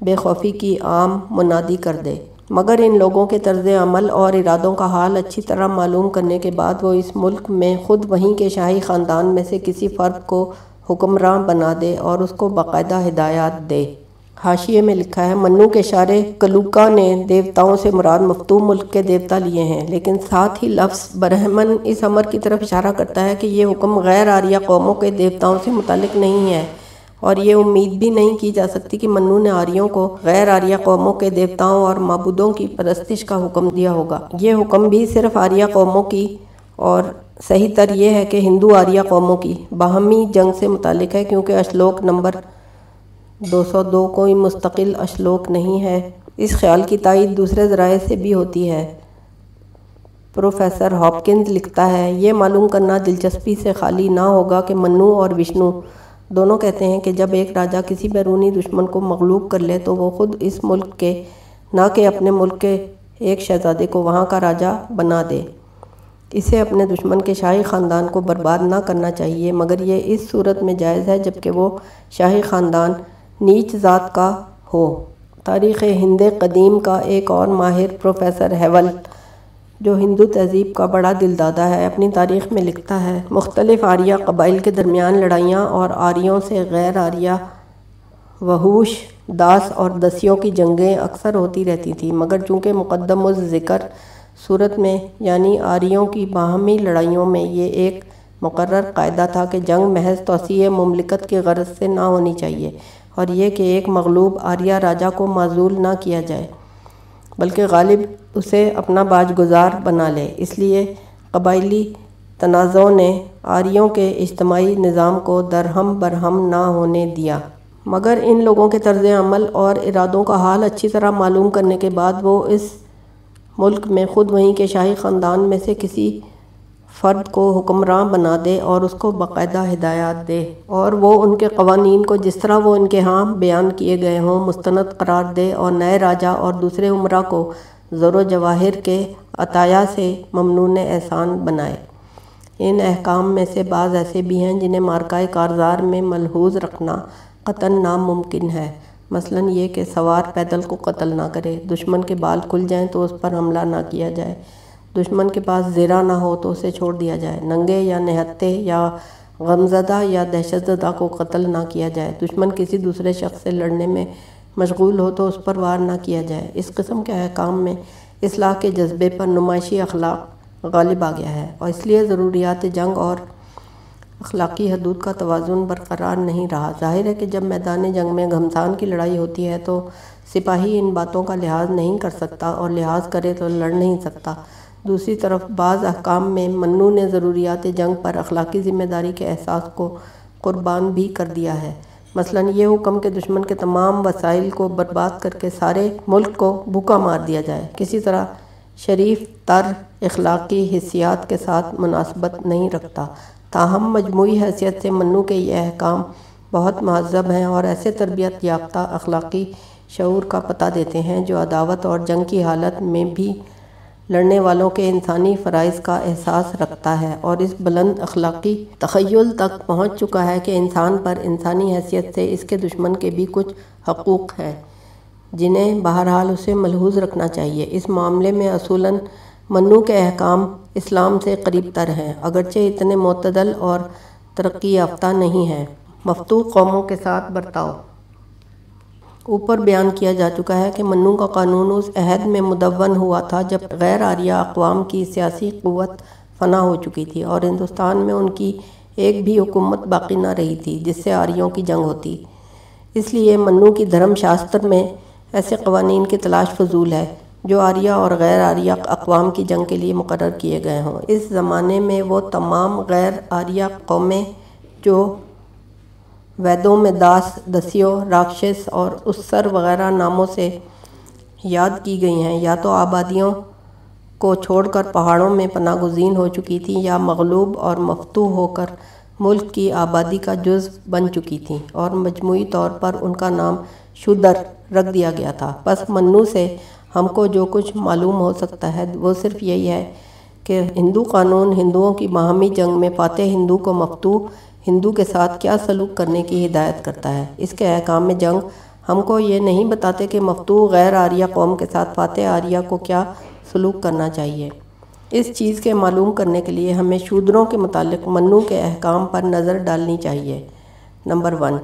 بے خوفی کی عام منادی کر دے۔ مگر ان لوگوں کے طرز عمل اور ارادوں کا حال اچھی طرح معلوم کرنے کے بعد وہ اس ملک میں خود وہیں کے شاہی خاندان میں سے کسی فرد کو حکمراں بنا دے اور اس کو باقاعدہ ہدایات دے۔ حاشیے میں لکھا ہے، منو کے شارے کلوکا نے دیوتاؤں سے مراد مفتو ملک کے دیوتا لیے ہیں، لیکن ساتھ ہی لفظ برہمن اس عمر کی طرف اشارہ کرتا ہے کہ یہ حکم غیر آریہ قوموں کے دیوتاؤں سے متعلق نہیں ہے۔ اور یہ امید بھی نہیں کی جا سکتی کہ منو نے آریوں کو، غیر آریہ قوموں کے دیوتاؤں اور معبودوں کی پرستش کا حکم دیا ہوگا۔ یہ حکم بھی صرف آریہ قوموں کی اور صحیح تر یہ ہے کہ ہندو آریہ قوموں کی باہمی جنگ سے متعلق ہے، کیونکہ اشلوک نمبر دو سو دو کوئی مستقل اشلوک نہیں ہے۔ اس خیال کی تائید دوسرے ذرائع سے بھی ہوتی ہے۔ پروفیسر ہاپکنز لکھتا ہے، یہ معلوم کرنا دلچسپی سے خالی نہ ہوگا کہ منو اور وشنو دونوں کہتے ہیں کہ جب ایک راجہ کسی بیرونی دشمن کو مغلوب کر لے تو وہ خود اس ملک کے، نہ کہ اپنے ملک کے ایک شہزادے کو وہاں کا راجہ بنا دے۔ اسے اپنے دشمن کے شاہی خاندان کو برباد نہ کرنا چاہیے، مگر یہ اس صورت میں جائز ہے جبکہ وہ شاہی خاندان نیچ ذات کا ہو۔ تاریخ ہند قدیم کا ایک اور ماہر پروفیسر ہیول جو ہندو تہذیب کا بڑا دل دادا ہے، اپنی تاریخ میں لکھتا ہے، مختلف آریہ قبائل کے درمیان لڑائیاں اور آریوں سے غیر آریہ وحوش، داس اور دسیوں کی جنگیں اکثر ہوتی رہتی تھیں۔ مگر چونکہ مقدم و ذکر صورت میں یعنی آریوں کی باہمی لڑائیوں میں، یہ ایک مقرر قاعدہ تھا کہ جنگ محض توسیع مملکت کی غرض سے نہ ہونی چاہیے اور یہ کہ ایک مغلوب آریہ راجہ کو معذول نہ کیا جائے۔ بلکہ غالب اسے اپنا باج گزار بنا لے۔ اس لیے قبائلی تنازعوں نے آریوں کے اجتماعی نظام کو درہم برہم نہ ہونے دیا۔ مگر ان لوگوں کے طرز عمل اور ارادوں کا حال اچھی طرح معلوم کرنے کے بعد وہ اس ملک میں خود وہیں کے شاہی خاندان میں سے کسی فرد کو حکمراں بنا دے اور اس کو باقاعدہ ہدایات دے اور وہ ان کے قوانین کو جس طرح وہ ان کے ہاں بیان کیے گئے ہوں، مستند قرار دے اور نئے راجہ اور دوسرے عمرہ کو زر و جواہر کے عطایہ سے ممنون احسان بنائے۔ ان احکام میں سے بعض ایسے بھی ہیں جنہیں مارکہ کارزار میں ملحوظ رکھنا قطن ناممکن ہے۔ مثلا یہ کہ سوار پیدل کو قتل نہ کرے، دشمن کے بال کھل جائیں تو اس پر حملہ نہ کیا جائے۔ دشمن کے پاس زیرہ نہ ہو تو اسے چھوڑ دیا جائے۔ ننگے یا نہتے یا غمزدہ یا دہشت زدہ کو قتل نہ کیا جائے۔ دشمن کسی دوسرے شخص سے لڑنے میں مشغول ہو تو اس پر وار نہ کیا جائے۔ اس قسم کے احکام میں اصلاح کے جذبے پر نمائشی اخلاق غالب آ گیا ہے اور اس لیے ضروریات جنگ اور اخلاقی حدود کا توازن برقرار نہیں رہا۔ ظاہر ہے کہ جب میدان جنگ میں گھمسان کی لڑائی ہوتی ہے تو سپاہی ان باتوں کا لحاظ نہیں کر سکتا اور لحاظ کرے تو لڑ نہیں سکتا۔ دوسری طرف، بعض احکام میں منو نے ضروریات جنگ پر اخلاقی ذمہ داری کے احساس کو قربان بھی کر دیا ہے۔ مثلا، یہ حکم کہ دشمن کے تمام وسائل کو برباد کر کے سارے ملک کو بھوکا مار دیا جائے۔ کسی طرح، شریف تر اخلاقی حصیات کے ساتھ مناسبت نہیں رکھتا۔ تاہم، مجموعی حیثیت سے منو کے یہ احکام بہت مہذب ہیں اور ایسے تربیت یافتہ اخلاقی شعور کا پتہ دیتے ہیں جو عداوت اور جنگ کی حالت میں بھی لڑنے والوں کے انسانی فرائض کا احساس رکھتا ہے اور اس بلند اخلاقی تخیل تک پہنچ چکا ہے کہ انسان پر انسانی حیثیت سے اس کے دشمن کے بھی کچھ حقوق ہیں، جنہیں بہرحال اسے ملحوظ رکھنا چاہیے۔ اس معاملے میں اصولاً منو کے احکام اسلام سے قریب تر ہیں، اگرچہ اتنے معتدل اور ترقی یافتہ نہیں ہیں۔ مفتو قوموں کے ساتھ برتاؤ۔ اوپر بیان کیا جا چکا ہے کہ منو کا قانون اس عہد میں مدون ہوا تھا جب غیر آریہ اقوام کی سیاسی قوت فنا ہو چکی تھی اور ہندوستان میں ان کی ایک بھی حکومت باقی نہ رہی تھی، جس سے آریوں کی جنگ ہوتی۔ اس لیے منو کی دھرم شاستر میں ایسے قوانین کی تلاش فضول ہے جو آریہ اور غیر آریہ اقوام کی جنگ کے لیے مقرر کیے گئے ہوں۔ اس زمانے میں وہ تمام غیر آریہ قومیں جو ویدوں میں داس، دسیوں، راکشس اور اسر وغیرہ ناموں سے یاد کی گئی ہیں۔ یا تو آبادیوں کو چھوڑ کر پہاڑوں میں پناہ گزین ہو چکی تھیں یا مغلوب اور مفتو ہو کر ملک کی آبادی کا جز بن چکی تھیں اور مجموعی طور پر ان کا نام شدر رکھ دیا گیا تھا۔ پس منو سے ہم کو جو کچھ معلوم ہو سکتا ہے، وہ صرف یہی ہے کہ ہندو قانون ہندوؤں کی باہمی جنگ میں فاتح ہندو کو مفتو ہندو کے ساتھ کیا سلوک کرنے کی ہدایت کرتا ہے؟ اس کے احکام میں جنگ ہم کو یہ نہیں بتاتے کہ مفتو غیر آریہ قوم کے ساتھ فاتح آریہ کو کیا سلوک کرنا چاہیے۔ اس چیز کے معلوم کرنے کے لیے ہمیں شودروں کے متعلق منو کے احکام پر نظر ڈالنی چاہیے۔ نمبر ون،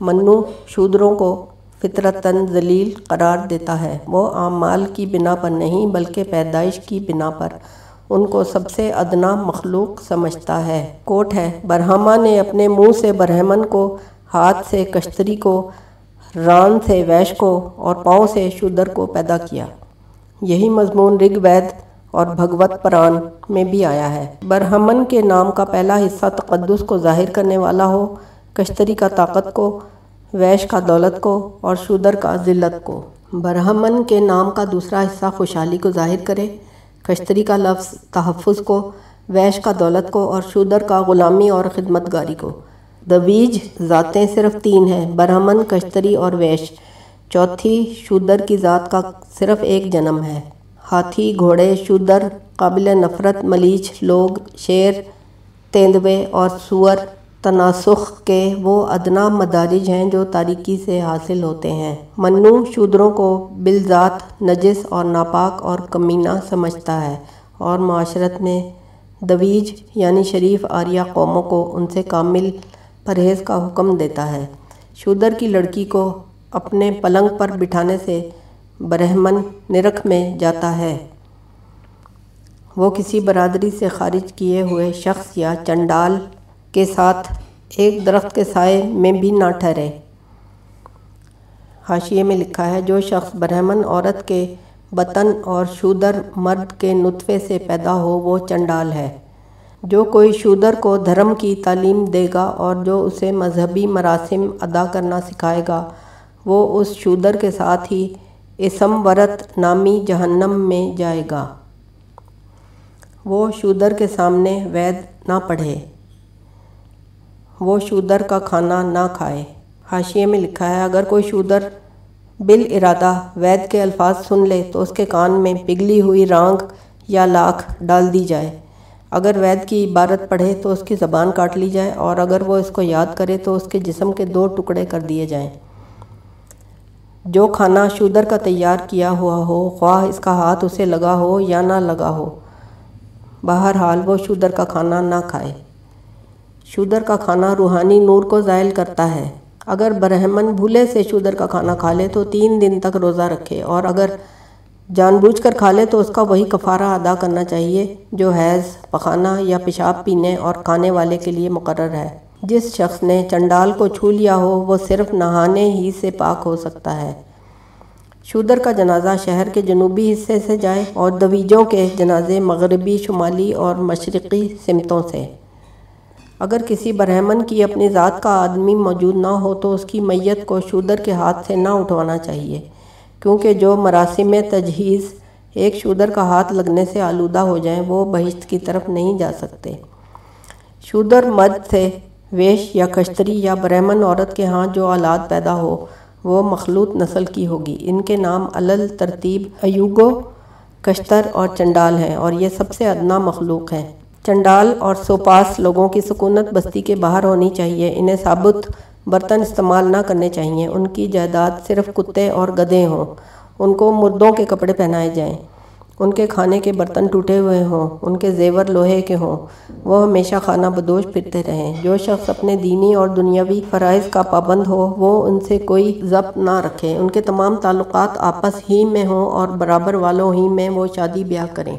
منو شودروں کو فطرتاً ذلیل قرار دیتا ہے۔ وہ اعمال کی بنا پر نہیں، بلکہ پیدائش کی بنا پر ان کو سب سے ادنا مخلوق سمجھتا ہے۔ کوٹ ہے۔ برہما نے اپنے منہ سے برہمن کو، ہاتھ سے کشتری کو، ران سے ویش کو اور پاؤں سے شودر کو پیدا کیا۔ یہی مضمون رگ وید اور بھگوت پران میں بھی آیا ہے۔ برہمن کے نام کا پہلا حصہ تقدس کو ظاہر کرنے والا ہو، کشتری کا طاقت کو، ویش کا دولت کو اور شودر کا ذلت کو۔ برہمن کے نام کا دوسرا حصہ خوشحالی کو ظاہر کرے۔ کشتری کا لفظ تحفظ کو، ویش کا دولت کو اور شودر کا غلامی اور خدمت گاری کو دویج ذاتیں صرف تین ہیں، برہمن، کشتری اور ویش۔ چوتھی، شودر کی ذات کا صرف ایک جنم ہے۔ ہاتھی، گھوڑے، شودر، قابل نفرت، ملیچ، لوگ، شیر، تیندوے اور سور۔ تناسخ کے وہ ادنا مدارج ہیں جو تاریکی سے حاصل ہوتے ہیں۔ منو شودروں کو بالذات نجس اور ناپاک اور کمینہ سمجھتا ہے اور معاشرت میں دویج یعنی شریف آریہ قوموں کو ان سے کامل پرہیز کا حکم دیتا ہے۔ شودر کی لڑکی کو اپنے پلنگ پر بٹھانے سے برہمن نرکھ میں جاتا ہے۔ وہ کسی برادری سے خارج کیے ہوئے شخص یا چنڈال کے ساتھ ایک درخت کے سائے میں بھی نہ ٹھہرے۔ حاشیے میں لکھا ہے، جو شخص برہمن عورت کے بطن اور شودر مرد کے نطفے سے پیدا ہو، وہ چنڈال ہے۔ جو کوئی شودر کو دھرم کی تعلیم دے گا اور جو اسے مذہبی مراسم ادا کرنا سکھائے گا، وہ اس شودر کے ساتھ ہی اسم ورت نامی جہنم میں جائے گا۔ وہ شودر کے سامنے وید نہ پڑھے۔ وہ شودر کا کھانا نہ کھائے۔ حاشیے میں لکھا ہے، اگر کوئی شودر بال ارادہ وید کے الفاظ سن لے تو اس کے کان میں پگھلی ہوئی رانگ یا لاکھ ڈال دی جائے۔ اگر وید کی عبارت پڑھے تو اس کی زبان کاٹ لی جائے اور اگر وہ اس کو یاد کرے تو اس کے جسم کے دو ٹکڑے کر دیے جائیں۔ جو کھانا شودر کا تیار کیا ہوا ہو، خواہ اس کا ہاتھ اسے لگا ہو یا نہ لگا ہو، بہرحال وہ شودر کا کھانا نہ کھائے۔ شودر کا کھانا روحانی نور کو زائل کرتا ہے۔ اگر برہمن بھولے سے شودر کا کھانا کھا لے تو تین دن تک روزہ رکھے، اور اگر جان بوجھ کر کھا لے تو اس کا وہی کفارہ ادا کرنا چاہیے جو حیض، پخانہ یا پیشاب پینے اور کھانے والے کے لیے مقرر ہے۔ جس شخص نے چنڈال کو چھو لیا ہو، وہ صرف نہانے ہی سے پاک ہو سکتا ہے۔ شودر کا جنازہ شہر کے جنوبی حصے سے جائے اور دویجوں کے جنازے مغربی، شمالی اور مشرقی سمتوں سے۔ اگر کسی برہمن کی اپنی ذات کا آدمی موجود نہ ہو تو اس کی میت کو شودر کے ہاتھ سے نہ اٹھوانا چاہیے، کیونکہ جو مراسم تجہیز ایک شودر کا ہاتھ لگنے سے آلودہ ہو جائیں، وہ بہشت کی طرف نہیں جا سکتے۔ شودر مرد سے ویش یا کشتری یا برہمن عورت کے ہاں جو اولاد پیدا ہو، وہ مخلوط نسل کی ہوگی۔ ان کے نام علل، ترتیب، ایوگو، کشتر اور چنڈال ہیں اور یہ سب سے ادنا مخلوق ہیں۔ چنڈال اور سوپاس لوگوں کی سکونت بستی کے باہر ہونی چاہیے۔ انہیں ثابت برتن استعمال نہ کرنے چاہیے۔ ان کی جائیداد صرف کتے اور گدے ہوں۔ ان کو مردوں کے کپڑے پہنائے جائیں۔ ان کے کھانے کے برتن ٹوٹے ہوئے ہوں۔ ان کے زیور لوہے کے ہوں۔ وہ ہمیشہ کھانا بدوش پھرتے رہیں۔ جو شخص اپنے دینی اور دنیاوی فرائض کا پابند ہو، وہ ان سے کوئی ضبط نہ رکھے۔ ان کے تمام تعلقات آپس ہی میں ہوں اور برابر والوں ہی میں وہ شادی بیاہ کریں۔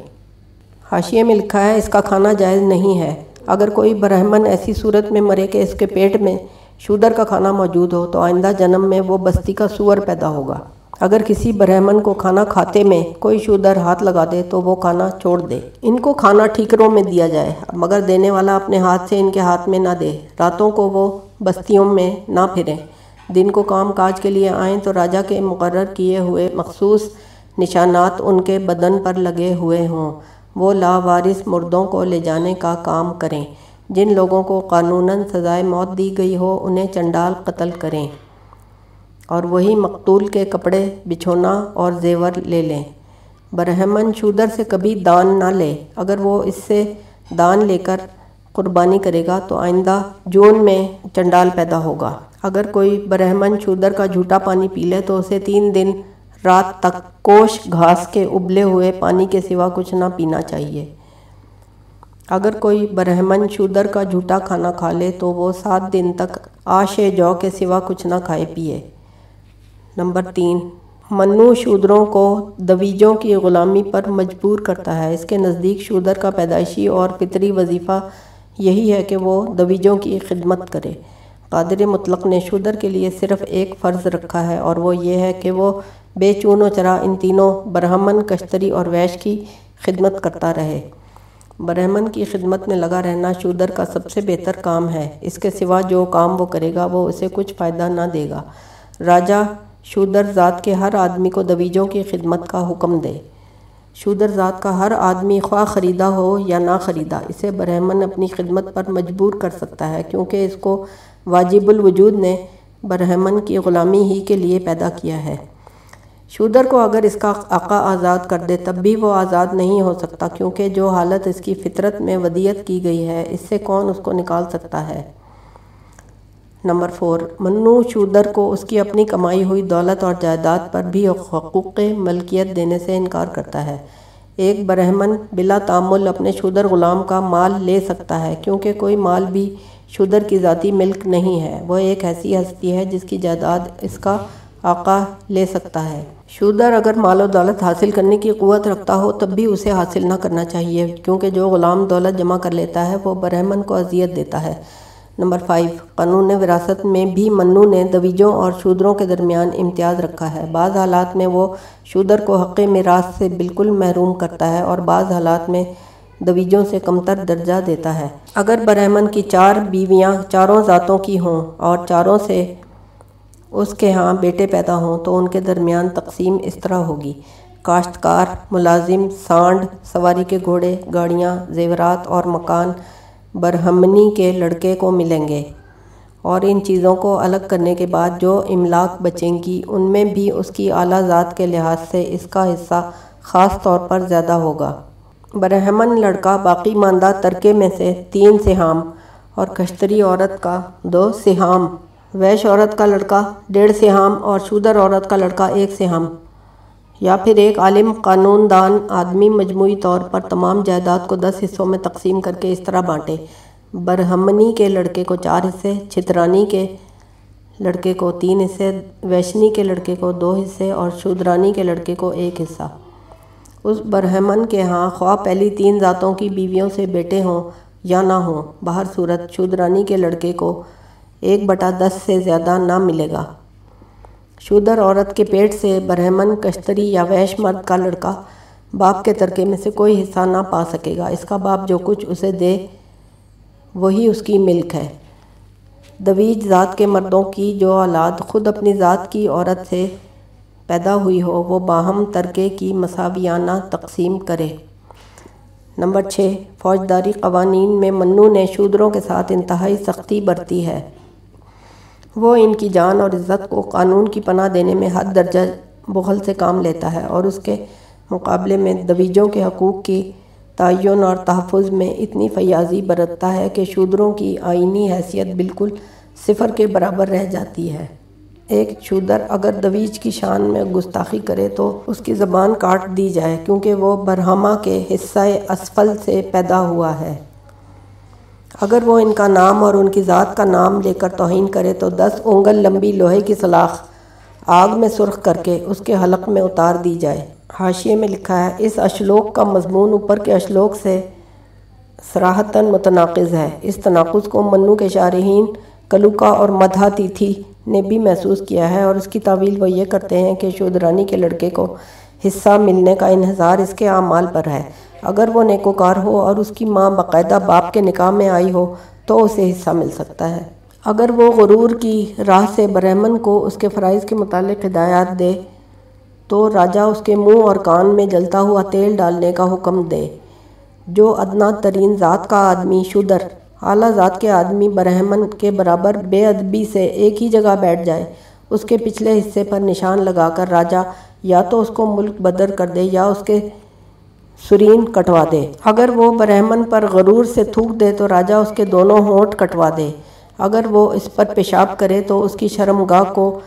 حاشیے میں لکھا ہے، اس کا کھانا جائز نہیں ہے۔ اگر کوئی برہمن ایسی صورت میں مرے کہ اس کے پیٹ میں شودر کا کھانا موجود ہو، تو آئندہ جنم میں وہ بستی کا سور پیدا ہوگا۔ اگر کسی برہمن کو کھانا کھاتے میں کوئی شودر ہاتھ لگا دے، تو وہ کھانا چھوڑ دے۔ ان کو کھانا ٹھیکروں میں دیا جائے، مگر دینے والا اپنے ہاتھ سے ان کے ہاتھ میں نہ دے۔ راتوں کو وہ بستیوں میں نہ پھریں دن کو کام کاج کے لیے آئیں تو راجہ کے مقرر کیے ہوئے مخصوص نشانات ان کے بدن پر لگے ہوئے ہوں۔ وہ لاوارث مردوں کو لے جانے کا کام کریں۔ جن لوگوں کو قانوناً سزائے موت دی گئی ہو، انہیں چنڈال قتل کریں۔ اور وہی مقتول کے کپڑے بچھونا اور زیور لے لیں۔ برہمن شودر سے کبھی دان نہ لے۔ اگر وہ اس سے دان لے کر قربانی کرے گا، تو آئندہ جون میں چنڈال پیدا ہوگا۔ اگر کوئی برہمن شودر کا جھوٹا پانی پی لے، تو اسے تین دن رات تک کوش گھاس کے ابلے ہوئے پانی کے سوا کچھ نہ پینا چاہیے۔ اگر کوئی برہمن شودر کا جھوٹا کھانا کھا لے تو وہ سات دن تک آش جو کے سوا کچھ نہ کھائے پیے نمبر تین، منو شودروں کو دویجوں کی غلامی پر مجبور کرتا ہے۔ اس کے نزدیک شودر کا پیدائشی اور فطری وظیفہ یہی ہے کہ وہ دویجوں کی خدمت کرے۔ قادر مطلق نے شودر کے لیے صرف ایک فرض رکھا ہے اور وہ یہ ہے کہ وہ بے چون و چرا ان تینوں برہمن، کشتری اور ویش کی خدمت کرتا رہے۔ برہمن کی خدمت میں لگا رہنا شودر کا سب سے بہتر کام ہے۔ اس کے سوا جو کام وہ کرے گا، وہ اسے کچھ فائدہ نہ دے گا۔ راجہ شودر ذات کے ہر آدمی کو دویجوں کی خدمت کا حکم دے۔ شودر ذات کا ہر آدمی خواہ خریدا ہو یا نہ خریدا، اسے برہمن اپنی خدمت پر مجبور کر سکتا ہے، کیونکہ اس کو واجب الوجود نے برہمن کی غلامی ہی کے لیے پیدا کیا ہے۔ شودر کو اگر اس کا آقا آزاد کر دے، تب بھی وہ آزاد نہیں ہو سکتا، کیونکہ جو حالت اس کی فطرت میں ودیت کی گئی ہے، اس سے کون اس کو نکال سکتا ہے؟ نمبر فور، منو شودر کو اس کی اپنی کمائی ہوئی دولت اور جائیداد پر بھی حقوق ملکیت دینے سے انکار کرتا ہے۔ ایک برہمن بلا تعمل اپنے شودر غلام کا مال لے سکتا ہے، کیونکہ کوئی مال بھی شودر کی ذاتی ملک نہیں ہے۔ وہ ایک ایسی ہستی ہے جس کی جائیداد اس کا آقا لے سکتا ہے۔ شودر اگر مال و دولت حاصل کرنے کی قوت رکھتا ہو، تب بھی اسے حاصل نہ کرنا چاہیے۔ کیونکہ جو غلام دولت جمع کر لیتا ہے، وہ برہمن کو اذیت دیتا ہے۔ نمبر فائیو، قانون وراثت میں بھی منو نے دویجوں اور شودروں کے درمیان امتیاز رکھا ہے۔ بعض حالات میں وہ شودر کو حق میراث سے بالکل محروم کرتا ہے اور بعض حالات میں دویجوں سے کمتر درجہ دیتا ہے۔ اگر برہمن کی چار بیویاں چاروں ذاتوں کی ہوں اور چاروں سے اس کے ہاں بیٹے پیدا ہوں تو ان کے درمیان تقسیم اس طرح ہوگی۔ کاشتکار، ملازم، سانڈ، سواری کے گھوڑے، گاڑیاں، زیورات اور مکان برہمنی کے لڑکے کو ملیں گے۔ اور ان چیزوں کو الگ کرنے کے بعد جو املاک بچیں گی، ان میں بھی اس کی اعلیٰ ذات کے لحاظ سے اس کا حصہ خاص طور پر زیادہ ہوگا۔ برہمن لڑکا باقی ماندہ ترکے میں سے تین سہام اور کشتری عورت کا دو سہام۔ ویش عورت کا لڑکا، ڈیڑھ سہام اور شودر عورت کا لڑکا، ایک سہام یا پھر ایک عالم، قانون دان آدمی مجموعی طور پر تمام جائیداد کو دس حصوں میں تقسیم کر کے اس طرح بانٹے۔ برہمنی کے لڑکے کو چار حصے، چھترانی کے لڑکے کو تین حصے، ویشنی کے لڑکے کو دو حصے، اور شودرانی کے لڑکے کو ایک حصہ۔ اس برہمن کے ہاں خواہ پہلی تین ذاتوں کی بیویوں سے بیٹے ہوں یا نہ ہوں باہر صورت شودرانی کے لڑکے کو ایک بٹا دس سے زیادہ نہ ملے گا۔ شودر عورت کے پیٹ سے برہمن، کشتری یا ویش مرد کا لڑکا باپ کے ترکے میں سے کوئی حصہ نہ پا سکے گا۔ اس کا باپ جو کچھ اسے دے، وہی اس کی ملک ہے۔ دویج ذات کے مردوں کی جو اولاد خود اپنی ذات کی عورت سے پیدا ہوئی ہو، وہ باہم ترکے کی مساویانہ تقسیم کرے۔ نمبر چھ، فوجداری قوانین میں منو نے شودروں کے ساتھ انتہائی سختی برتی ہے۔ وہ ان کی جان اور عزت کو قانون کی پناہ دینے میں حد درجہ بغل سے کام لیتا ہے اور اس کے مقابلے میں دویجوں کے حقوق کی تعین اور تحفظ میں اتنی فیاضی برتتا ہے کہ شودروں کی آئینی حیثیت بالکل صفر کے برابر رہ جاتی ہے۔ ایک شودر اگر دویج کی شان میں گستاخی کرے تو اس کی زبان کاٹ دی جائے کیونکہ وہ برہمہ کے حصہ اسفل سے پیدا ہوا ہے۔ اگر وہ ان کا نام اور ان کی ذات کا نام لے کر توہین کرے تو دس انگل لمبی لوہے کی سلاخ آگ میں سرخ کر کے اس کے حلق میں اتار دی جائے۔ حاشیے میں لکھا ہے، اس اشلوک کا مضمون اوپر کے اشلوک سے سراہتاً متناقض ہے۔ اس تناقض کو منو کے شارحین کلوکا اور مدھا تیتھی نے بھی محسوس کیا ہے اور اس کی تعویل وہ یہ کرتے ہیں کہ شودرانی کے لڑکے کو حصہ ملنے کا انحصار اس کے اعمال پر ہے۔ اگر وہ نیکوکار ہو اور اس کی ماں باقاعدہ باپ کے نکاح میں آئی ہو تو اسے حصہ مل سکتا ہے۔ اگر وہ غرور کی راہ سے برہمن کو اس کے فرائض کے متعلق ہدایات دے تو راجہ اس کے منہ اور کان میں جلتا ہوا تیل ڈالنے کا حکم دے۔ جو ادنا ترین ذات کا آدمی شدر اعلیٰ ذات کے آدمی برہمن کے برابر بے ادبی سے ایک ہی جگہ بیٹھ جائے، اس کے پچھلے حصے پر نشان لگا کر راجہ یا تو اس کو ملک بدر کر دے یا اس کے سرین کٹوا دے۔ اگر وہ برہمن پر غرور سے تھوک دے تو راجہ اس کے دونوں ہونٹ کٹوا دے۔ اگر وہ اس پر پیشاب کرے تو اس کی شرمگاہ کو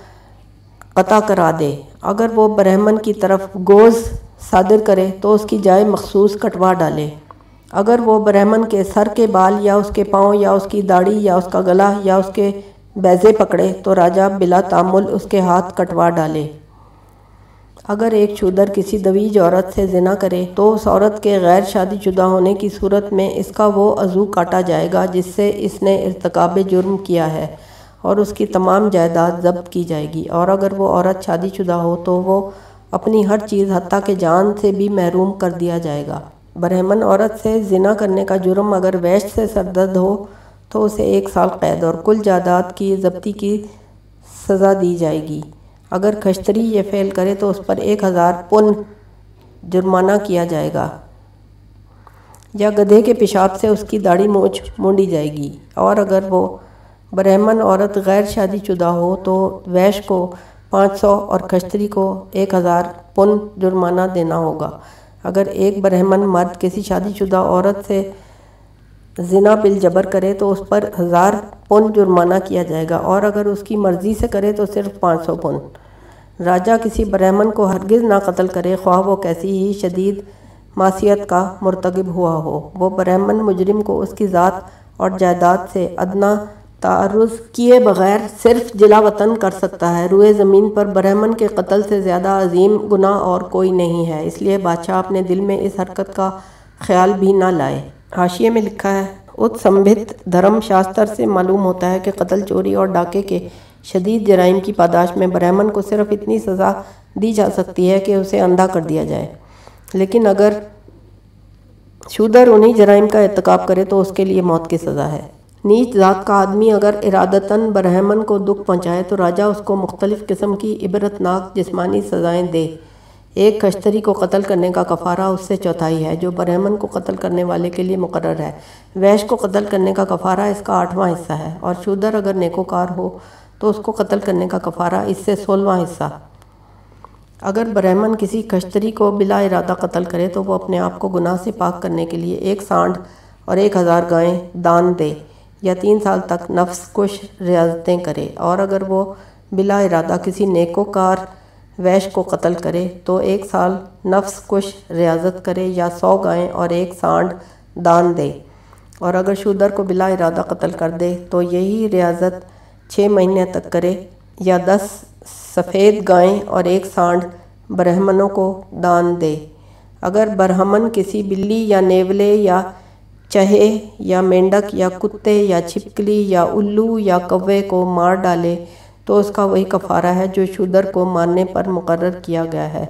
قطع کرا دے۔ اگر وہ برہمن کی طرف گوز صادر کرے تو اس کی جائے مخصوص کٹوا ڈالے۔ اگر وہ برہمن کے سر کے بال یا اس کے پاؤں یا اس کی داڑھی یا اس کا گلا یا اس کے بیزے پکڑے تو راجہ بلا تعمل اس کے ہاتھ کٹوا ڈالے۔ اگر ایک شودر کسی دویج عورت سے زنا کرے تو اس عورت کے غیر شادی شدہ ہونے کی صورت میں اس کا وہ عضو کاٹا جائے گا جس سے اس نے ارتکاب جرم کیا ہے اور اس کی تمام جائیداد ضبط کی جائے گی اور اگر وہ عورت شادی شدہ ہو تو وہ اپنی ہر چیز حتیٰ کہ جان سے بھی محروم کر دیا جائے گا۔ برہمن عورت سے زنا کرنے کا جرم اگر ویشت سے سردد ہو تو اسے ایک سال قید اور کل جائیداد کی ضبطی کی سزا دی جائے گی۔ اگر کشتری یہ فیل کرے تو اس پر ایک ہزار پن جرمانہ کیا جائے گا۔ یا گدھے کے پیشاب سے اس کی داڑھی موچ مونڈی جائے گی۔ اور اگر وہ برہمن عورت غیر شادی شدہ ہو تو ویش کو پانچ سو اور کشتری کو ایک ہزار پن جرمانہ دینا ہوگا۔ اگر ایک برہمن مرد کسی شادی شدہ عورت سے زنا بل جبر کرے تو اس پر ہزار پن جرمانہ کیا جائے گا۔ اور اگر اس کی مرضی سے کرے تو صرف پانچ سو پن۔ راجہ کسی برہمن کو ہرگز نہ قتل کرے، خواہ وہ کیسی ہی شدید معصیت کا مرتگب ہوا ہو۔ وہ برہمن مجرم کو اس کی ذات اور جائیداد سے ادنا تعرض کیے بغیر صرف جلا وطن کر سکتا ہے۔ روئے زمین پر برہمن کے قتل سے زیادہ عظیم گناہ اور کوئی نہیں ہے۔ اس لیے بادشاہ اپنے دل میں اس حرکت کا خیال بھی نہ لائے۔ حاشیے میں لکھا ہے، ات سمبھت دھرم شاستر سے معلوم ہوتا ہے کہ قتل چوری اور ڈاکے کے شدید جرائم کی پاداش میں برہمن کو صرف اتنی سزا دی جا سکتی ہے کہ اسے اندھا کر دیا جائے۔ لیکن اگر شودر انہی جرائم کا ارتکاب کرے تو اس کے لیے موت کی سزا ہے۔ نیچ ذات کا آدمی اگر ارادتاً برہمن کو دکھ پہنچائے تو راجہ اس کو مختلف قسم کی عبرتناک جسمانی سزائیں دے۔ ایک کشتری کو قتل کرنے کا کفارہ اس سے چوتھائی ہے، جو برہمن کو قتل کرنے والے کے لیے مقرر ہے۔ ویش کو قتل کرنے کا کفارہ اس کا آٹھواں حصہ ہے۔ اور شودر اگر نیکوکار ہو تو اس کو قتل کرنے کا کفارہ اس سے سولہواں حصہ۔ اگر برہمن کسی کشتری کو بلا ارادہ قتل کرے تو وہ اپنے آپ کو گناہ سے پاک کرنے کے لیے ایک سانڈ اور ایک ہزار گائیں دان دے یا تین سال تک نفس کش ریاضتیں کرے۔ اور اگر وہ بلا ارادہ کسی نیکوکار ویش کو قتل کرے تو ایک سال نفس کش ریاضت کرے یا سو گائیں اور ایک سانڈ دان دے۔ اور اگر شودر کو بلا ارادہ قتل کر دے تو یہی ریاضت چھ مہینے تک کرے یا دس سفید گائیں اور ایک سانڈ برہمنوں کو دان دے۔ اگر برہمن کسی بلی یا نیولے یا چہے یا مینڈک یا کتے یا چھپکلی یا الو یا کوے کو مار ڈالے تو اس کا وہی کفارہ ہے جو شودر کو مارنے پر مقرر کیا گیا ہے۔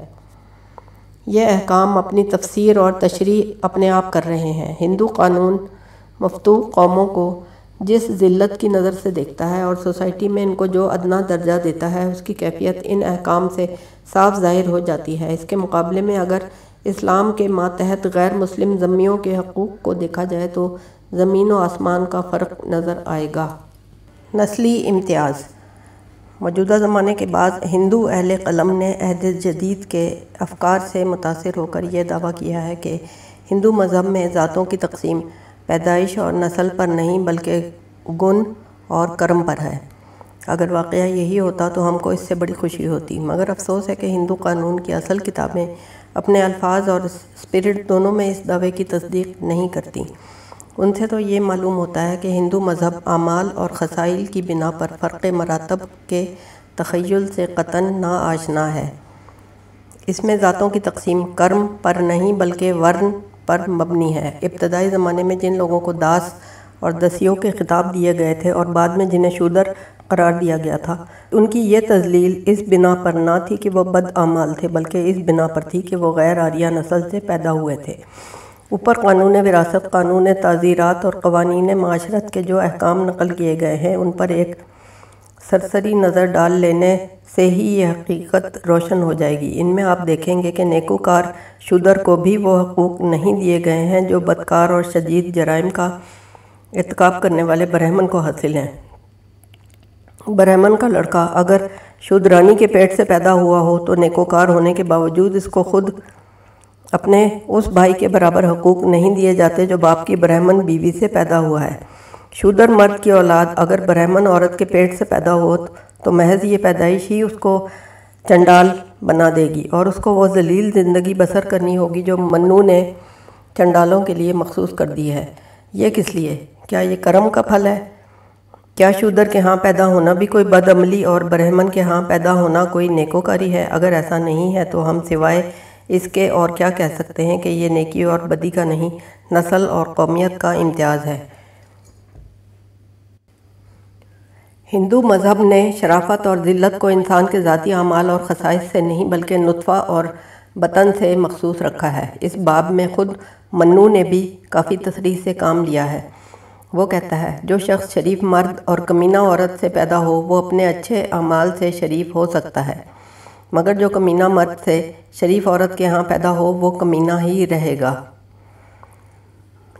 یہ احکام اپنی تفسیر اور تشریح اپنے آپ کر رہے ہیں۔ ہندو قانون مفتو قوموں کو جس ذلت کی نظر سے دیکھتا ہے اور سوسائٹی میں ان کو جو ادنا درجہ دیتا ہے، اس کی کیفیت ان احکام سے صاف ظاہر ہو جاتی ہے۔ اس کے مقابلے میں اگر اسلام کے ماتحت غیر مسلم ضمیوں کے حقوق کو دیکھا جائے تو زمین و آسمان کا فرق نظر آئے گا۔ نسلی امتیاز۔ موجودہ زمانے کے بعد ہندو اہل قلم نے عہد جدید کے افکار سے متاثر ہو کر یہ دعویٰ کیا ہے کہ ہندو مذہب میں ذاتوں کی تقسیم پیدائش اور نسل پر نہیں بلکہ گن اور کرم پر ہے۔ اگر واقعہ یہی ہوتا تو ہم کو اس سے بڑی خوشی ہوتی۔ مگر افسوس ہے کہ ہندو قانون کی اصل کتابیں اپنے الفاظ اور اسپرٹ دونوں میں اس دعوے کی تصدیق نہیں کرتی۔ ان سے تو یہ معلوم ہوتا ہے کہ ہندو مذہب اعمال اور خسائل کی بنا پر فرق مراتب کے تخیل سے قطن نا آشنا ہے۔ اس میں ذاتوں کی تقسیم کرم پر نہیں بلکہ ورن پر مبنی ہے۔ ابتدائی زمانے میں جن لوگوں کو داس اور دسیوں کے خطاب دیے گئے تھے اور بعد میں جنہیں شودر قرار دیا گیا تھا، ان کی یہ تزلیل اس بنا پر نہ تھی کہ وہ بد اعمال تھے، بلکہ اس بنا پر تھی کہ وہ غیر آریہ نسل سے پیدا ہوئے تھے۔ اوپر قانون وراثت، قانون تعزیرات اور قوانین معاشرت کے جو احکام نقل کیے گئے ہیں، ان پر ایک سرسری نظر ڈال لینے سے ہی یہ حقیقت روشن ہو جائے گی۔ ان میں آپ دیکھیں گے کہ نیکوکار شدر کو بھی وہ حقوق نہیں دیے گئے ہیں جو بدکار اور شدید جرائم کا اتقاب کرنے والے برہمن کو حاصل ہیں۔ برہمن کا لڑکا اگر شدرانی کے پیٹ سے پیدا ہوا ہو تو نیکوکار ہونے کے باوجود اس کو خود اپنے اس بھائی کے برابر حقوق نہیں دیے جاتے جو باپ کی برہمن بیوی سے پیدا ہوا ہے۔ شودر مرد کی اولاد اگر برہمن عورت کے پیٹ سے پیدا ہو تو محض یہ پیدائش ہی اس کو چنڈال بنا دے گی اور اس کو وہ ذلیل زندگی بسر کرنی ہوگی جو منو نے چنڈالوں کے لیے مخصوص کر دی ہے۔ یہ کس لیے؟ کیا یہ کرم کا پھل ہے؟ کیا شودر کے ہاں پیدا ہونا بھی کوئی بد عملی اور برہمن کے ہاں پیدا ہونا کوئی نیکوکاری ہے؟ اگر ایسا نہیں ہے تو ہم سوائے اس کے اور کیا کہہ سکتے ہیں کہ یہ نیکی اور بدی کا نہیں، نسل اور قومیت کا امتیاز ہے۔ ہندو مذہب نے شرافت اور ذلت کو انسان کے ذاتی اعمال اور خصائص سے نہیں بلکہ نطفہ اور بطن سے مخصوص رکھا ہے۔ اس باب میں خود منو نے بھی کافی تصریح سے کام لیا ہے۔ وہ کہتا ہے، جو شخص شریف مرد اور کمینہ عورت سے پیدا ہو، وہ اپنے اچھے اعمال سے شریف ہو سکتا ہے۔ مگر جو کمینہ مرد سے شریف عورت کے ہاں پیدا ہو، وہ کمینہ ہی رہے گا۔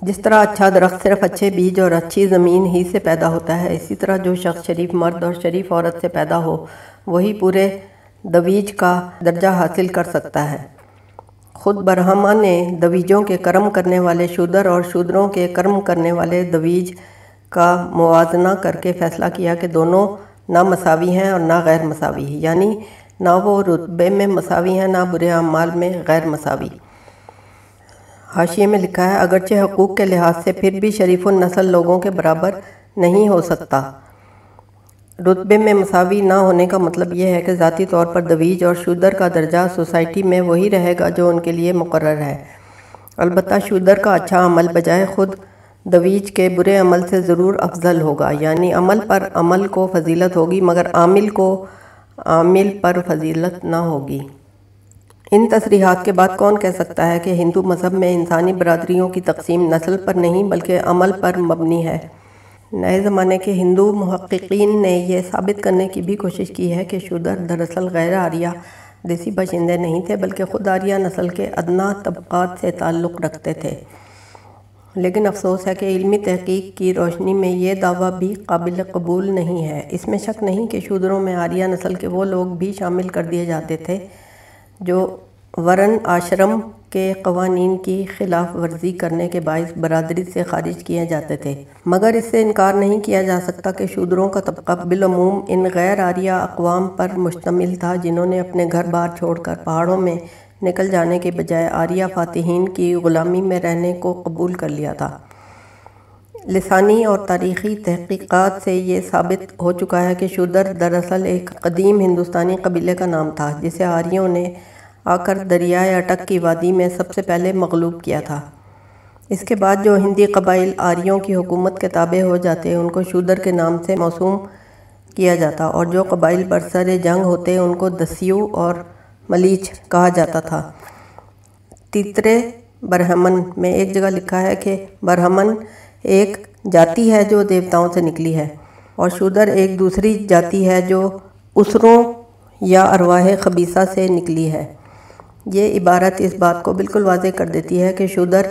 جس طرح اچھا درخت صرف اچھے بیج اور اچھی زمین ہی سے پیدا ہوتا ہے، اسی طرح جو شخص شریف مرد اور شریف عورت سے پیدا ہو، وہی پورے دویج کا درجہ حاصل کر سکتا ہے۔ خود برہمہ نے دویجوں کے کرم کرنے والے شودر اور شودروں کے کرم کرنے والے دویج کا موازنہ کر کے فیصلہ کیا کہ دونوں نہ مساوی ہیں اور نہ غیر مساوی یعنی نہ وہ رتبے میں مساوی ہیں، نہ برے اعمال میں غیر مساوی۔ حاشیے میں لکھا ہے، اگرچہ حقوق کے لحاظ سے پھر بھی شریف النسل لوگوں کے برابر نہیں ہو سکتا۔ رتبے میں مساوی نہ ہونے کا مطلب یہ ہے کہ ذاتی طور پر دویج اور شودر کا درجہ سوسائٹی میں وہی رہے گا جو ان کے لیے مقرر ہے۔ البتہ شودر کا اچھا عمل بجائے خود دویج کے برے عمل سے ضرور افضل ہوگا یعنی عمل پر عمل کو فضیلت ہوگی، مگر عامل کو عامل پر فضیلت نہ ہوگی۔ ان تصریحات کے بعد کون کہہ سکتا ہے کہ ہندو مذہب میں انسانی برادریوں کی تقسیم نسل پر نہیں بلکہ عمل پر مبنی ہے۔ نئے زمانے کے ہندو محققین نے یہ ثابت کرنے کی بھی کوشش کی ہے کہ شودر دراصل غیر آریہ دیسی باشندے نہیں تھے بلکہ خود آریہ نسل کے ادنا طبقات سے تعلق رکھتے تھے۔ لیکن افسوس ہے کہ علمی تحقیق کی روشنی میں یہ دعویٰ بھی قابل قبول نہیں ہے۔ اس میں شک نہیں کہ شودروں میں آریہ نسل کے وہ لوگ بھی شامل کر دیے جاتے تھے۔ جو ورن آشرم کے قوانین کی خلاف ورزی کرنے کے باعث برادری سے خارج کیے جاتے تھے۔ مگر اس سے انکار نہیں کیا جا سکتا کہ شودروں کا طبقہ بالعموم ان غیر آریہ اقوام پر مشتمل تھا جنہوں نے اپنے گھر بار چھوڑ کر پہاڑوں میں نکل جانے کے بجائے آریہ فاتحین کی غلامی میں رہنے کو قبول کر لیا تھا۔ لسانی اور تاریخی تحقیقات سے یہ ثابت ہو چکا ہے کہ شودر دراصل ایک قدیم ہندوستانی قبیلے کا نام تھا، جسے آریوں نے آ کر دریائے اٹک کی وادی میں سب سے پہلے مغلوب کیا تھا۔ اس کے بعد جو ہندی قبائل آریوں کی حکومت کے تابع ہو جاتے، ان کو شودر کے نام سے موسوم کیا جاتا اور جو قبائل برسر جنگ ہوتے، ان کو دسیو اور ملیچ کہا جاتا تھا۔ تیترے برہمن میں ایک جگہ لکھا ہے کہ برہمن ایک جاتی ہے جو دیوتاؤں سے نکلی ہے اور شودر ایک دوسری جاتی ہے جو اسروں یا ارواح خبیصہ سے نکلی ہے۔ یہ عبارت اس بات کو بالکل واضح کر دیتی ہے کہ شودر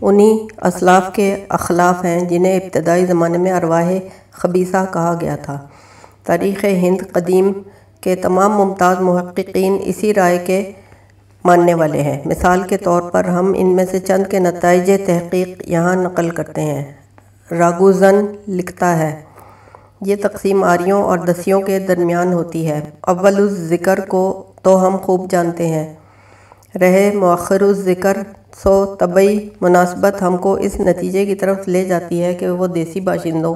انہی اسلاف کے اخلاف ہیں جنہیں ابتدائی زمانے میں ارواح خبیصہ کہا گیا تھا۔ تاریخ ہند قدیم کے تمام ممتاز محققین اسی رائے کے ماننے والے ہیں۔ مثال کے طور پر ہم ان میں سے چند کے نتائج تحقیق یہاں نقل کرتے ہیں۔ راگوزن لکھتا ہے، یہ تقسیم آریوں اور دسیوں کے درمیان ہوتی ہے۔ اول الذکر کو تو ہم خوب جانتے ہیں۔ رہے، مؤخر الذکر سو طبعی مناسبت ہم کو اس نتیجے کی طرف لے جاتی ہے کہ وہ دیسی باشندوں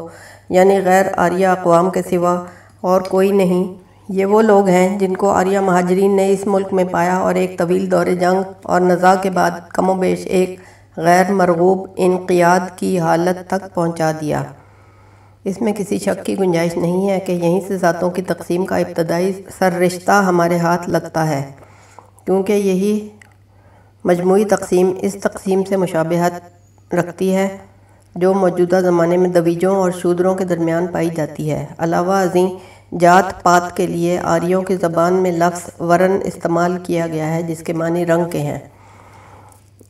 یعنی غیر آریہ اقوام کے سوا اور کوئی نہیں۔ یہ وہ لوگ ہیں جن کو آریہ مہاجرین نے اس ملک میں پایا اور ایک طویل دور جنگ اور نزا کے بعد کم و بیش ایک غیر مرغوب انقیاد کی حالت تک پہنچا دیا۔ اس میں کسی شک کی گنجائش نہیں ہے کہ یہیں سے ذاتوں کی تقسیم کا ابتدائی سر رشتہ ہمارے ہاتھ لگتا ہے۔ کیونکہ یہی مجموعی تقسیم اس تقسیم سے مشابہت رکھتی ہے، جو موجودہ زمانے میں دویجوں اور شودروں کے درمیان پائی جاتی ہے۔ علاوہ ازیں، جات پات کے لیے آریوں کی زبان میں لفظ ورن استعمال کیا گیا ہے، جس کے معنی رنگ کے ہیں۔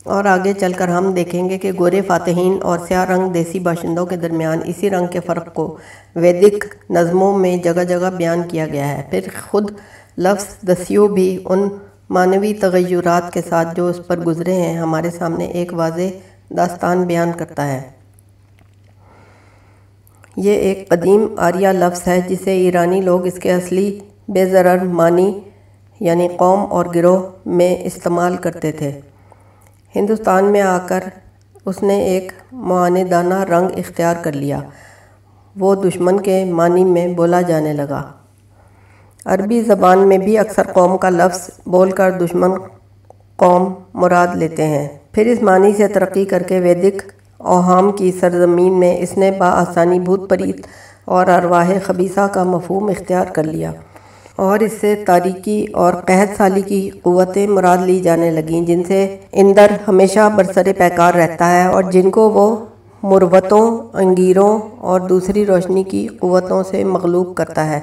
اور آگے چل کر ہم دیکھیں گے کہ گورے فاتحین اور سیاہ رنگ دیسی باشندوں کے درمیان اسی رنگ کے فرق کو ویدک نظموں میں جگہ جگہ بیان کیا گیا ہے۔ پھر خود لفظ دسیو بھی ان معنوی تغیرات کے ساتھ جو اس پر گزرے ہیں، ہمارے سامنے ایک واضح داستان بیان کرتا ہے۔ یہ ایک قدیم آریہ لفظ ہے، جسے ایرانی لوگ اس کے اصلی بے ضرر معنی یعنی قوم اور گروہ میں استعمال کرتے تھے۔ ہندوستان میں آ کر اس نے ایک معاندانہ رنگ اختیار کر لیا۔ وہ دشمن کے معنی میں بولا جانے لگا۔ عربی زبان میں بھی اکثر قوم کا لفظ بول کر دشمن قوم مراد لیتے ہیں۔ پھر اس معنی سے ترقی کر کے ویدک اوہام کی سرزمین میں اس نے آسانی بھوت پریت اور ارواح خبیصہ کا مفہوم اختیار کر لیا اور اس سے تاریکی اور قحط سالی کی قوتیں مراد لی جانے لگیں، جن سے اندر ہمیشہ برسر پیکار رہتا ہے اور جن کو وہ مروتوں، انگیروں اور دوسری روشنی کی قوتوں سے مغلوب کرتا ہے۔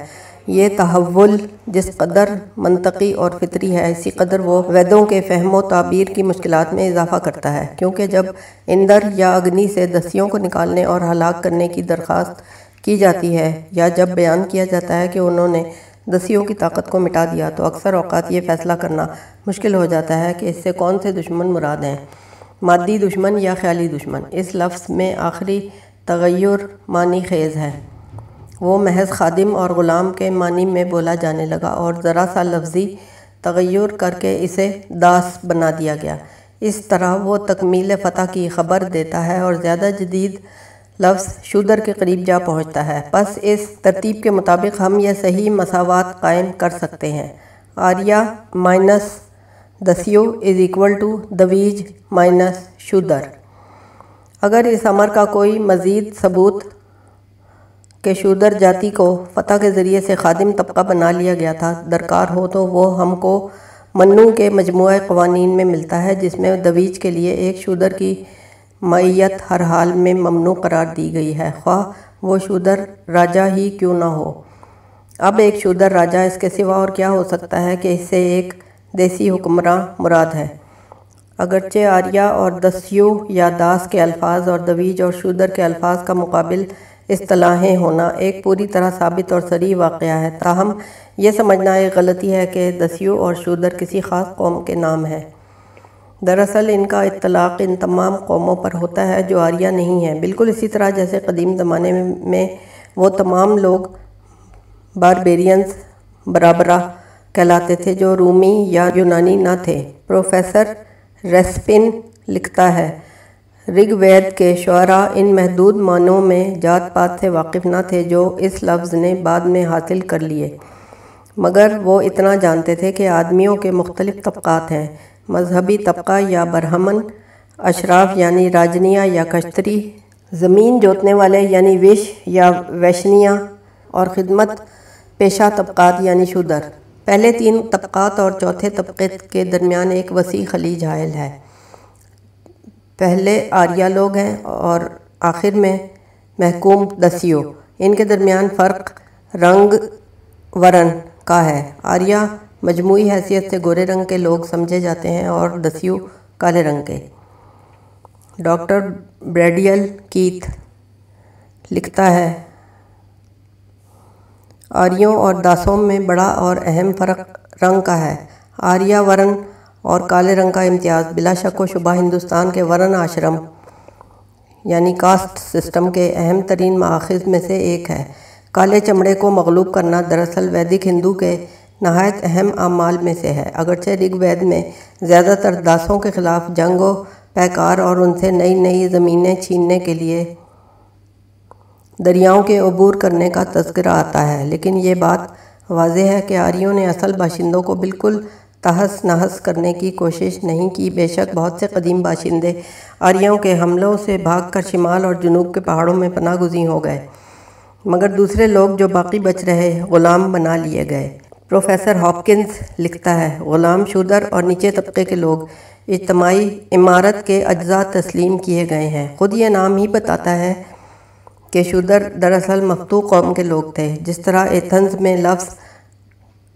یہ تحول جس قدر منطقی اور فطری ہے، اسی قدر وہ ویدوں کے فہم و تعبیر کی مشکلات میں اضافہ کرتا ہے۔ کیونکہ جب اندر یا اگنی سے دسیوں کو نکالنے اور ہلاک کرنے کی درخواست کی جاتی ہے یا جب بیان کیا جاتا ہے کہ انہوں نے دسیوں کی طاقت کو مٹا دیا، تو اکثر اوقات یہ فیصلہ کرنا مشکل ہو جاتا ہے کہ اس سے کون سے دشمن مراد ہیں۔ مادی دشمن یا خیالی دشمن؟ اس لفظ میں آخری تغیر معنی خیز ہے۔ وہ محض خادم اور غلام کے معنی میں بولا جانے لگا اور ذرا سا لفظی تغیر کر کے اسے داس بنا دیا گیا۔ اس طرح وہ تکمیل فتح کی خبر دیتا ہے اور زیادہ جدید لفظ شودر کے قریب جا پہنچتا ہے۔ پس اس ترتیب کے مطابق ہم یہ صحیح مساوات قائم کر سکتے ہیں۔ Arya minus Dasyu is equal to Dvija minus Shudra. اگر اس امر کا کوئی مزید ثبوت کہ شودر جاتی کو فتح کے ذریعے سے خادم طبقہ بنا لیا گیا تھا۔ درکار ہو تو وہ ہم کو منو کے مجموعہ قوانین میں ملتا ہے، جس میں دویج کے لیے ایک شودر کی معیت ہر حال میں ممنوع قرار دی گئی ہے۔ خواہ وہ شودر راجہ ہی کیوں نہ ہو۔ اب ایک شودر راجہ اس کے سوا اور کیا ہو سکتا ہے کہ اس سے ایک دیسی حکمراں مراد ہے؟ اگرچہ آریہ اور دسیو یا داس کے الفاظ اور دویج اور شودر کے الفاظ کا مقابل اصطلاحیں ہونا ایک پوری طرح ثابت اور سریح واقعہ ہے۔ تاہم، یہ سمجھنا ایک غلطی ہے کہ دسیو اور شودر کسی خاص قوم کے نام ہیں۔ دراصل، ان کا اطلاق ان تمام قوموں پر ہوتا ہے جو آریہ نہیں ہیں۔ بالکل اسی طرح جیسے قدیم زمانے میں وہ تمام لوگ باربیرینز برابرہ کہلاتے تھے جو رومی یا یونانی نہ تھے۔ پروفیسر ریسپن لکھتا ہے رگ وید کے شعراء ان محدود معنوں میں جات پات سے واقف نہ تھے جو اس لفظ نے بعد میں حاصل کر لیے۔ مگر وہ اتنا جانتے تھے کہ آدمیوں کے مختلف طبقات ہیں، مذہبی طبقہ یا برہمن، اشراف یعنی راجنیا یا کشتری، زمین جوتنے والے یعنی وش یا ویشنیا اور خدمت پیشہ طبقات یعنی شودر۔ پہلے تین طبقات اور چوتھے طبقے کے درمیان ایک وسیع خلیج حائل ہے۔ پہلے آریہ لوگ ہیں اور آخر میں محکوم دسیو ان کے درمیان فرق رنگ ورن کا ہے۔ آریہ مجموعی حیثیت سے گورے رنگ کے لوگ سمجھے جاتے ہیں اور دسیو کالے رنگ کے۔ ڈاکٹر بریڈیل کیت لکھتا ہے، آریوں اور داسوں میں بڑا اور اہم فرق رنگ کا ہے۔ آریہ ورن اور کالے رنگ کا امتیاز، بلا شک و شبہ ہندوستان کے ورن آشرم یعنی کاسٹ سسٹم کے اہم ترین ماخذ میں سے ایک ہے۔ کالے چمڑے کو مغلوب کرنا دراصل ویدک ہندو کے نہایت اہم اعمال میں سے ہے۔ اگرچہ رگ وید میں زیادہ تر داسوں کے خلاف جنگ و پیکار اور ان سے نئی نئی زمینیں چھیننے کے لیے دریاؤں کے عبور کرنے کا تذکرہ آتا ہے، لیکن یہ بات واضح ہے کہ آریوں نے اصل باشندوں کو بالکل تحس نحس کرنے کی کوشش نہیں کی۔ بے شک بہت سے قدیم باشندے آریوں کے حملوں سے بھاگ کر شمال اور جنوب کے پہاڑوں میں پناہ گزین ہو گئے۔ مگر دوسرے لوگ جو باقی بچ رہے، غلام بنا لیے گئے۔ پروفیسر ہاپکنز لکھتا ہے، غلام شودر اور نیچے طبقے کے لوگ اجتماعی عمارت کے اجزاء تسلیم کیے گئے ہیں۔ خود یہ نام ہی بتاتا ہے کہ شودر دراصل مفتو قوم کے لوگ تھے، جس طرح ایتھنز میں لفظ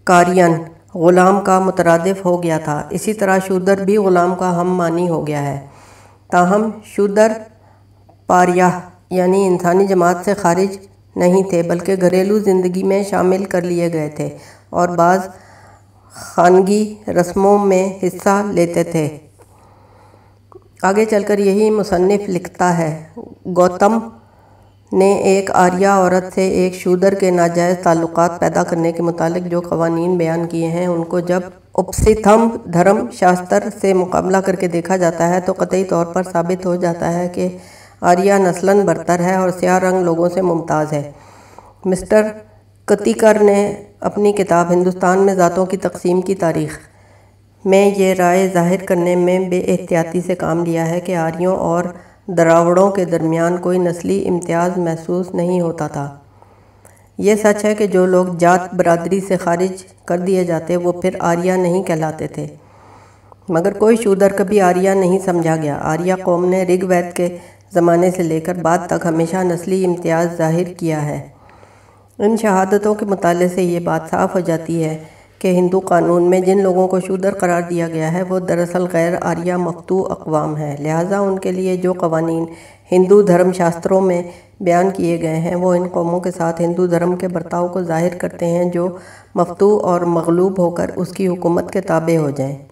کارین غلام کا مترادف ہو گیا تھا۔ اسی طرح شودر بھی غلام کا ہم مانی ہو گیا ہے۔ تاہم، شودر پاریہ یعنی انسانی جماعت سے خارج نہیں تھے، بلکہ گھریلو زندگی میں شامل کر لیے گئے تھے اور بعض خانگی رسموں میں حصہ لیتے تھے۔ آگے چل کر یہی مصنف لکھتا ہے، گوتم نے ایک آریہ عورت سے ایک شودر کے ناجائز تعلقات پیدا کرنے کے متعلق جو قوانین بیان کیے ہیں، ان کو جب اپسیتھم دھرم شاستر سے مقابلہ کر کے دیکھا جاتا ہے تو قطعی طور پر ثابت ہو جاتا ہے کہ آریہ نسلاً برتر ہے اور سیاہ رنگ لوگوں سے ممتاز ہے۔ مسٹر کتیکر نے اپنی کتاب ہندوستان میں ذاتوں کی تقسیم کی تاریخ میں یہ رائے ظاہر کرنے میں بے احتیاطی سے کام لیا ہے کہ آریوں اور دراوڑوں کے درمیان کوئی نسلی امتیاز محسوس نہیں ہوتا تھا۔ یہ سچ ہے کہ جو لوگ جات برادری سے خارج کر دیے جاتے، وہ پھر آریہ نہیں کہلاتے تھے۔ مگر کوئی شودر کبھی آریہ نہیں سمجھا گیا۔ آریہ قوم نے رگ وید کے زمانے سے لے کر بعد تک ہمیشہ نسلی امتیاز ظاہر کیا ہے۔ ان شہادتوں کے مطالعے سے یہ بات صاف ہو جاتی ہے کہ ہندو قانون میں جن لوگوں کو شودر قرار دیا گیا ہے، وہ دراصل غیر آریہ مفتو اقوام ہیں۔ لہٰذا ان کے لیے جو قوانین ہندو دھرم شاستروں میں بیان کیے گئے ہیں، وہ ان قوموں کے ساتھ ہندو دھرم کے برتاؤ کو ظاہر کرتے ہیں جو مفتو اور مغلوب ہو کر اس کی حکومت کے تابع ہو جائیں۔